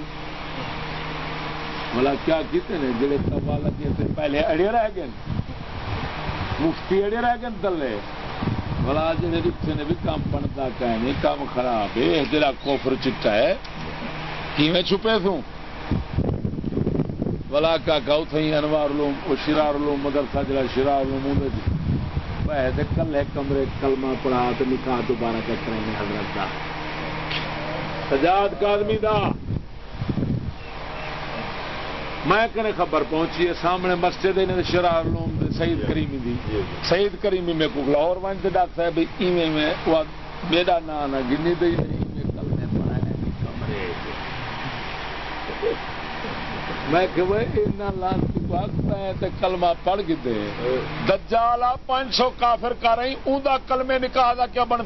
بلا کیا کیتے نے جڑے توا لگے تھے پہلے اڑے رہ گئے مفتی اڑے رہ گئے تلے بلا جڑے جتنے نے بھی کام بنتا کہ کام خراب ہے۔ جڑا کوفر چٹا ہے، کیویں چھپے تھوں بلا کا گاؤ تھی انوار لوم شرار لوم مدرسہ جڑا شرار لوم اندر کلے کمرے کلمہ پڑھا تو نکاح دوبارہ چیک کریں حضرت کا سجاد کا آدمی دا۔ میں کنے خبر پہنچی ہے، سامنے مسجد نے شرار لوم دے، سعید کریمی دی۔ سعید کریمی میں کو لاہور ون سے ڈاکٹر صاحب، ایویں میں، وہ میرا نام ہے گنی دئی نہیں میں کل میں پڑھایا کمرے میں کہ وہ اتنا لانتی وقت ہے تے کلمہ پڑھ کے دے۔ دجالا پانچ سو کافر کر رہی اون دا کلمے نکاح دا کیا بن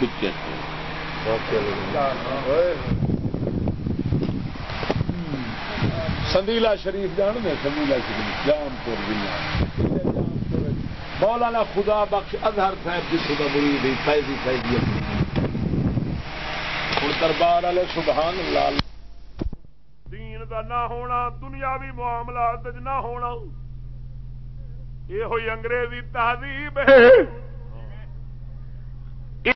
فکر سندیلا شریف جان میں سندیلا شریف جام پور مولانا خدا بخش اظہر صاحب کی خدا بری دی فیضی فیضی ہوں دربار والے سبحان اللہ۔ دین دا نہ ہونا دنیاوی معاملات نہ ہونا۔ یہ ہوئی انگریزی تہذیب ہے۔